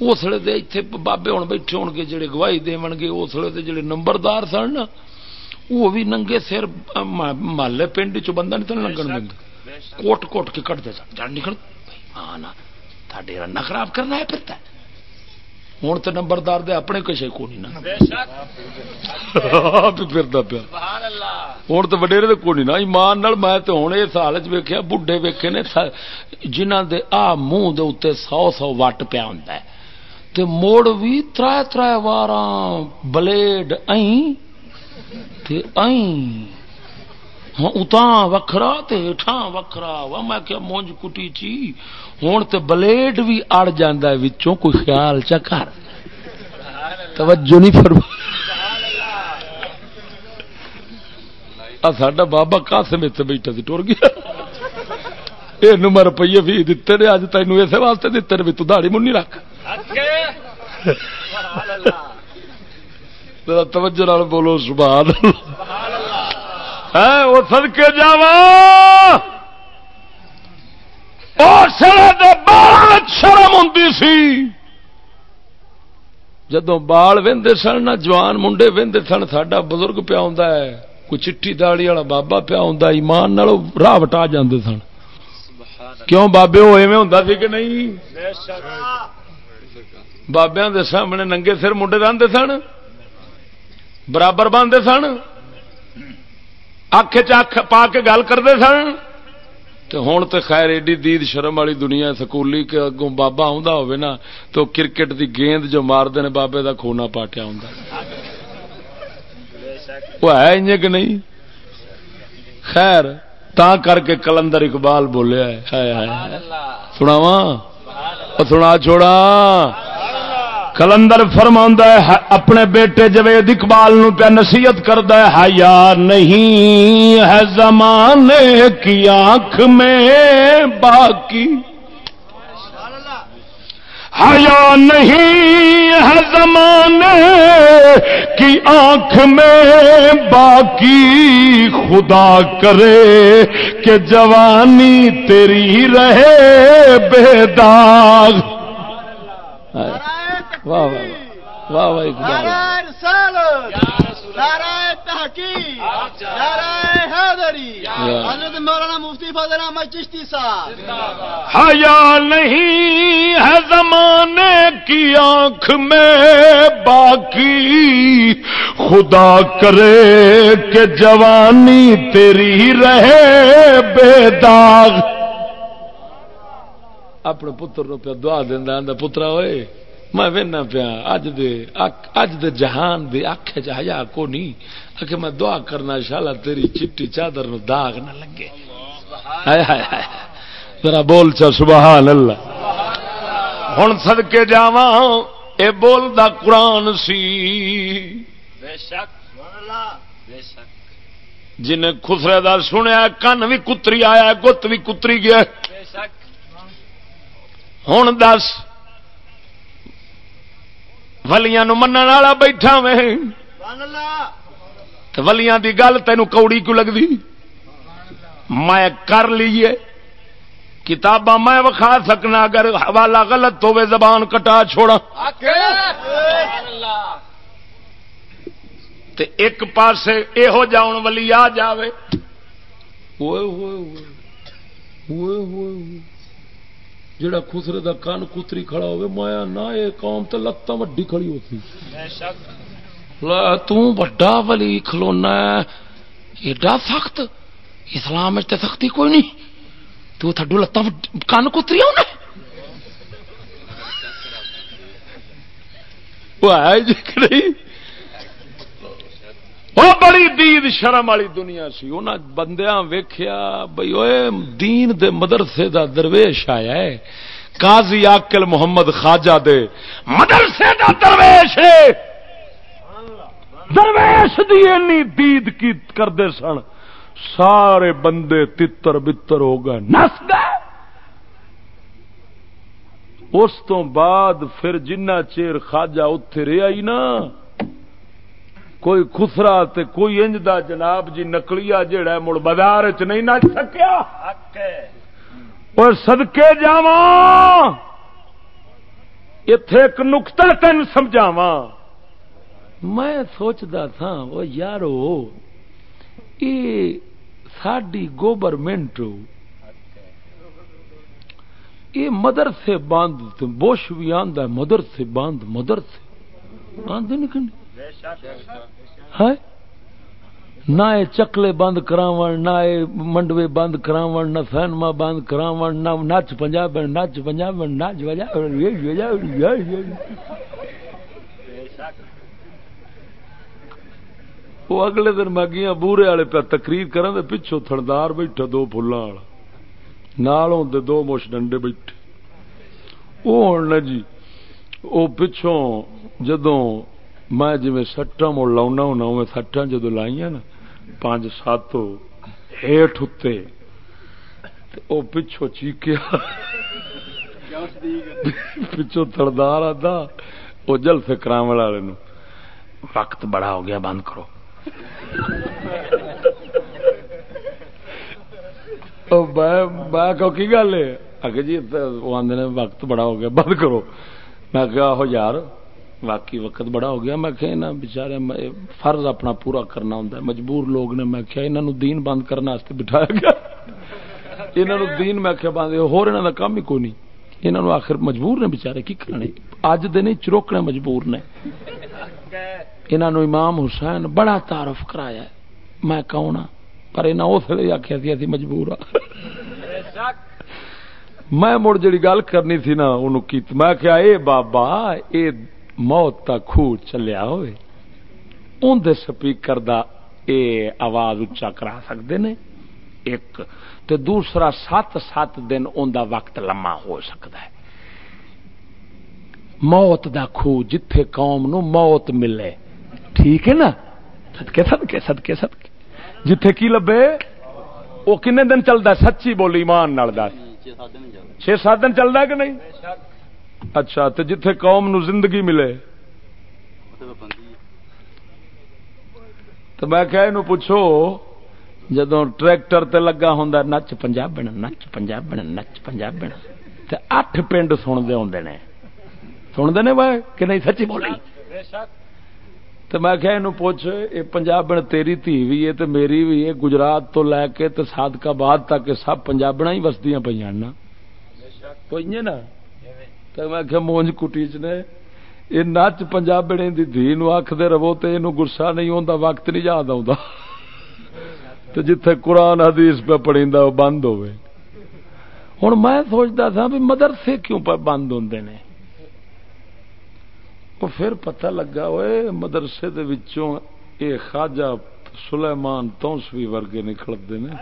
اسلے دے اتنے بابے ہوں بیٹھے ہو گے جڑے گواہی دے گے اسلے دے جڑے نمبردار سن نا وہ بھی ننگے سر محلے پنڈ چ بندہ نہیں تھا لگن دیں کوٹ کوٹ کے کٹتے سن۔ جان نکل۔ ہاں نا رن خراب کرنا ہے پھرتا ہے ہوں تو نمبردار دے اپنے کسے کو نہیں پھرتا پیا۔ ہوں تو وڈیرے کو نہیں نا۔ ایمان میں تو ہوں اس حالت ویکیا بڈھے ویکے نے جنہ دے آ منہ دے اتنے سو سو وٹ پیا ہوں تے موڑ بھی تر تر وار بلیڈ تے ہاں اتاں وکھرا تے ہٹھاں وکھرا۔ وا میں کیا مونج کٹی چی ہوں تے بلیڈ بھی اڑ جاندا ہے وچوں کوئی خیال چا کر۔ توجہ نہیں فرما ساڈا بابا قاسم اتنے بیٹھا سی ٹر گیا۔ یہ نمبر روپیے بھی دیتے نے اج تینوں اسے واسطے دیتے نے بھی تو دہڑی منی رکھ۔ توجہ بولو سبحان وہ سدکے جا شرم ہوں سی۔ جدو بال وہدے سن نہ جوان منڈے وہدے سن، ساڈا بزرگ پیا ہوں کوئی چٹی داڑی والا بابا پیا ہوں ایمان راہ وٹا جاندے سن۔ کیوں بابے وہ ایویں ہوں سی کہ نہیں؟ بابیا سامنے ننگے سر، منڈے رنتے سن، برابر باندھتے سن۔ اکھ چھ پا کے گل کرتے سن؟ تو ہوں تو خیر ایڈی دید شرم والی دنیا سکولی کے اگوں بابا آ نا، تو کرکٹ دی گیند جو مارتے ہیں بابے دا کھونا پاٹیا ہوں وہ ہے کہ نہیں؟ خیر، تا کر کے کلندر اقبال بولیا ہے۔ سناوا سنا چھوڑا کلندر فرما ہے اپنے بیٹے جوید اقبال نو پہ نصیحت کرد ہے یا نہیں، ہے زمانے کی آنکھ میں باقی۔ حیا نہیں، ہے زمانے کی آنکھ میں باقی۔ خدا کرے کہ جوانی تیری رہے بے داغ۔ واہ واہ واہ۔ واہ مولانا مفتی فضل احمد چشتی صاحب۔ حیا نہیں ہے زمانے کی آنکھ میں باقی۔ خدا کرے کہ جوانی تیری رہے بے داغ۔ اپنے پتر نو پیا دعا دینا پترا ہوئے۔ میں وہنا پیا اج دے اج دے جہان دے اکھ چیا کو نہیں کہ میں دعا کرنا شالا تیری چٹی چادر نو داغ نہ لگے ذرا بول چا سبحان اللہ۔ ہوں سدکے جا اے بول دا قرآن سی۔ جن خسرے دا سنیا کن بھی کتری آیا گت بھی کتری گیا۔ ہوں دس۔ ولیا من والا بیٹھا میں ولیاں دی گل تینوں کوڑی کیوں لگتی میں کر لیے کتاباں میں وکھا سکنا اگر حوالہ غلط ہوے زبان کٹا چھوڑا تے ایک پاسے یہو جاؤن ولی آ جائے ہوئے ہوئے ہوئے ہوئے ہوئے جڑا خسرے دا کان کتری کھڑا ہوئے مایا نہ یہ قوم تے لتاں وڈی کھڑی ہوتی۔ تڈا ولی کھلونا ایڈا سخت؟ اسلام تے سختی کوئی نہیں۔ تو تھڈو لتاں کان کتری ہونا وہ ہے جی وہ بڑی دید شرم والی دنیا سی۔ انہاں بندیاں ویکھیا بھئی دین دے مدرسے دا درویش آیا ہے۔ قاضی عاقل محمد خواجہ دے مدرسے دا درویش ہے۔ درویش دی اینی دید کی کردے سن۔ سارے بندے تتر بتر ہو گئے۔ نس گئے۔ اس تو بعد پھر جنہ چیر خواجہ اتھے رہا ہی نا۔ کوئی خسرا تے کوئی انج دا جناب جی نکلیا جڑا مڑ بازار چ نہیں نچ سکیا۔ اور سدکے جا اتے ایک نقطہ تین سمجھاوا میں سوچتا تھا وہ یارو یہ ساری گورنمنٹ یہ مدرسے بند بوش بھی آدھا مدرسے بند مدرسے۔ آدھے نہ چکلے بند کراو نہ منڈوے بند کراو نہ سینما بند کراو نہ نچ پنجاب نچ پنجاب نچ بجا وہ اگلے دن میں گیا بورے والے پہ تقریر کریں پچھو تھندار بیٹھا دو فلاں والا۔ دو مش ڈنڈے بیٹھے۔ وہ ہوں جی وہ پچھوں جدوں میں جی سٹا مڑ لاؤنا ہونا میں سٹا جدو لائی نا، پانچ سات ہیٹ اتنے وہ پچھو چیکیا پچھو تردار آتا وہ جل سے والے وقت بڑا ہو گیا، بند کرو۔ کی گل ہے؟ جی وہ آدھے وقت بڑا ہو گیا، بند کرو۔ میں کہا یار واقعی وقت بڑا ہو گیا۔ میں کہ نا بچارے فرض اپنا پورا کرنا ہوں مجبور لوگ نے میں کیا انہوں دین بند کرنے بٹھایا گیا۔ انہوں دین میں کیا بند ہور ہو رہا کام ہی کوئی نہیں۔ انہوں آخر مجبور نے بچارے کی کرنے اج دن چروکنے مجبور نے۔ انہوں امام حسین بڑا تعارف کرایا میں کون ہاں پر انہیں اس لیے آخیا سی، اسی مجبور ہاں۔ میں مڑ جڑی گل کرنی تھی نا، انہوں کی، میں کیا اے بابا، اے موت کا خوہ چلیا ہوئے اندر سپیکر دا اے آواز اچا کرا سکتے نے ایک تے دوسرا سات سات دن ان دا وقت لما ہو سکتا ہے موت دا خوہ جتھے قوم نو موت ملے ٹھیک ہے نا صدقے صدقے صدقے صدقے جتھے کی لبے وہ کنے دن چلتا سچی بولی ایمان نال دس چھ سات دن چلتا کہ نہیں اچھا تو جتھے قوم نو زندگی ملے۔ تو میں کہ پوچھو جدو ٹریکٹر تے لگا ہوں نچ پنجاب نچ پنجاب نچ پنجاب تے اٹھ پنڈ سنتے ہوں نے۔ سنتے نے بھائی، کہ نہیں؟ سچی بولی۔ تو میں کہ پوچھ یہ پنجاب تیری تھی بھی ہے تو میری بھی ہے گجرات تو لے کے تو سادکا بعد تک سب پنجابنا ہی وسدیاں پہ کوئی نا؟ تو میں کہ مونج کٹی چ نے یہ نچ پنجاب دی دھی نو آخدے رہو تو یہ گسا نہیں ہوتا وقت نہیں یاد آتا تو جتھے قرآن حدیث پہ پڑی وہ بند ہوئے ہوں میں سوچتا تھا بھی مدرسے کیوں پہ بند ہوں نے؟ وہ پھر پتہ لگا ہوئے مدرسے دے وچوں اے خواجہ سلیمان تونسوی ورگے نکلتے ہیں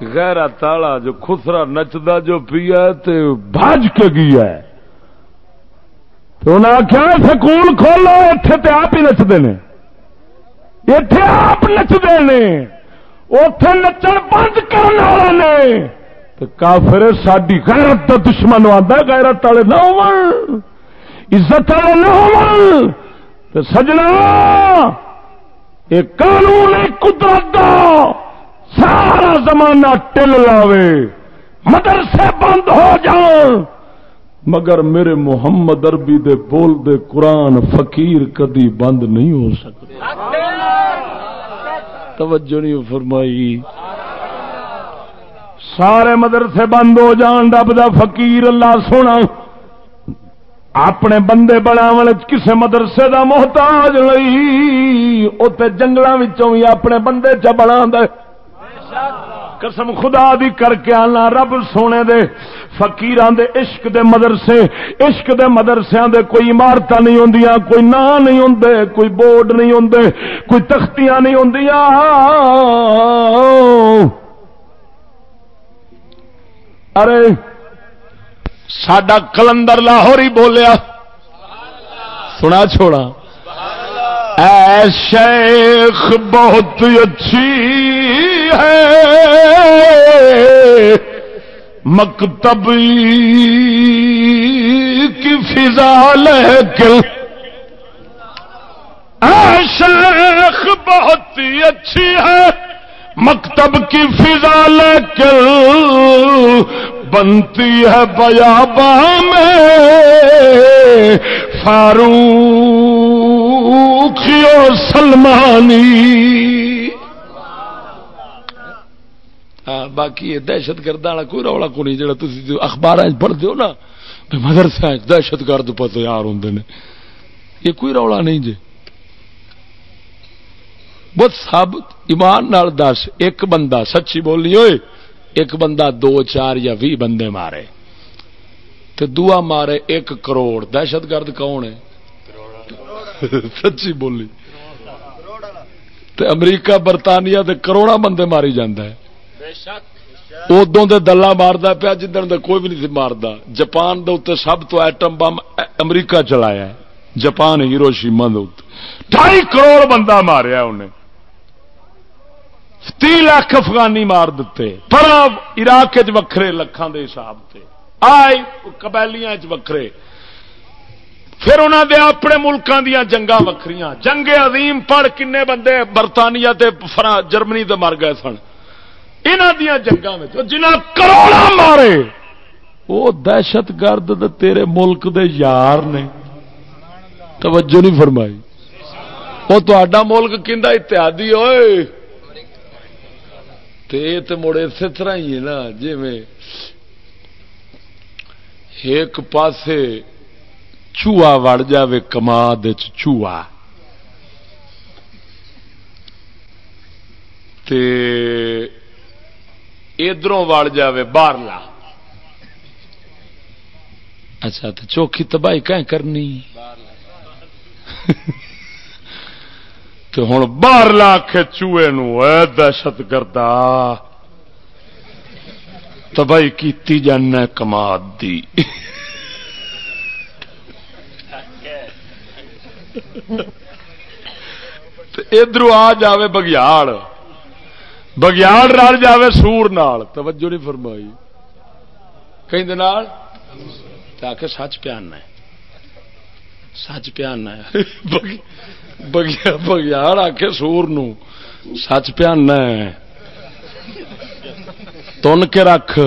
غیرا تالا جو خسرا نچدا جو پیا بھاج کے گیا ہے۔ انہیں آخیا سکول کھولو اتے آپ ہی نچتے ہیں اتے آپ نچتے ہیں اتے نچن بند کرنے والے نے۔ کافر ساری غیرت کا دشمن آتا غیرت والے نہ ہو عزت والے نہ ہو سجنا یہ قانون قدرت سارا زمانہ ٹل لاوے، مدرسے بند ہو جان مگر میرے محمد اربی دے بول دے قرآن فقیر کدی بند نہیں ہو سکتے۔ توجہ نہیں فرمائی۔ سارے مدرسے بند ہو جان ڈب دا فقیر اللہ سونا۔ اپنے بندے بناو کسے مدرسے دا محتاج نہیں اتنے جنگلوں بھی اپنے بندے چ بنا دے۔ قسم خدا دی کر کے آنا، رب سونے دے فقیران دے، عشق دے مدرسے، عشق دے مدرسے دے کوئی عمارت نہیں ہوں کوئی نا نہیں ہوں کوئی بورڈ نہیں ہوں کوئی تختیاں نہیں ہوں ارے، ساڈا کلندر لاہور ہی بولیا۔ سنا چھوڑا۔ اے شیخ بہت اچھی ہے۔ مکتب کی فضا لیکن اے شیخ بہت ہی اچھی ہے۔ مکتب کی فضا لیکن بنتی ہے بیابا میں۔ فاروق سلمانی۔ ہاں، باقی یہ دہشت گرد والا کوئی رولا کو نہیں، جڑا تھی اخبار پڑھتے ہو نا مدرسے دہشت گرد پتہ یار ہوں نے۔ یہ کوئی رولا نہیں جی۔ بہت سب ایمان نال دس، ایک بندہ سچی بولنی ہوئے ایک بندہ دو، چار یا بھی بندے مارے۔ تو دعا مارے، ایک کروڑ۔ دہشت گرد کون ہے؟ سچی بولی۔ تے امریکہ، برطانیہ دے کروڑا بندے ماری جاندہ ہے ادو دے دلہ ماردا پیا، جدن دے کوئی بھی نہیں ماردا۔ جپان دے اتنے سب تو ایٹم بم امریکہ چلایا ہے۔ جپان ہیرو شیما ڈھائی کروڑ بندہ ماریا انہیں۔ تی لاکھ افغانی مار دیتے۔ پر عراق وکھرے لکھان دے حساب سے آئے قبیلیاں وکھرے۔ پھر انہوں دے اپنے ملکوں دیا جنگا وکری جنگ عظیم پڑھ کنے بندے برطانیہ تے جرمنی تے مر گئے سن۔ انہوں دیا جنگا جنہ کروڑا مارے۔ وہ دہشت گرد دے تیرے ملک دے یار نے۔ توجہ نہیں فرمائی۔ وہ تا ملک کھا اتحادی ہوئے تے مڑے اسی طرح ہی ہے نا جی میں ایک پاسے چوہا وڑ جائے کما چوہا۔ ادھر وڑ جائے باہرلا۔ اچھا تو چوکھی تباہی کہ کرنی؟ تو ہوں باہر لا کے چوہے نو دہشت گردا۔ تباہی کی جانا کماد دی۔ ادھر آ جائے بگیاڑ بگیاڑ رل جائے سور نال توجہ نہیں فرمائی کہیں آ سچ پیانا سچ پیانا بگیاڑ آ کے سور نو سچ پیانا تن کے رکھ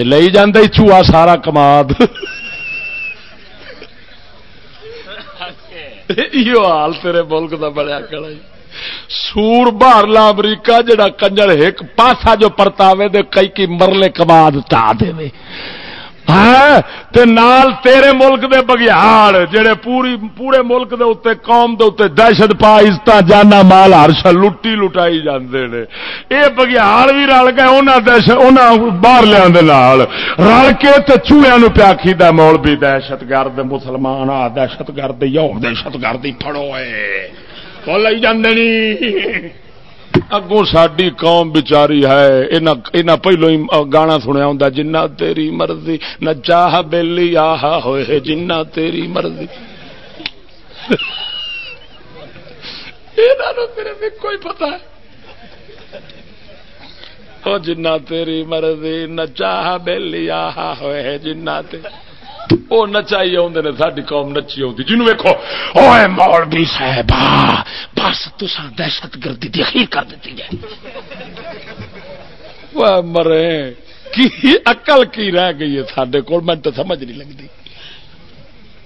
لے جانا چوہا سارا کماد حال تیرے ملک کا بڑا کڑا سور باہرلا امریکہ جڑا کنجر ایک پاسا جو پرتاوے دے کئی کی مرلے کما تا دے ہاں، تے نال تیرے ملک دے بگیاڑ، جڑے پوری، پورے ملک دے اتنے قوم دے اتنے دہشت پا عزت جانا مال ہرش لٹی لٹائی جاندے نے۔ اے بگیاڑ بھی رل گئے، انہاں دہشت انہاں باہر لیا نال۔ رل کے تے چوہیاں نو پیا کھیدا مول بھی دہشت گرد مسلمان، آ دہشت گرد یو دہشت گردی پھڑو اے۔ بول جاندے نہیں اگوں ساری قوم بچاری ہے۔ پہلو ہی گانا سنیا ہوں جنا تیری مرضی، نہ چاہ بہلی آہا ہوئے جنا تیری مرضی۔ کوئی پتا جنا تیری مرضی، نہ چاہ بہلی آہا ہوئے جنا تیری وہ نچائی آدھے نے ساری قوم نچی آتی جنوب ویکو مولوی صاحب بس تسا دہشت گردی تخیر کر دیتی ہے مرے کی اقل کی رہ گئی ہے سڈے کو میں تو سمجھ نہیں لگتی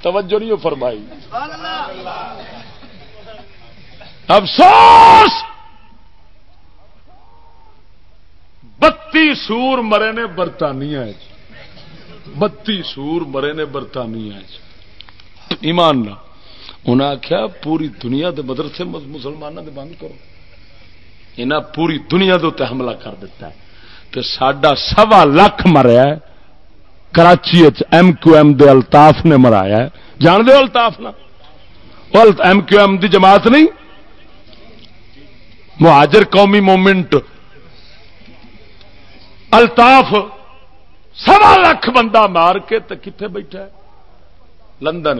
توجہ نہیں فرمائی افسوس بتی سور مرے نے برطانیہ بتی سور مرے نے برطانیہ ایمان نہ انہیں آخیا پوری دنیا دے مدرسے مسلمانوں دے بند کرو انہیں پوری دنیا دے حملہ کر دیتا ہے تو سڈا سوا لکھ مریا کراچی ایم کیو ایم دے الطاف نے مرایا ہے جان دے الطاف نا ایم کیو ایم دی جماعت نہیں مہاجر قومی مومنٹ الطاف سوا لاکھ بندہ مار کے تو کتنے بیٹھا ہے؟ لندن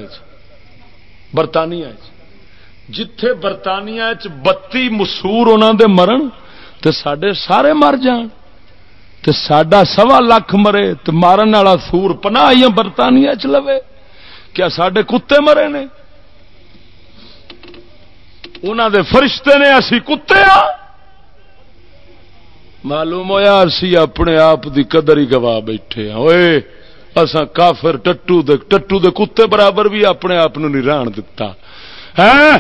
برطانیہ جتھے برطانیہ بتی مسور انہوں دے مرن، تے سڈے سارے مر جان۔ تے ساڈا سوا لاکھ مرے تو مارن والا سور پنا آئی برطانیہ چ لوے۔ کیا سڈے کتے مرے نے؟ انہوں دے فرشتے نے، اسی کتے آ معلوم ہوا اسی اپنے آپ دی قدر ہی گوا بیٹھے ہاں اسا کافر ٹٹو دے ٹٹو دے کتے برابر بھی اپنے آپ نہیں ران دتا۔ ہے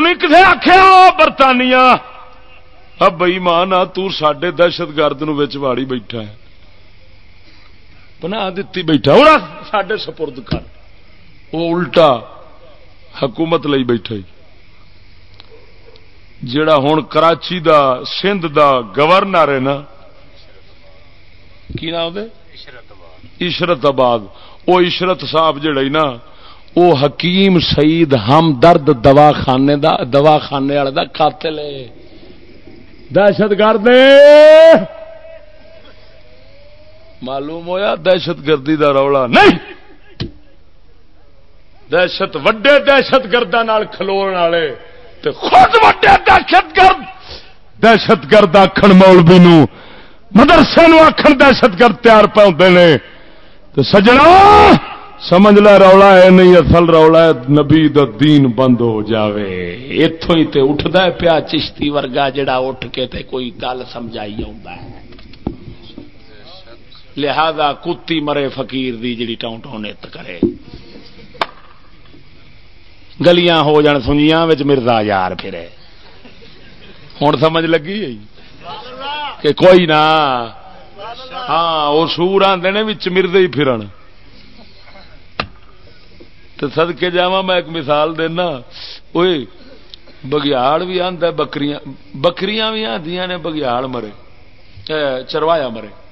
نہیں کسی آخیا برطانیہ۔ اب بئی ماں نہ تے دہشت گرد واڑی بیٹھا ہے۔ بنا دیتی بیٹھا وہ سڈے سپرد کر۔ وہ الٹا حکومت لئی بیٹھا جڑا ہوں کراچی دا، سندھ دا گورنر ہے نا، کی نام عشرت آباد وہ عشرت صاحب جڑا نا، وہ حکیم سعید ہم درد دوا خانے دا دوا خانے والے دا قاتل ہے۔ دہشت گرد معلوم ہویا دہشت گردی دا رولا؟ نہیں! دہشت وڈے دہشت گردوں کھلو والے۔ تے خود وڈے دہشت گرد۔ دہشت گرد آخر مولوی نو۔ مدرسے نو آخر دہشت گرد تیار پہ نے۔ تو سجنا، سمجھ لا رولا ہے نہیں، اصل رولا ہے نبی دا دین بند ہو جاوے۔ اتوں ہی تے اٹھتا ہے پیا چشتی ورگا جڑا اٹھ کے تے کوئی گل سمجھائی ہے۔ لہذا کتی مرے فقیر دی جڑی ٹاؤن ٹاؤن ات کرے۔ گلیاں ہو جان، سنجیاں مرزا یار پھرے۔ ہوں سمجھ لگی؟ کہ کوئی نہ۔ ہاں وہ سور آتے نے مردے ہی پھرن۔ تو سد کے جا میں ایک مثال دینا۔ وہ بگیاڑ بھی آتا بکریاں بکریاں بھی آدی نے بگیاڑ مرے۔ چروایا مرے۔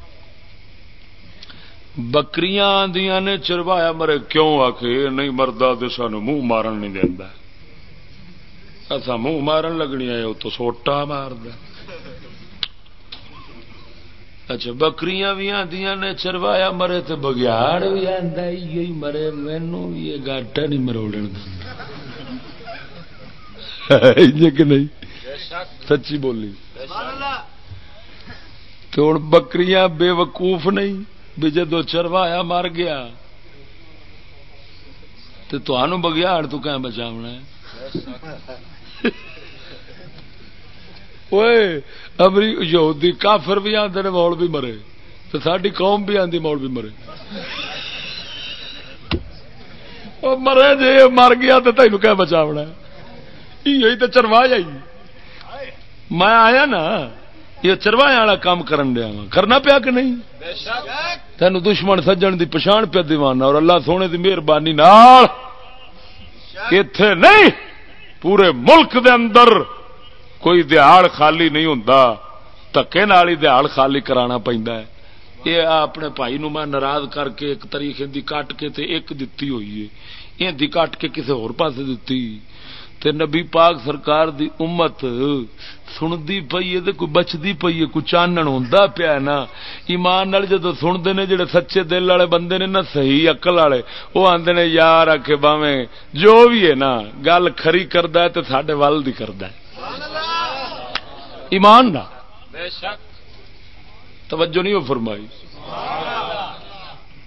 بکریاں آدیا نے چروایا مرے کیوں آ کے نہیں مردا تو سانو منہ مارن نہیں دینا اصا منہ مارن لگنی ہے وہ تو سوٹا مار اچھا بکریاں بھی آدیا نے چروایا مرے تو بگیاڑ بھی آتا مرے مینو بھی یہ گاٹا نہیں مروڑ کہ نہیں؟ سچی بولی۔ تو بکریاں بے وقوف نہیں۔ بھی جدو چروایا مر گیا تو تمہوں بگیاڑ تو کہیں بچاونا امری یہودی کافر بھی آتے نے مول بھی مرے تو ساری قوم بھی آتی مول بھی مرے۔ مرے جی مر گیا تو تین کہ بچاونا یہی تو چروا جائی میں آیا نا یہ چروایا والا کام کرن دیا کرنا پیا کہ نہیں؟ تین دشمن سجن دی پچھان پہ دیوانا اور اللہ سونے دی مہربانی اتے نہیں؟ پورے ملک دے اندر کوئی دہاڑ خالی نہیں ہوں دکے نال ہی دہاڑ خالی کرانا پہنتا ہے۔ یہ اپنے بھائی نو میں ناراض کر کے ایک تاریخ دی کٹ کے تے ایک دتی ہوئی ہے۔ یہ کٹ کے کسی ہور پاسے دتی تے نبی پاک سرکار دی امت سنتی پی ہے کوئی بچتی پی ہے، کوئی چانن ہوں پیا نا۔ ایمان نال جدو سنتے نے جڑے سچے دل والے بندے نے نا، صحیح اقل والے وہ آتے نے، یار آ کے باوے جو بھی ہے نا، گل کھری کرد ہے تو سڈے ول دی کرد ایمان نہ توجہ نہیں وہ فرمائی۔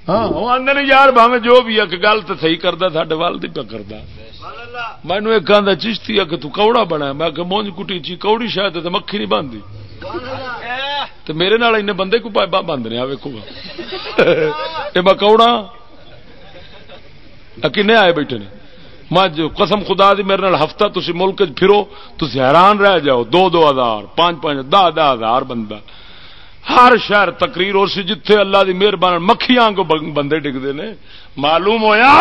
ہاں وہ آدھے نے، یار باوے جو بھی ہے، کہ گل تو صحیح کرتا سڈے ول دی پہ کرتا مینو ایک آدھا چشتی ہے کہ تو کوڑا بنا میں کہ مونج کٹی چی، کوڑی شاید تو مکھی نہیں باندھی۔ تو میرے نال این بندے کو بند نے ویکو یہ میں کونا کن آئے بیٹھے نے۔ میں جو قسم خدا دی میرے نال ہفتہ تھی ملک پھرو تھی حیران رہ جاؤ۔ دو دو ہزار، پانچ پانچ، دہ دہ ہزار بندہ۔ ہر شہر تقریر ہو سی جتھے اللہ دی مہربانی مکھیاں کو بندے ڈگتے نے۔ معلوم ہویا؟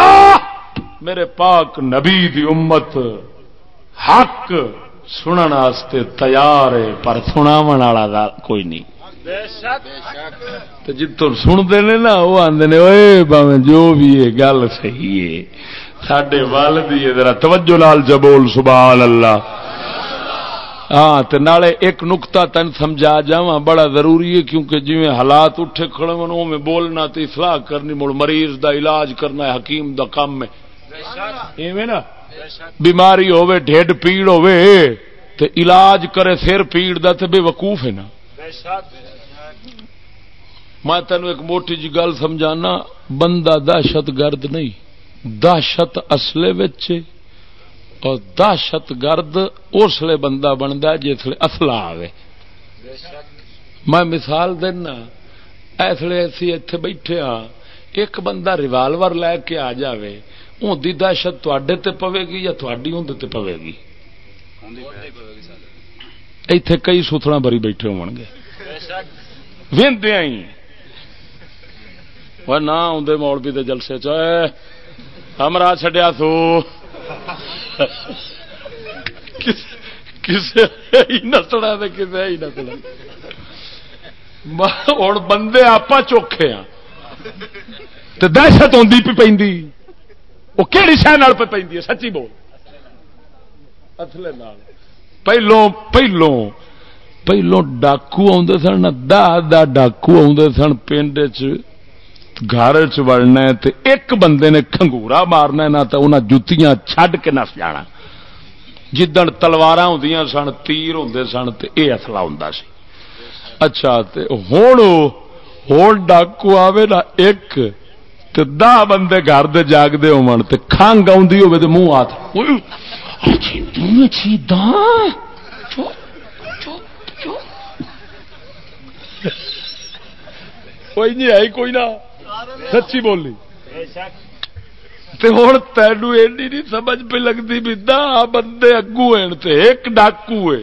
میرے پاک نبی دی امت حق سنن واسطے تیار ہے، پر سنا والا کوئی نہیں۔ جتوں سنتے نے نا، وہ آدھے جو بھی ہے، گل صحیح ہے۔ سڈے والدی ذرا توجہ لال جبول سبحان اللہ۔ ہاں تے نالے ایک نقطہ تن سمجھا جاواں، بڑا ضروری ہے، کیونکہ جی حالات اٹھے کھڑے من میں بولنا تے اصلاح کرنی، مڑ مریض دا علاج کرنا ہے حکیم دا کام ہے۔ ایویں نا؟ بیماری ہوے ڈھڈ پیڑ ہوے تے علاج کرے سر پیڑ دا تے بے وقوف ہے نا؟ میں تینوں ایک موٹی جی گل سمجھانا بندہ دہشت گرد نہیں دہشت اصلے اور دہشت گرد اس لیے بندہ بنتا جس لیے اصلا آئے میں مثال دینا اس لیے اسی اتے بیٹھے ہاں ایک بندہ ریوالور لے کے آ جائے ان کی دہشت تے پوے گی یا تھوڑی ہوں پوے گی؟ اتے کئی ستنا بری بیٹھے ہو گے۔ وندیا ہی نہ آدھے مولوی دے جلسے چ ہمرا چڈیا سو کسے نسنا کسے ہی نسنا ہوں بندے آپ چوکھے ہاں۔ تو دہشت آدھی پی پی وہ کہڑی شہ پہ پی سچی بول۔ اصل پہلو پہلو پہلو ڈاکو آدھے سن دہ دہ ڈاکو آدھے سن پنڈ گھر چڑنا ایک بندے نے کنگورا مارنا نہ تو انہیں جتیاں چھڈ کے نس جانا۔ جدن تلوار ہوں سن تیر ہوں سن تو یہ اصلا ہوں سی۔ اچھا ہوں ہوں ڈاکو آئے نا ایک دہ بندے گھر دے جاگتے ہو کنگ آ منہ ہاتھ کوئی نہیں آئی کوئی نہ سچی بولی ہوں تینو ایڈی نہیں سمجھ پہ لگتی بھی دہ بندے اگو ایک ڈاکو ہے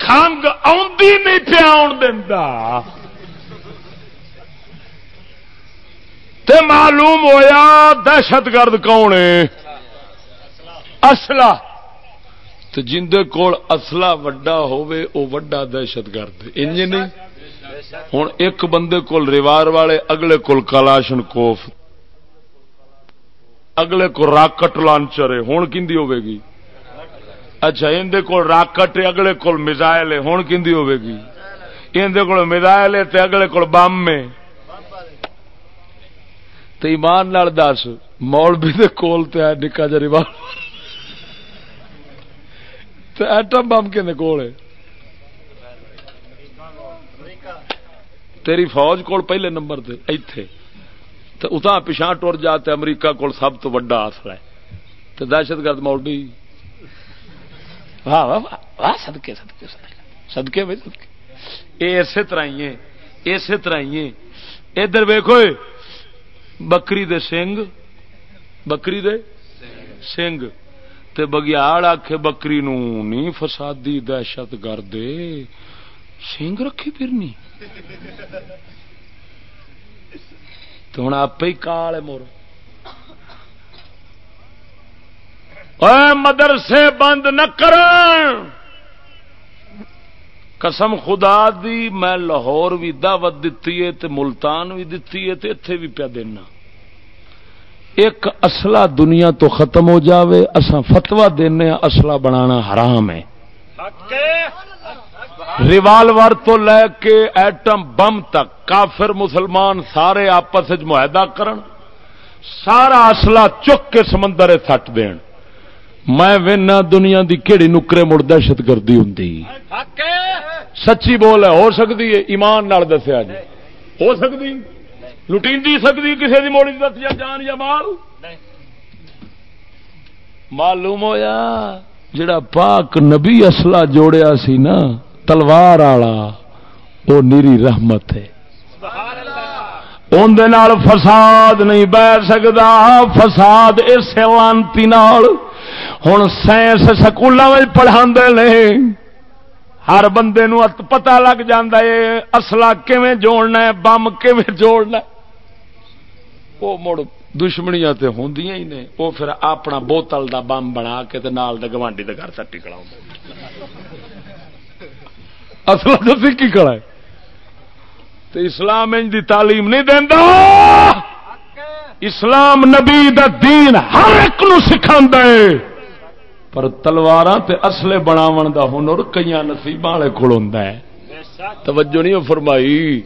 کنگ نہیں پیا دینا تے معلوم ہویا دہشت گرد کون ہے؟ اصلہ تو جندے کول اصلہ وڈا ہوئے او وڈا دہشت گرد۔ انج نہیں؟ ہوں ایک بندے کول ریوار والے، اگلے کول کلاشن کوف۔ اگلے کو راکٹ لانچر ہے ہوں کھی ہوے گی؟ اچھا اندر کول راکٹ اگلے کول میزائل ہے ہوں کھی ہوے گی؟ اندر کول میزائل ہے اگلے کول بم ہے۔ تو ایمان نال دس، مولوی دے کول تے نکا جا ریوار ایٹم بم کہ کول ہے؟ تیری فوج کول پہلے نمبر تے، ایتھے۔ تو اتنا پچھا ٹر جاتے امریکہ کول سب تو وڈا اصل ہے۔ تو دہشت گرد مولوی۔ واہ واہ واہ سدکے سدکے سدکے بھائی سدکے یہ اسی طرح ہی ہے اسی طرح ہی ہے ادھر ویکو بکری دے سنگ بکری دے سنگ تے بگیاڑ آکھے بکری نو نہیں فسادی دہشت گرد سنگ رکھی پھرنی تو ہوں آپ ہی کال ہے مور مدرسے بند نہ کر قسم خدا دی، میں لاہور بھی دعوت دیتی ہے تے ملتان بھی دیتی ہے تے اتے بھی پیا دینا۔ ایک اصلہ دنیا تو ختم ہو جاوے اسا فتوا دینے اصلہ بنانا حرام ہے۔ ریوالور تو لے کے ایٹم بم تک کافر، مسلمان سارے آپس معاہدہ کرن۔ سارا اصلا چک کے سمندر سٹ دین۔ میں وینا دنیا دی کہڑی نکرے مڑ دہشت گردی ہوں سچی بول ہے، ہو سکتی ہے؟ ایمان نال دسیا جی۔ ہو سکتی؟ لٹی سکتی کسی کی موڑی دسیا جان یا مال؟ معلوم ہوا جڑا پاک نبی اصلہ جوڑیا سی نا، تلوار والا وہ نیری رحمت ہے۔ اندر فساد نہیں بہ سکتا فساد اس لانتی ہوں سائنس سکولوں میں پڑھا ہر بندے نو پتا لگ ہے اصلا کیون جوڑنا ہے بم کیون جوڑنا وہ مڑ دشمنیاں تے ہوندیاں ہی نے۔ وہ پھر اپنا بوتل دا بم بنا کے تے نال دے گوانڈی دے گھر سٹی کڑا اصل تو سکی کڑا ہے۔ تو اسلام ان دی تعلیم نہیں دینا اسلام نبی دا دین ہر ایک نو سکھا ہے۔ پر تلوار اصلے بناو دا ہنر کئی نصیب والے کول ہے۔ توجہ نہیں فرمائی۔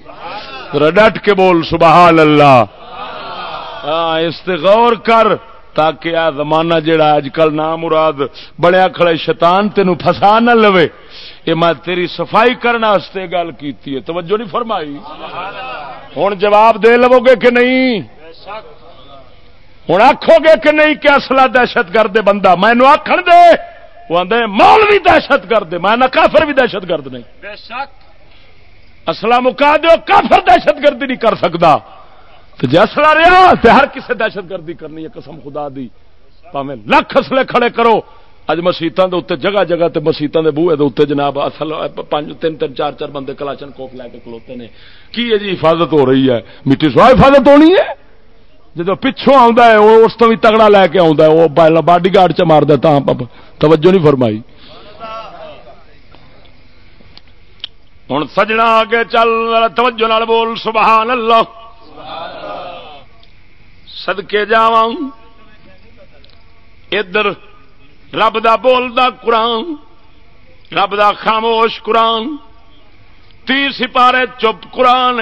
ڈٹ کے بول، سبحان اللہ۔ ہاں استغور کر تاکہ آ زمانہ جڑا اج کل نام مراد بڑیا کھڑے شیطان تینو پھسا نہ لوے۔ یہ میں تیری صفائی کرنا واسطے گل کیتی ہے۔ توجہ نہیں فرمائی۔ ہوں جواب دے لو گے کہ نہیں؟ بے شک ہوں آخو گے کہ نہیں کہ اصلا دہشت گرد بندہ؟ میں آخر دے۔ وہ آدھے مول بھی دہشت گرد میں نہ کافر بھی دہشت گرد نہیں۔ اصلا مکا دو کافر دہشت گردی نہیں کر سکتا تو جی اصلا رہا تو ہر کسی دہشت گردی کرنی ہے قسم خدا دی۔ پاوے لکھ اصلے کھڑے کرو۔ اج مسیتوں کے اتنے جگہ جگہ تے مسیتوں کے بوے اتنے جناب اصل تین تین چار چار بندے کلاشن کوپ لے کے کھلوتے ہیں کی ہے جی حفاظت ہو رہی ہے؟ میٹھی سوا حفاظت ہونی ہے؟ جب پچھوں ہے، وہ اس تو بھی تگڑا لے کے آتا ہے، وہ باڈی گارڈ چ مار دیتا ہاں توجہ نہیں فرمائی۔ ہوں سجنا آگے چل توجہ نال بول، سبحان اللہ۔ سدکے جا ادھر رب دا بولدا قرآن، رب دا خاموش قرآن۔ تی سپارے چپ قرآن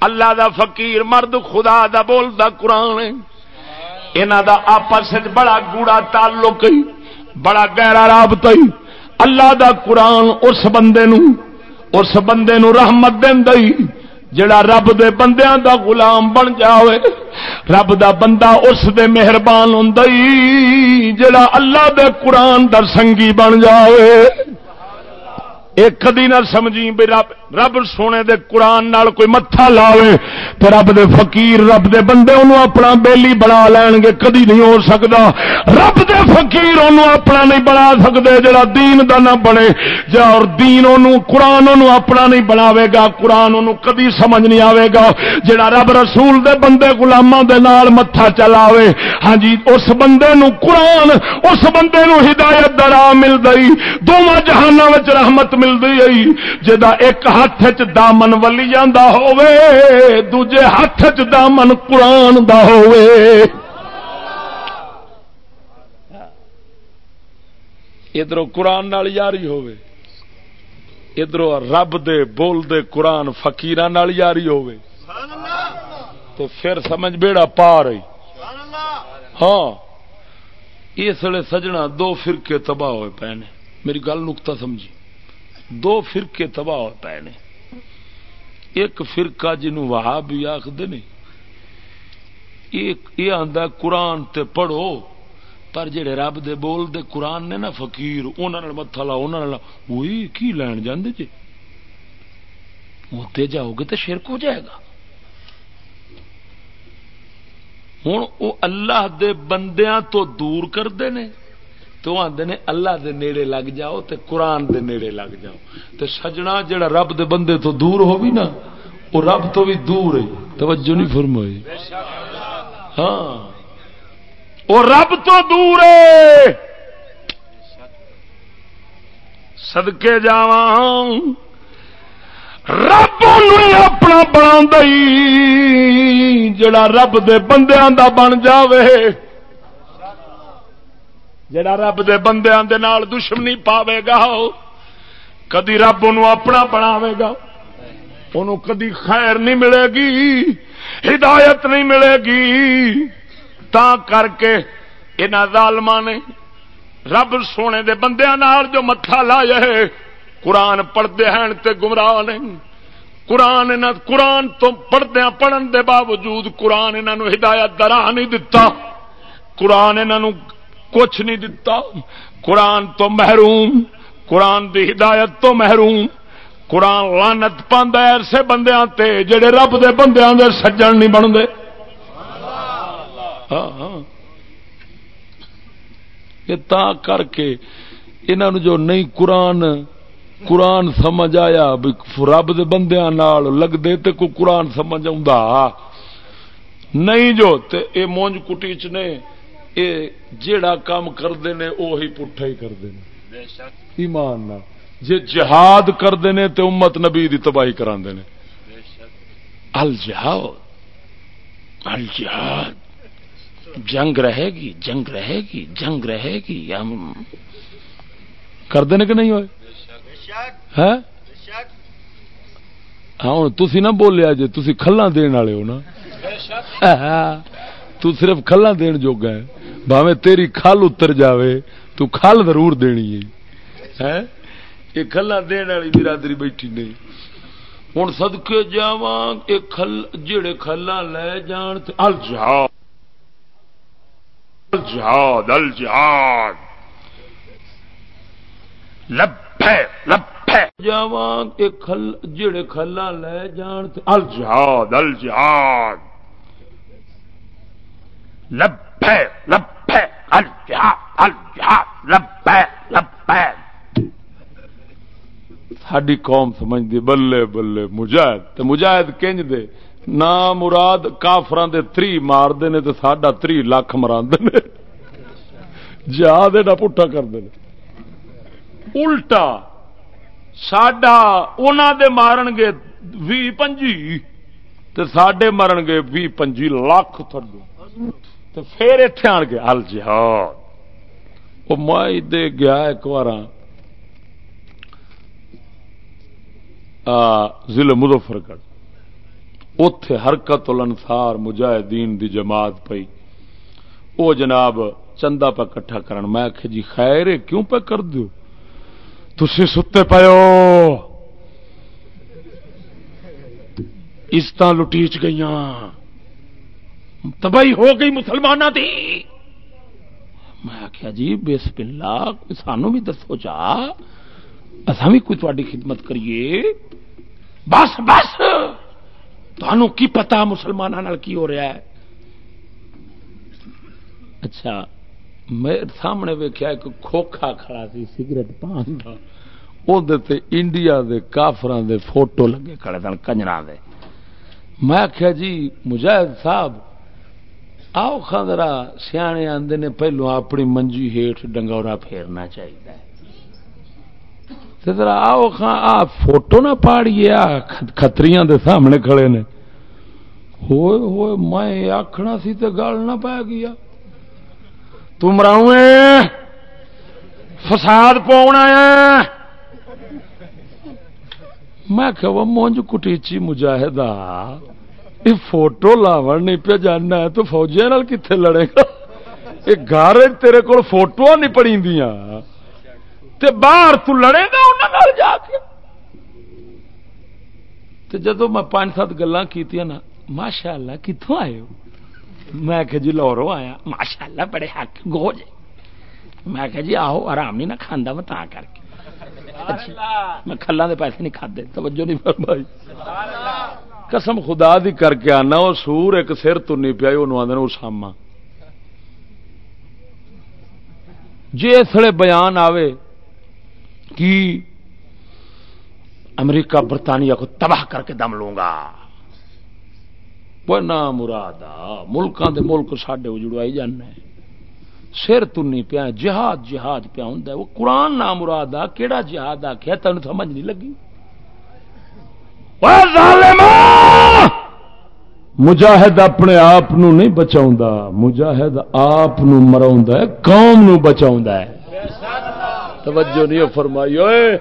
اللہ دا فقیر، مرد خدا دا بولدا قرآن انہوں دا آپس بڑا گوڑا تعلق بڑا گہرا رابطہ اللہ دا قرآن اس بندے نو، اس بندے نو رحمت دئی جڑا رب دے بندیاں دا غلام بن جاوے، رب دا بندہ اس دے مہربان ہوں جڑا اللہ دے قرآن در سنگی بن جاوے۔ ایک کدی نہ سمجھی بھی رب رب سونے دے قرآن نال کوئی متھا لاوے تو رب دے فقیر، رب دے بندے انہوں اپنا بیلی بنا لین گے، کدی نہیں ہو سکتا رب دے فقیر انہوں اپنا نہیں بنا سکتے جڑا دین دا نہ بنے۔ جا اور دین انہوں، قرآن انہوں اپنا نہیں بناوے گا، قرآن انہوں کدی سمجھ نہیں آوے گا۔ جڑا رب رسول دے بندے غلاماں دے نال متھا چلاوے۔ ہاں جی اس بندے نو قرآن، اس بندے نو ہدایت درا مل گئی۔ دونوں جہانوں رحمت مل ملتی جا ایک ہاتھ چ دامن ولی ہوے دوجے ہاتھ چ دامن قرآن دا ہوے ادھر قرآن یاری ہوے ادھر رب دے بول دے قرآن فکیر یاری ہوے تو پھر سمجھ بیڑا پا رہی ہاں اس لیے سجنا دو فرقے تباہ ہوئے پے نے۔ میری گل نکتا سمجھی۔ دو فرقے تباہ ہو پے نے ایک فرقہ جنوں وہاں بھی آخر یہ آدھا قرآن تے پڑھو، پر جڑے رب دے بول دے قرآن نے نا فقیر انہوں متھا لا انہوں وہی کی لین جاندے جی؟ ہوتے جاؤ گے تو شرک ہو جائے گا۔ ہوں وہ اللہ دے بندیاں تو دور کرتے ہیں تو آدھے نے اللہ دے نیڑے لگ جاؤ تے قرآن دے نیڑے لگ جاؤ تے سجنا جڑا رب دے بندے تو دور ہو بھی نا وہ رب تو بھی دور ہے۔ توجہ نہیں فرمائی۔ ہاں۔ وہ رب تو دور ہے۔ سدکے جا رب اپنا بنا جڑا رب دے بندیاں دا بن جاوے۔ جڑا رب دے بندیاں دے نال دشمنی پاوے گا، کدی رب ان اپنا بناوے گا۔ انہوں کدی خیر نہیں ملے گی، ہدایت نہیں ملے گی۔ تا کر کے انہاں ظالماں نے رب سونے دے بندیاں نال جو متھا لایا ہے، قرآن پڑھتے ہیں تے گمراہ نے۔ قرآن قرآن تو پڑھدیا پڑھن دے باوجود قرآن انہوں ہدایت درا نہیں دتا۔ قرآن انہوں کچھ نہیں دتا۔ قرآن تو محروم، قرآن دی ہدایت تو محروم۔ قرآن لانت پاند ایسے بندیاں تے، جڑے رب دے بندیاں دے سجن نہیں بنتے ہاں ہاں۔ یہ تا کر کے انہوں جو نہیں قرآن قرآن سمجھ آیا رب دے بندیاں نال لگ دے تے کو قرآن سمجھ آ نہیں جو، تے اے مونج کٹی چ نے اے جیڑا کام کرتے ہیں وہی پٹھا ہی کرتے ہیں ایمان نہ جے جہاد کرتے ہیں تو امت نبی دی تباہی کرا الجہاد۔ الجہاد۔ جنگ رہے گی جنگ رہے گی جنگ رہے گی۔ ہم کرتے کہ نہیں ہوئے؟ ہاں؟ تھی نہ بولیا جی تھی کھلا دن والے ہو نا۔ تو صرف کھلا دین جوگا ہے۔ بھاوے تیری کھل اتر جاوے، تو کھل ضرور دینی ہے۔ یہ کھلا دین والی برادری بیٹھی نہیں۔ ہوں سدکے جا جڑے کھلا لے جان الجہاد الجہاد الجہاد لبے لبے جاواں جڑے کھلا لے جان الجہاد الجہاد لبے لبے ہے۔ الجہاد الجہاد لبے لبے ساری قوم سمجھتی بلے بلے، مجاہد۔ مجاہد کنج دے نہ مراد کافران دے تری مار دے تو ساڈا تری لاکھ مرا جہاد ایڈا پٹھا کر دے الٹا، ساڈا انہوں دے مارن گے بھی پنجی۔ تے ساڈے مرن گے بھی پنجی لاکھ تھڈو تو پھر اتے آن کے ہل جہاد۔ وہ مائی دے گیا ایک بار ضلع مظفر گڑھ اتے حرکت الانصار مجاہدین دی جماعت پئی۔ او جناب، چندہ پہ کٹھا کرن۔ میں کہ جی خیر کیوں پہ کر دیو؟ تسی ستے پیو عزت لٹیچ گئی تباہی ہو گئی مسلمان دی۔ میں آخیا جی بسم اللہ سانو بھی دسو چا اصا بھی کوئی تاری خدمت کریے۔ بس بس۔ تمہوں کی پتا مسلمانوں کی ہو رہا ہے؟ اچھا میرے سامنے ویکیا ایک کھوکھا کھڑا سی، سگریٹ پان کا انڈیا دے کافران دے فوٹو لگے کھڑے سن کنجرا دے۔ میں آخیا جی مجاہد صاحب آؤ خاندرا سیانے آدھے نے پہلو اپنی منجی ہیٹ ڈنگورا پھیرنا چاہیے ذرا آؤ خان، آ فوٹو نہ پاڑیے، آ کتری دے سامنے کھڑے نے۔ ہوئے ہوئے، میں آخنا سی تو گل نہ پی گیا۔ تم راؤ فساد پاؤنا میں کہ مونج کٹیچی مجاہدہ۔ یہ فوٹو لاو نہیں پہ جانا ہے تو فوجیاں کتنے لڑے گا؟ یہ گھر تیرے کو فوٹو نہیں پڑی دیا تے باہر تو لڑے گا انہوں جا کے۔ تے جدو میں پانچ سات گلا کی نا ماشاء اللہ کتوں آئے ہو؟ میں کہ جی لورو آیا ماشاء اللہ بڑے حق گوج میں کہ جی آہو آرام نہیں نہ کھانا میں تا کر کے۔ میں کھلا دے پیسے نہیں کھادے توجہ نہیں فرمائی۔ قسم خدا دی کر کے آنا، وہ سور ایک سر تنی پیا وہ آدھے اسامہ۔ جی اسلے بیان آوے کی امریکہ، برطانیہ کو تباہ کر کے دم لوں گا۔ وہ نہ مراد ملکوں دے ملک سڈے اجڑوائی جانا سر تنی پیا جہاد جہاد پیا ہوں وہ قرآن نہ مراد آ کہڑا جہاد آ کیا تین سمجھ نہیں لگی۔ مجاہد اپنے آپ نہیں بچا مجاہد آپ مرا قوم نو توجہ نہیں فرمائی ہوئے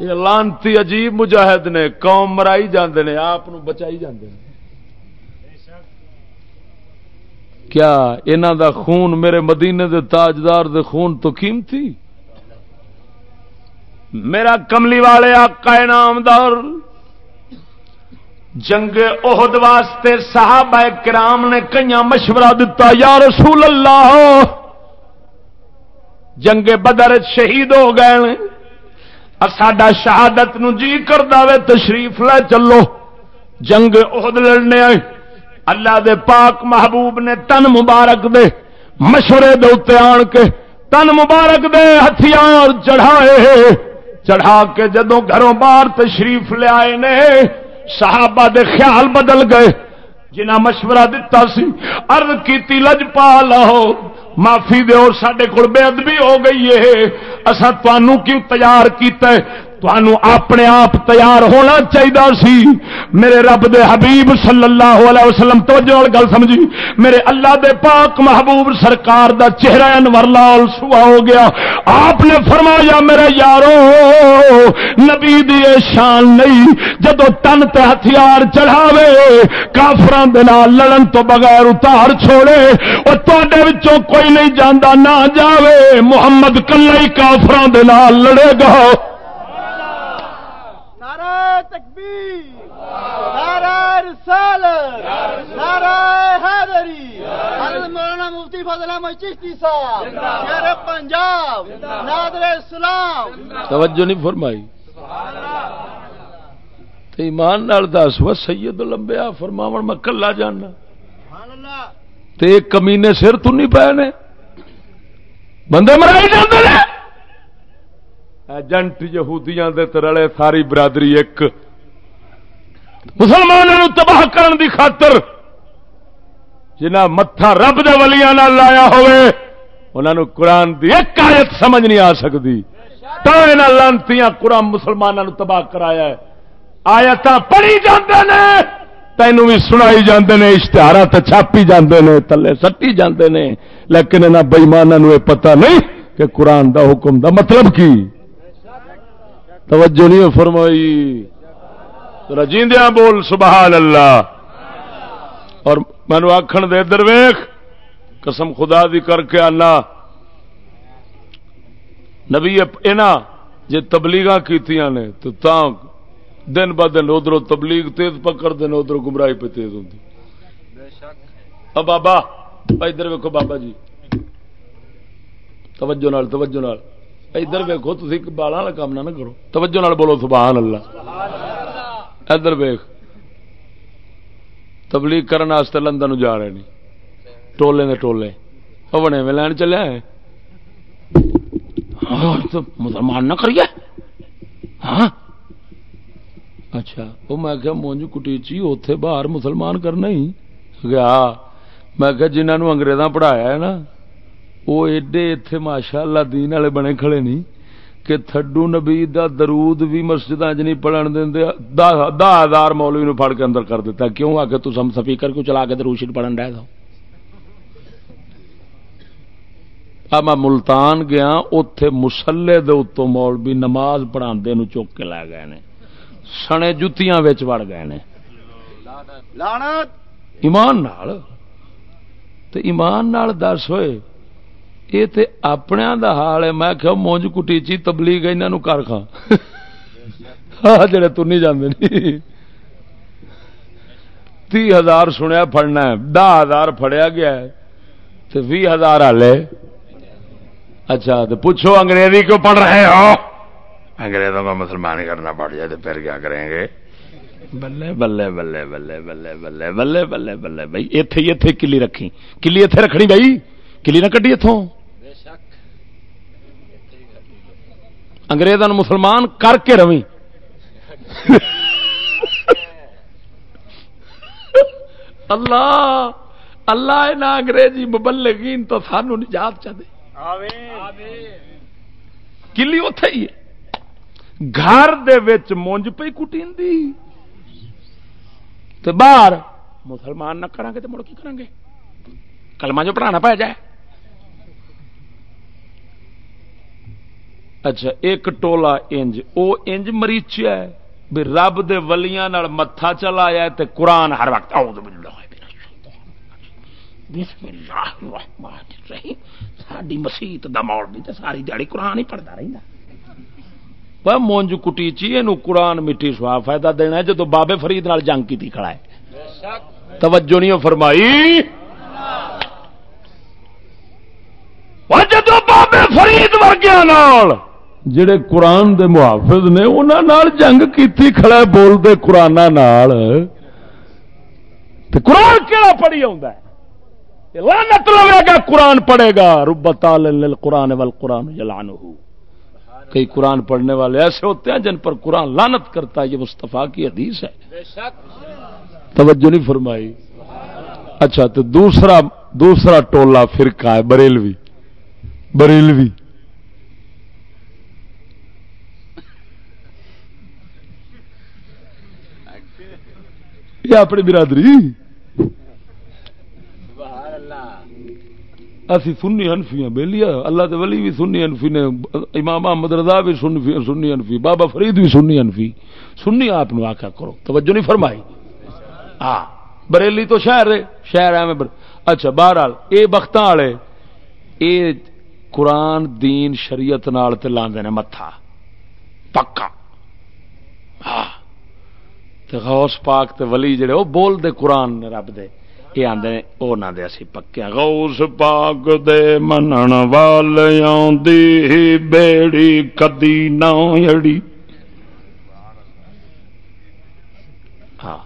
یہ لانتی عجیب مجاہد نے، قوم مرائی جاندے نے، آپ بچائی جاندے نے۔ کیا انہ دا خون میرے مدینے دے تاجدار دے خون تو قیمتی؟ میرا کملی والے آقا نامدار۔ جنگ عہد واسطے صحابہ کرام نے کئی مشورہ دیتا یا رسول اللہ، جنگ بدر شہید ہو گئے ساڈا شہادت نو جی کر دے تشریف لے چلو۔ جنگ عہد لڑنے آئے۔ اللہ دے پاک محبوب نے تن مبارک دے مشورے دے آن کے، تن مبارک دے ہتھیار چڑھائے۔ چڑھا کے جدو گھروں باہر تشریف لیا نے، صحابہ دے خیال بدل گئے۔ جنہ مشورہ دتا سی ارد کی لج پا لو معافی دو سڈے کو بے ادبی ہو گئی ہے۔ اصا کیوں تیار کیتا ہے؟ اپنے آپ تیار ہونا چاہیے سی۔ میرے رب دے حبیب صلی اللہ علیہ وسلم تو گل سمجھی۔ میرے اللہ دے پاک محبوب سرکار دا چہرہ انور لال سوا ہو گیا۔ آپ نے فرمایا، میرے یارو، نبی دی شان نہیں۔ جدو تن تے ہتھیار چڑھاوے کافران دے نال لڑن تو بغیر اتار چھوڑے، اور تو کوئی نہیں جانا نہ جاوے۔ محمد کلئی کافران دے نال لڑے گا۔ تکبیر نعرہ رسالت نعرہ حیدری حضرت مولانا مفتی فضل احمد چشتی صاحب شہر پنجاب نادر اسلام۔ توجہ نہیں فرمائی۔ تو ایمان نال دس و سید لمبیا فرماون میں کلا جاننا۔ تے ایک کمینے سر تو نہیں پے نے۔ بندے مرائی جاندے نے۔ ایجنٹ یہودیاں دے ساری برادری ایک۔ مسلمانوں تباہ کرن دی خاطر جنہ متھا رب دے ولیاں نال لایا ہوئے، انہاں نو قرآن دی ایک آیت سمجھ نہیں آ سکتی تو انہاں لانتیاں قرآن مسلمانوں نو تباہ کرایا ہے۔ آیت پڑھی جاندے نے، تینوں بھی سنائی جاندے نے اشتہار چھاپی جاندے نے تلے سٹی جاندے نے۔ لیکن انہاں بےمانوں نو پتہ نہیں کہ قرآن دا حکم دا مطلب کی۔ توجہ نہیں فرمائی۔ رجیندیا بول سبحان اللہ اور مینو آخر دے درویخ قسم خدا دی کر کے آنا نبی اینا جی تبلیغ کی نے، تو دن ب دن ادھر تبلیغ تیز پکڑ دن ادھر گمراہی پہ تیز ہوں بابا، ادھر ویکو بابا جی۔ توجہ نال توجہ نال۔ ادھر ویکو تھی بالا والا کام نہ کرو۔ توجہ نال بولو سبحان اللہ ادھر ویخ تبلیغ کرنے لندن جا رہے نہیں ٹولے نے ٹولے۔ بنے میں لین چلے ہاں، مسلمان نہ کریے۔ ہاں۔ اچھا وہ میں کیا مونج کٹیچی اتے باہر مسلمان کرنا ہی۔ گیا ہاں۔ میں کہ جنہوں انگریزاں پڑھایا ہے نا وہ ایڈے اتے ماشاء اللہ دین والے بنے کھڑے نہیں کہ تھڈو نبی دا درود بھی مسجد نہیں پڑھن دیں دہ ہزار مولوی نو پڑ کے اندر کر دیتا کیوں آ کے تم سپیکر کو چلا کے درود پڑھن رہ دو میں ملتان گیا اتے مسلے دے مولوی نماز پڑھا چک کے لے گئے نے۔ سنے جتیاں وڑ گئے نے۔ ایمان نال؟ ایمان نال دس ہوئے یہ تے اپنے دا حال ہے۔ میں کہ مونج کٹیچی تبلیغ انہوں کر کھا ہاں جڑے تھی جانے تی ہزار سنیا پڑنا ہے دہ ہزار فڑیا گیا ہے تو بھی ہزار ہالے اچھا تو پوچھو انگریزی کیوں پڑھ رہے ہو؟ انگریزوں کو مسلمان کرنا پڑ جائے تو پھر کیا کریں گے؟ بلے۔ بلے بلے بلے بلے بلے بلے بلے بلے بھائی اتے اتے کلی رکھی کلی اتے رکھنی بھائی؟ کلی نہ کٹی اتوں انگریزوں مسلمان کر کے روی اللہ اللہ نہ انگریزی مبلغین تو سانو نجات چاہتے کلی اتے ہی ہے۔ گھر دے مونج پی کٹی باہر مسلمان نہ کریں گے تو مڑ کی کریں گے کلمہ جو پڑھانا پہ جائے۔ اچھا ایک ٹولا انج، او انج مریچیا ہے۔ بھی رب دے ولیاں نال متھا چلایا تے قرآن ہر وقت، اعوذ باللہ بسم اللہ الرحمن الرحیم۔ ساڈی مسیت دا مولوی تے ساری دیہڑی قرآن ہی پڑھدا رہندا وہ مونج کٹی چی، اینو قرآن مٹی سوا فائدہ دینا ہے جدو بابے فرید نال جنگ کیتی کھڑا ہے۔ توجہ نہیں فرمائی۔ جدو بابے فرید ورگیا نال جڑے قرآن دے محافظ نے، انہاں نال جنگ کیتی، کھڑا بولتے قرآن نال۔ تے قرآن کیڑا پڑھی آوندا ہے؟ لعنت لگے گا، قرآن پڑھے گا۔ رب للقرآن والقرآن یلعنہ کئی قرآن پڑھنے والے ایسے ہوتے ہیں جن پر قرآن لانت کرتا ہے، یہ مصطفیٰ کی حدیث ہے۔ توجہ نہیں فرمائی۔ اچھا تو دوسرا دوسرا ٹولا فرقہ ہے، بریلوی۔ بریلوی۔ یہ اپنی برادری؟ اسی سنی انفی ہیں بہلی اللہ دے ولی بھی سنی انفی نے امام احمد رضا بھی سنی انفی بابا فرید بھی سنی انفی سنی آپ نے آخیا کرو توجہ نہیں فرمائی۔ ہاں بریلی تو شہر ہے۔ شہر ہے بر... اچھا بہرحال اے بخت والے اے قرآن دین شریعت نال تے لاندے نے متھا۔ پکا۔ ہاں تے غوث پاک تے ولی جڑے وہ بول دے قرآن رب دے۔ یہ آدھے وہ نہ دے اسی پکے۔ غوث پاک دے منن والیاں دی بیڑی کدی نہ اڑی ہاں۔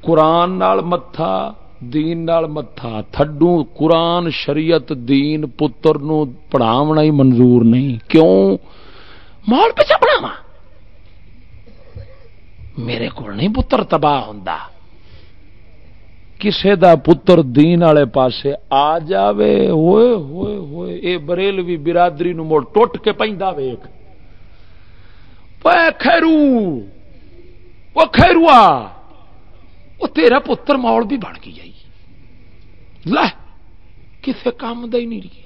قرآن نال متھا، دین نال متھا۔ تھڈو قرآن، شریعت، دین، پتر نو پڑھاونا ہی منظور نہیں۔ کیوں؟ مال پیچھے پڑھاوا میرے کو نہیں پتر تباہ ہوندا۔ کسے دا پتر دین والے پاسے آ جاوے، ہوئے ہوئے ہوئے، اے بریلوی برادری نو مڑ ٹوٹ کے پیندا ویکھ پے خیرو وہ خیروا وہ تیرا پتر مول بھی بن گئی لے کسے کام دا ہی نہیں رہی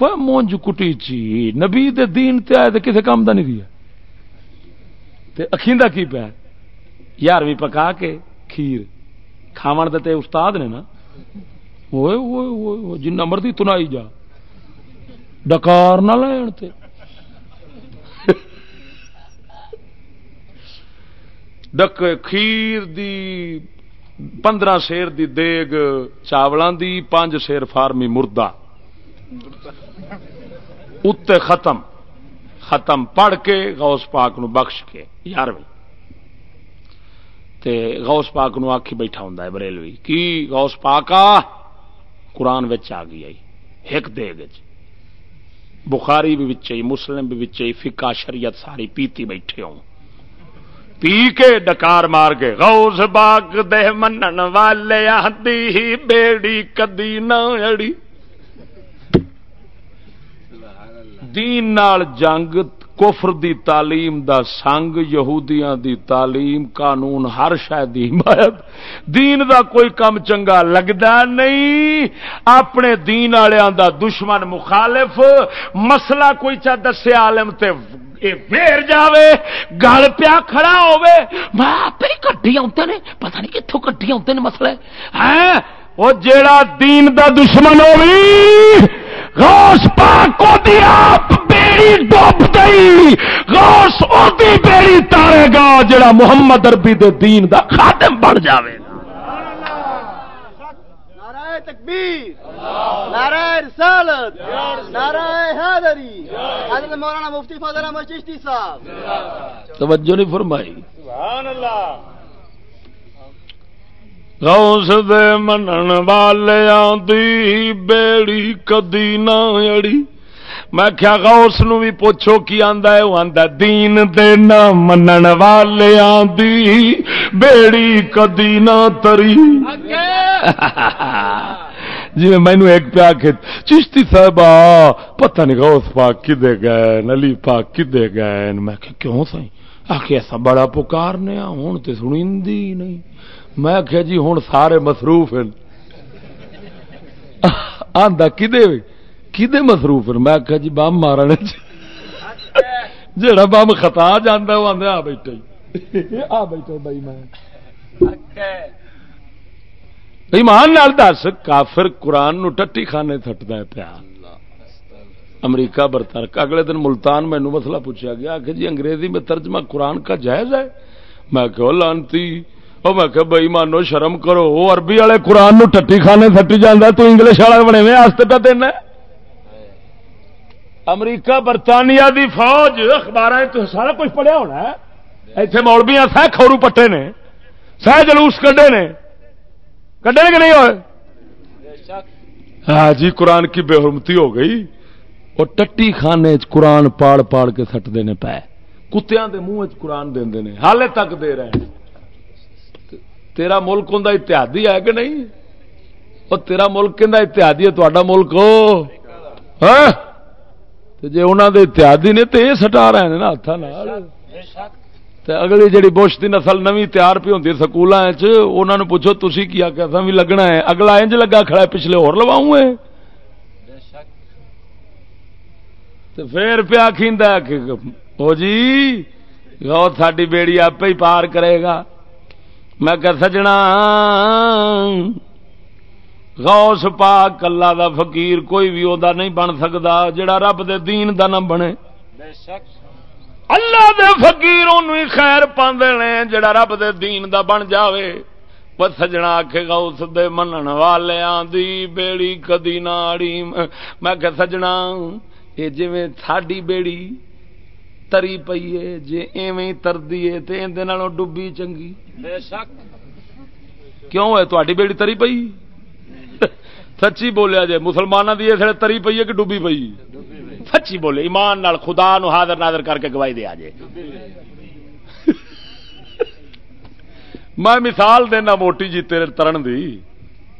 وہ مونج کٹی چی، نبی دے دین تے آئے تے کسے کام دا نہیں رہی تے اکھیندا کی پیا یارویں پکا کے کھیر۔ کھاون دے تے استاد نے نا۔ اوئے اوئے اوئے جنہ مرضی تنائی جا۔ ڈکار نہ لین تے۔ ڈک کھیر دی پندرہ شیر دی دیگ چاولوں دی پانچ شیر فارمی مردہ۔ اتنے ختم۔ ختم پڑھ کے غوث پاک نو بخش کے۔ یارویں۔ تے غوث پاک نو آکھی بیٹھا ہوں بریلوی۔ کی غوث پاک قرآن وچ آ گئی ایک دے گج بخاری بھی بچے مسلم بھی بچے فقہ، شریعت ساری پیتی بیٹھے ہوں۔ پی کے ڈکار مار کے غوث باغ دے منن والے آدھی بیڑی کدی نہ اڑی۔ دین نال جنگ، کفر دی تعلیم دا سنگ، یہودیاں دی تعلیم، قانون، ہر شاید دی حمایت۔ دین دا کوئی کم چنگا لگدا نہیں۔ اپنے دین والوں دا دشمن مخالف۔ مسئلہ کوئی چا دسے عالم تے پھر جاوے، گل پیا کھڑا ہوے میں آپ ہی کٹی آتے نے، پتہ نہیں کتوں کٹی آتے نے مسئلے۔ ہے وہ جیڑا دین دا دشمن ہوئی غوث پاک کو دی آپ بیڑی ڈوب گئی۔ غوث او دی بیڑی تارے گا جڑا محمد عربی دے دین دا خادم بن جاوے گا۔ نعرہ تکبیر۔ نعرہ رسالت۔ نعرہ حیدری حضرت مولانا مفتی فضل احمد چشتی صاحب۔ توجہ نہیں فرمائی۔ سبحان اللہ۔ غوث دے منن والیاں دی بیڑی کدی نہ اڑی۔ میں کیا غوث نو بھی پوچھو کی آندا ہے؟ وہ آندا دین دے نہ منن والیاں دی بیڑی کدی نہ تری۔ جی مینو ایک پیا کے چشتی صاحب پتہ نہیں غوث پاک کدے گئے نلی پاک کدے گئے۔ میں کہ کیوں سائیں آخ ایسا بڑا پکارنے ہوں تو سنی نہیں۔ میں آخیا جی ہوں سارے مصروف ہیں آندا کدے کدے مصروف ہیں میں آخیا جی بم مارنے جڑا بم خطا جانا وہ آدھے آ بیٹھے آ بیٹھے بھائی میں ایمان نال دس، کافر قرآن نو ٹٹی خانے تھٹتا ہے پیا امریکہ برطرک اگلے دن ملتان مینو مسئلہ پوچھا گیا کہ جی انگریزی میں ترجمہ قرآن کا جائز ہے؟ میں کہ لانتی وہ میں کہ بھائی مانو شرم کرو وہ عربی والے قرآن نو ٹٹی خانے تھٹی جانا تو انگلش والے بنے میں آستے پہ دینا امریکہ، برطانیہ دی فوج اخبار سارا کچھ پڑھیا ہونا ہے۔ اتنے مولبیاں سہ کھورو پٹے نے، سہ جلوس کڈے نے۔ کڈے کہ نہیں ہوئے؟ ہاں جی قرآن کی بے حرمتی ہو گئی۔ وہ ٹٹی خانے قرآن پاڑ پاڑ کے سٹتے ہیں پے۔ کتیا کے منہ قرآن دے نے، حالے تک دے رہے ہیں۔ تیرا ملک ہوں اتحادی ہے کہ نہیں؟ وہ تیرا ملک کہ اتحادی ہے؟ تا ملک ہاں؟ جی انہوں دے اتحادی نے تو یہ سٹا رہے ہیں نا ہاتھ اگلی جڑی بش کی نسل نوی تیار پی ہوتی سکولوں نے پوچھو تھی کیا کہ بھی لگنا ہے۔ اگلا انج لگا کھڑا ہے، پچھلے ہو لواؤں پھر پیا کھیندا او جی غوث ساری بیڑی آپ ہی پار کرے گا۔ میں کہ سجنا غوث پاک اللہ دا فقیر کوئی بھی دا نہیں بن سکتا جڑا رب دے دین دا نہ بنے۔ اللہ دے فقیر ہی خیر پاندے نے جڑا رب دے دین دا بن جاوے۔ وہ سجنا آکھے گا اس دے منن والیاں دی بیڑی کدی ناڑی۔ میں کہ سجنا یہ جی ساڈی بیڑی تری پئی ہے جی ایویں تردی ہے تو اندر ڈبی چنگی کیوں ہے تاری بیڑی تری پئی سچی بولیا جی مسلمانوں کی اس تری پئی ہے کہ ڈبی پئی سچی بولے ایمان نال خدا نو حاضر ناظر کر کے گواہی دیا جے میں مثال دینا موٹی جی تیرے ترن دی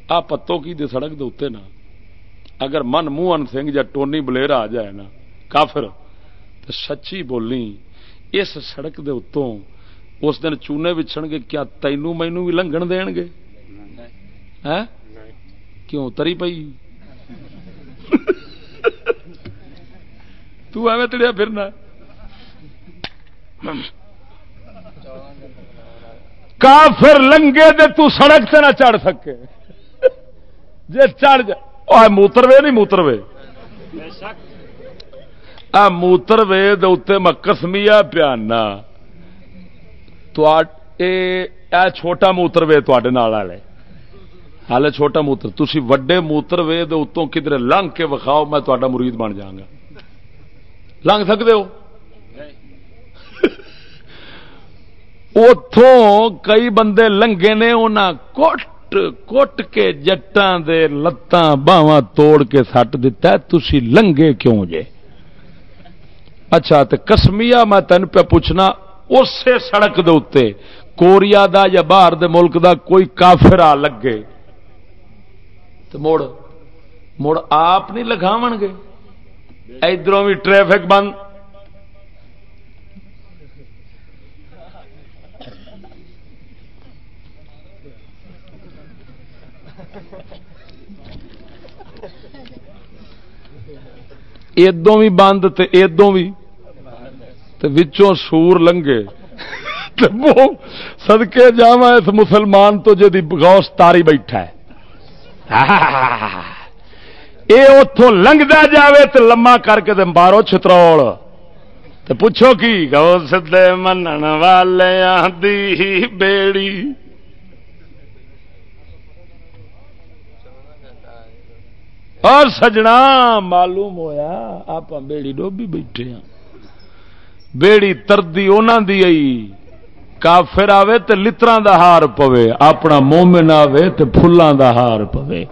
آ پتو کی دے سڑک دے اتنے نا اگر من موہن سنگھ یا ٹونی بلیر آ جائے نا کافر تو سچی بولی اس سڑک دے اتوں اس دن چونے بچھن گے کیا تینوں مینو بھی لنگن دین گے؟ کیوں تری پئی؟ تو ایویں تڑیا پھرنا۔ کافر لنگے دے تو سڑک سے نہ چڑھ سکے۔ جی چڑھ جا۔ موتروے نہیں موتروے آ موتروے دے میں کسمیا پیانا تو چھوٹا موتروے تے والے ہال چھوٹا موتر تھی وڈے موتروے اتوں کدھر لنگ کے وکھاؤ، میں تا مرید بن جا گا لنگ سکتے ہو؟ اتوں کئی بندے لنگے نے انہیں کوٹ کوٹ کے جٹان دے لتاں باواں توڑ کے سٹ دتا تسی لنگے کیوں جے؟ اچھا تے کسمیا میں تین پہ پوچھنا اسی سڑک دے اتنے کوریا دا یا باہر دے ملک دا کوئی کافر آ لگے؟ تو مڑ مڑ آپ نہیں لگاو گے؟ ادھر بھی ٹریفک بند۔ ادوں بھی بند تے ادوں بھی۔ تے وچوں سور لنگے سدکے جا اس مسلمان تو جی غوث تاری بیٹھا ہے۔ یہ اتوں لنگتا جاوے تو لما کر کے مارو چترول تو پوچھو کی؟ غوث دے منن والے دی بیڑی۔ اور سجنا معلوم ہویا آپ بیڑی ڈوبی بیٹھے ہیں بیڑی تردی انہوں دی آئی کافر آوے تے لترا دا ہار پوے، اپنا مومن آوے تے پھلاں دا ہار پوے۔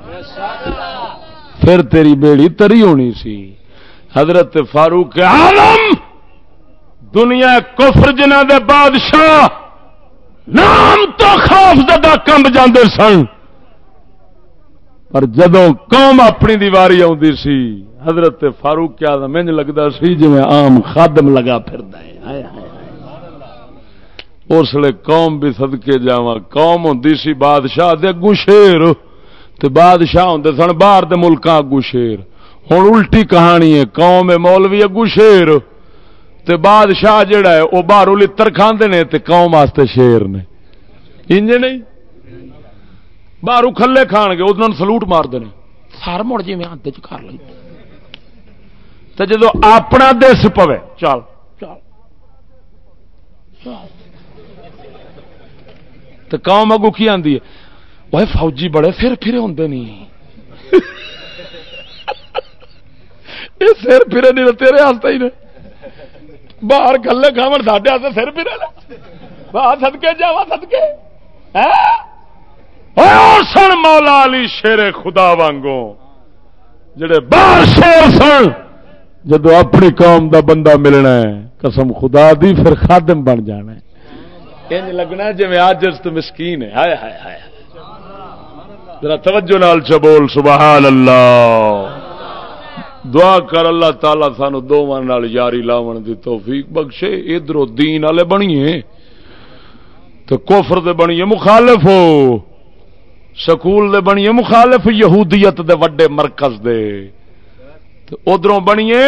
پھر تیری بیڑی تری ہونی سی۔ حضرت فاروق عالم دنیا کفر جنہ دے بادشاہ، نام تو خوف زدہ کمب جاندے سن۔ پر جدو قوم اپنی دیواری آدھی سی، حضرت فاروق کیا مینج لگتا سی جی آم خادم لگا پھر اس لیے قوم بھی سدکے جا قوم ہوں سی بادشاہ دے اگو شیر، تے بادشاہ ہوں سن باہر دے اگو شیر۔ ہوں الٹی کہانی ہے، قوم مولوی اگو شیر۔ تے بادشاہ جڑا ہے وہ باہر لر کھانے نے، تے قوم واسطے شیر نے۔ انج نہیں؟ باہر کھلے کھان گے اس سلوٹ مار دے سار مڑ جی میں ہاتھ کر لی تو جدو اپنا دس پوے چل چل تو قوم اگو کی ہے؟ وہ فوجی بڑے پھر پھر ہوں نہیں یہ سر پھرے نہیں تیرے ہاتھ ہی نے۔ باہر گلے کھا ساڈے سر پھرے باہر سدکے جا سدکے سن مولا علی شیر خدا وانگوں جڑے باہر شیر سن جدو اپنی قوم دا بندہ ملنا ہے قسم خدا دی پھر خادم بن جانا ہے لگنا جی میں آج تو مسکین ہے ہائے ہائے ہائے ذرا توجہ نال چبول سبحان اللہ دعا کر اللہ تعالی سانو دونوں یاری لاون دی توفیق بخشے ادھر دین والے بنیے تو کوفر دے بنیے مخالف ہو سکول دے بنیے مخالف یہودیت دے وڈے مرکز دے۔ ادھر بنیے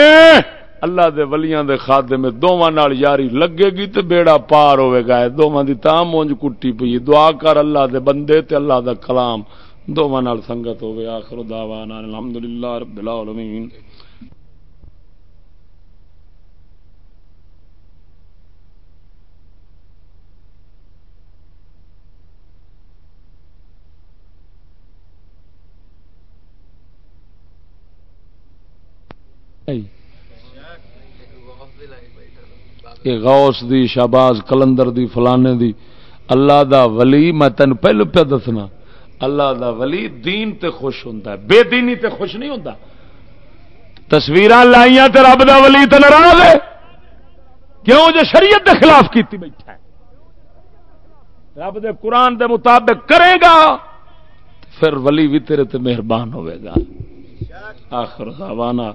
اللہ دے ولیاں دے خادے میں دونوں نال یاری لگے گی تے بیڑا پار ہوئے گا۔ دونوں دی تاں مونج کٹی پئی۔ دعا کر اللہ دے بندے تے اللہ دا کلام۔ دونوں نال سنگت ہوئے۔ آخر دعوانا الحمدللہ رب العالمین۔ غوث دی، شہباز کلندر دی، فلانے دی، اللہ دا ولی میں تین پہلو پہ دسنا۔ اللہ دا ولی دین تے خوش ہوتا ہے۔ بے دینی تے خوش نہیں ہوتا تصویر لائیاں تے رب دا ولی تے ناراض ہے۔ کیوں؟ جو شریعت دے خلاف کیتی بیٹھا ہے۔ رب دے قرآن دے مطابق کرے گا، پھر ولی بھی تیرے تے مہربان ہوئے گا۔ آخر دعوانا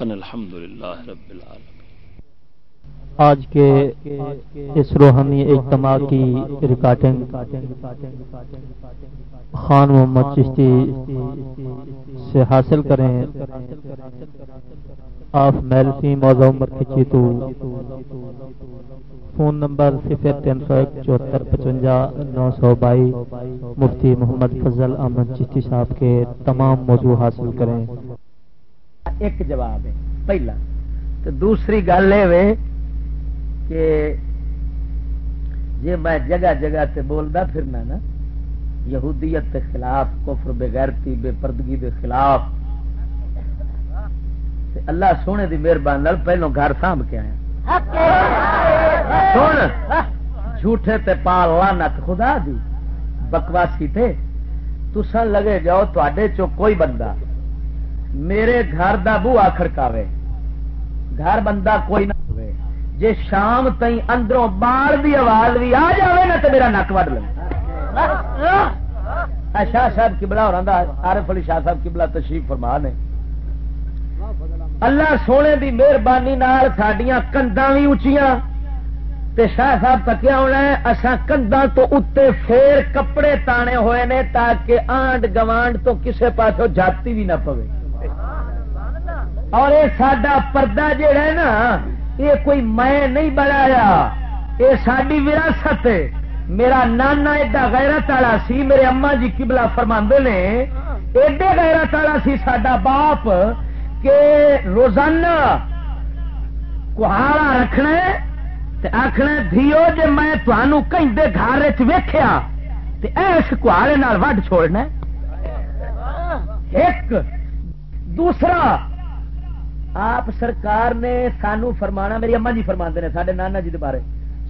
ان الحمدللہ رب العالمین۔ آج کے اس روحانی اجتماع کی ریکارڈنگ، خان محمد چشتی سے حاصل کریں۔ آپ میلسی موضوع عمر کھچی تو فون نمبر صفر تین سو ایک چوہتر پچونجا نو سو بائی مفتی محمد فضل احمد چشتی صاحب کے تمام موضوع حاصل کریں۔ ایک جواب ہے، پہلا، تو دوسری گل یہ کہ جی میں جگہ جگہ تے بولتا پھرنا نا، یہودیت کے خلاف، کفر بغیرتی بے پردگی دے خلاف۔ اللہ سونے دی مہربانی پہلو گھر سانب کے آیا۔ سن، جھوٹے تے پال لانت خدا دی، بکواسی تھے تسن لگے جاؤ تے چو کوئی بندہ میرے گھر دا بو آخر گھر بندہ کوئی نہ ہوئے جے شام تئی اندروں بال دی آواز بھی آ جائے نا تو میرا نک وڈ لگ شاہ صاحب کبلا اور آرف علی شاہ صاحب کبلا تشریف فرما نے۔ اللہ سونے دی مہربانی سڈیا کندا بھی اچیاں تے شاہ صاحب تکیا ہونا ہے اصا کندا تو اتنے پھر کپڑے تانے ہوئے نے تاکہ آنڈ گوانڈ تو کسے پاسوں جاتی بھی نہ پوے۔ اور یہ سڈا پردہ جہا ہے نا، یہ کوئی میں نہیں بنایا۔ یہ ساری وراثت میرا نانا ایڈا غیرت والا سی، میرے اما جی کبلا فرما نے، ایڈے غیرت والا سی سڈا باپ کہ روزانہ کہاڑا رکھنا آخنا دھیو جی میں تمہوں کہیں گھر ویخیا ایس کہاڑے وڈ چھوڑنا ایک، دوسرا آپ سرکار نے سانو فرمانا، میری اما جی فرما نے سارے نانا جی بارے۔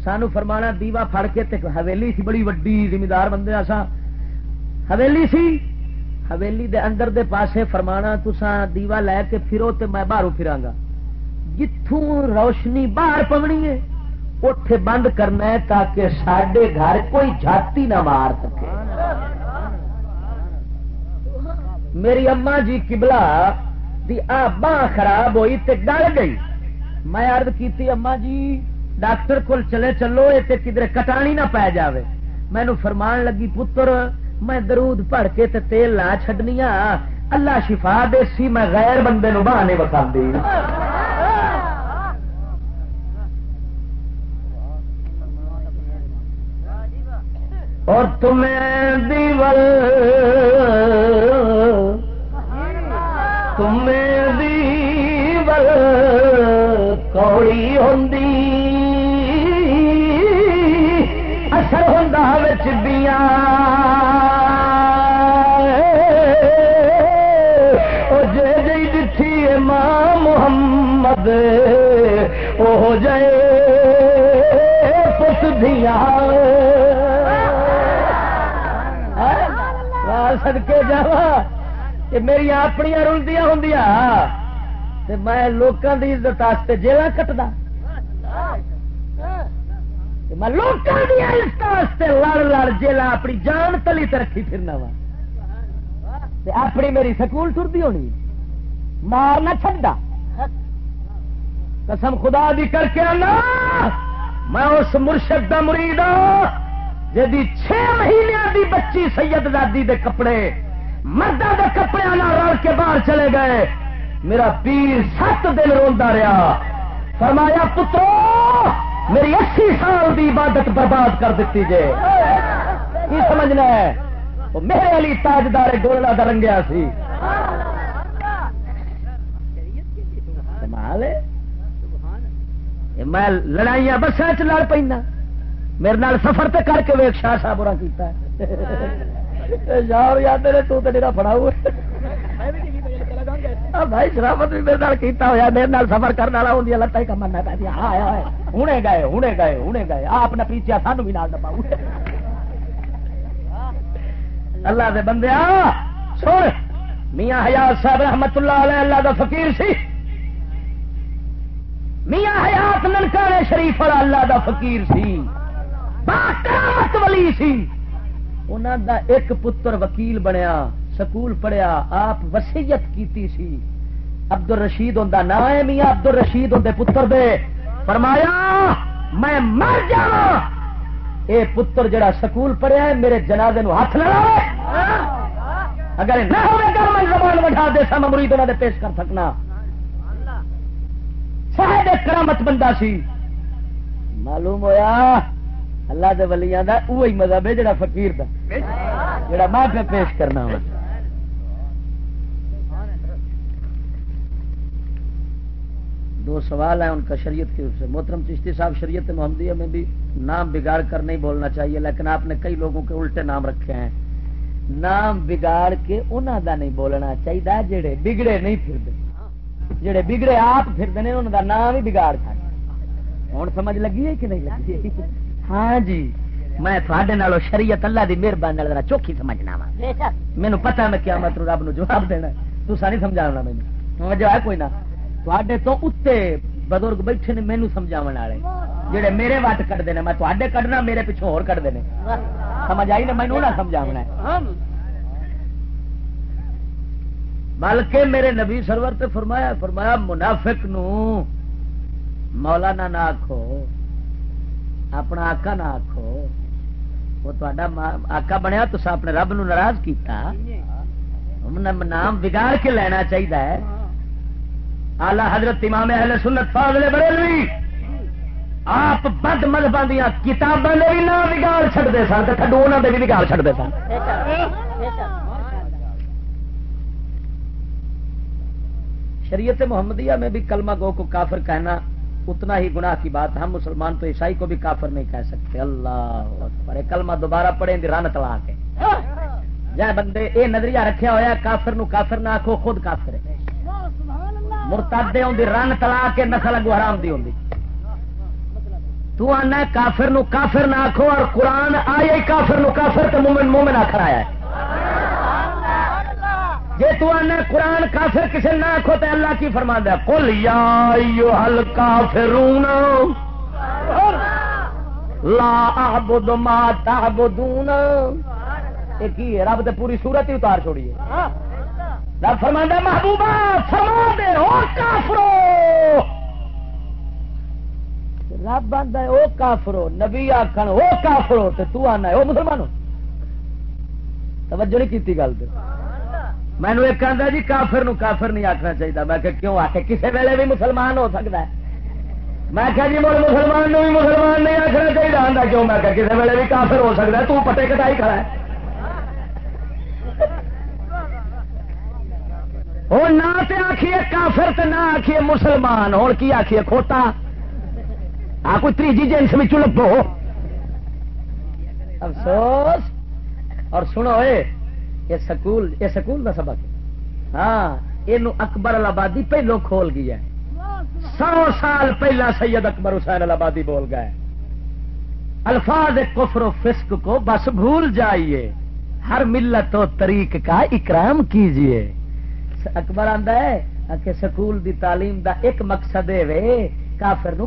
سانو فرمانا، دیوا فڑ کے تے حویلی سی، بڑی وڈی زمیندار بندے آسا حویلی سی؟ حویلی دے اندر دے پاسے فرمانا تسا دیوا لے کے پھرو تے میں باہر پھراں گا جتوں روشنی باہر پونی ہے اٹھے بند کرنا ہے تاکہ سڈے گھر کوئی جاتی نہ مار سکے۔ میری اما جی کبلا دی باں خراب ہوئی تے ڈر گئی۔ میں عرض کیتی، اما جی ڈاکٹر کول چلے چلو، یہ کدھر کٹانی نہ پی جاوے۔ مینو فرمان لگی، پتر، میں درود پڑھ کے تے تیل لا چڈنی اللہ شفا دے سی، میں غیر بندے نو بہانے بتا اور تمہیں دیول تمہیں دیول کوڑی ہوں اثر ہوں بچیا جی جی جی ماں محمد بعد وہ جائے پت دیا سدکے جا میری اپنی رلدیا ہوں میں لوگوں کی عزت واسطے جیل کٹدا۔ میں لوگوں کی عزت واسطے لڑ لڑ جیل اپنی جان تلی رکھی پھرنا وا۔ اپنی میری سکول ٹرتی ہونی، مار نہ چڈا قسم خدا دی کر کے آنا، میں اس مرشد دا مرید ہوں جی چھ مہینے دی بچی سید دادی دے کپڑے مردہ دے کپڑے رل کے باہر چلے گئے۔ میرا پیر سات دن روا رہا۔ فرمایا، پترو، میری اسی سال دی عبادت برباد کر دیتی جے۔ کی سمجھنا ہے؟ وہ میرے علی تاجدار گولڑا دا رنگیا سی۔ میں لڑائیاں بسا چ لڑ پہ میرے نال سفر تے کر کے ویک شاہ صاحب کیتا ہے۔ یار یاد نے تو تے فڑا بھائی شرافت بھی میرے کیتا ہوا میرے نال سفر کرنے والا ہوں لتاں ہی کمنا پہ۔ ہوں گئے ہوں گئے ہوں گئے۔ آپ نے پیچھا سانو بھی نال ڈبا اللہ دے بندے سن۔ میاں حیات صاحب رحمت اللہ علیہ اللہ دا فقیر سی۔ میاں حیات ننکانے شریف والا اللہ دا فقیر سی۔ ولی سی۔ انہوں دا ایک پتر وکیل بنیا، سکول پڑھیا، آپ وسیعت کیتی سی۔ عبد الرشید ہوں نام ہے، میاں عبد الرشید ہوں پتر دے۔ فرمایا، میں مر جا اے پتر جڑا سکول پڑھیا ہے، میرے جنازے نو ہاتھ لڑا اگر نہ ہوئے میں زبان بٹھا دے سا مرید انہوں نے پیش کر سکنا۔ صاحب کرامت بندہ سی۔ معلوم ہویا؟ اللہ دے ولیاں دا مذہب ہے جڑا فقیر دا۔ جڑا میں پہ پیش کرنا ہوں دو سوال ہیں ان کا شریعت کی سے۔ محترم چشتی صاحب، شریعت محمدیہ میں بھی نام بگاڑ کر نہیں بولنا چاہیے، لیکن آپ نے کئی لوگوں کے الٹے نام رکھے ہیں۔ نام بگاڑ کے انہوں دا نہیں بولنا چاہیے جڑے بگڑے نہیں پھر جڑے بگڑے آپ پھر انہوں دا نام ہی بگاڑ کھا ہوں سمجھ لگی ہے کہ نہیں لگی؟ ہاں جی میں تھوڑے نالوں شریعت اللہ دی مہربانی چوکھی سمجھنا وا مینو پتا میں کیا مطلب رب نو جواب دینا تو نہیں سمجھا مینو جو ہے کوئی نہ۔ تھوڑے تو اتنے بزرگ بیٹھے نے مینو سمجھا والے جہے میرے وٹ کٹتے ہیں میں تھوڑے کڈنا میرے پیچھوں ہو کٹتے ہیں سمجھ آئی نا مینو نہ سمجھا بلکہ میرے نبی سرور تے فرمایا فرمایا منافق نو مولانا نہ آخو اپنا آکا نہ آخو وہ تا آکا بنیا تو اپنے رب نو ناراض کیتا نام بگاڑ کے لینا چاہیے آلہ حضرت امام اہل سنت فاضل بریلوی آپ بد مذہب دیا کتابوں نے بھی نام بگاڑ چڑھتے سن تو تھڈو انہوں نے بھی بگاڑ چڑھتے سن شریعت محمدیہ میں بھی کلمہ گو کو کافر کہنا اتنا ہی گناہ کی بات ہم مسلمان تو عیسائی کو بھی کافر نہیں کہہ سکتے۔ اللہ اکبر۔ کلمہ دوبارہ پڑھیں دی رن تلا کے۔ جائے بندے، اے نظریہ رکھیا ہوا کافر نو کافر نہ آخو خود کافر ہے۔ مرتادے ہوں رن تلا کے نسل اگو حرام دی ہوں تو آنا کافر نو کافر نہ آخو اور قرآن آئے کافر نو کافر تو مومن مومن آخر آیا ہے۔ جی تو آنا قرآن کافر کسی نہ آخو تو اللہ کی فرما دیا کل یا ہل کافرون لا اعبد ما تعبدون۔ ایک ہی رب تے پوری صورت ہی اتار چھوڑیے رب فرما دے محبوبہ، فرما دے، او کافرو۔ رب آدھا او کافرو۔ نبی آخر او کافرو تو آنا ہے، او مسلمانوں۔ توجہ نہیں کی گل تو مینو ایک آدھا جی کافر نو کافر نہیں آخنا چاہیے میں کہ کیوں آ کے کسی ویلے بھی مسلمان ہو سکتا ہے۔ میں کہ جی مل مسلمان نو بھی مسلمان نہیں آخنا چاہیے آدھا کیوں؟ میں کہ کسی ویلے بھی کافر ہو سکتا ہے۔ تو پٹے کٹائی کھڑا ہے۔ وہ نہ آخیے کافر تو نہ آخیے مسلمان۔ ہوں کی آخیے کھوٹا۔ آ، کوئی تیجی جنس میں چلپو افسوس۔ اور سنو اے یہ سکول یہ سکول کا سبق ہاں یہ اکبر آبادی پہلو کھول گیا سو سال پہلا سید اکبر حسین آبادی بول گئے۔ الفاظ کفر و فسق کو بس بھول جائیے۔ ہر ملت و طریق کا اکرام کیجیے اکبر آندا ہے کہ سکول دی تعلیم دا ایک مقصد ہے کافر نو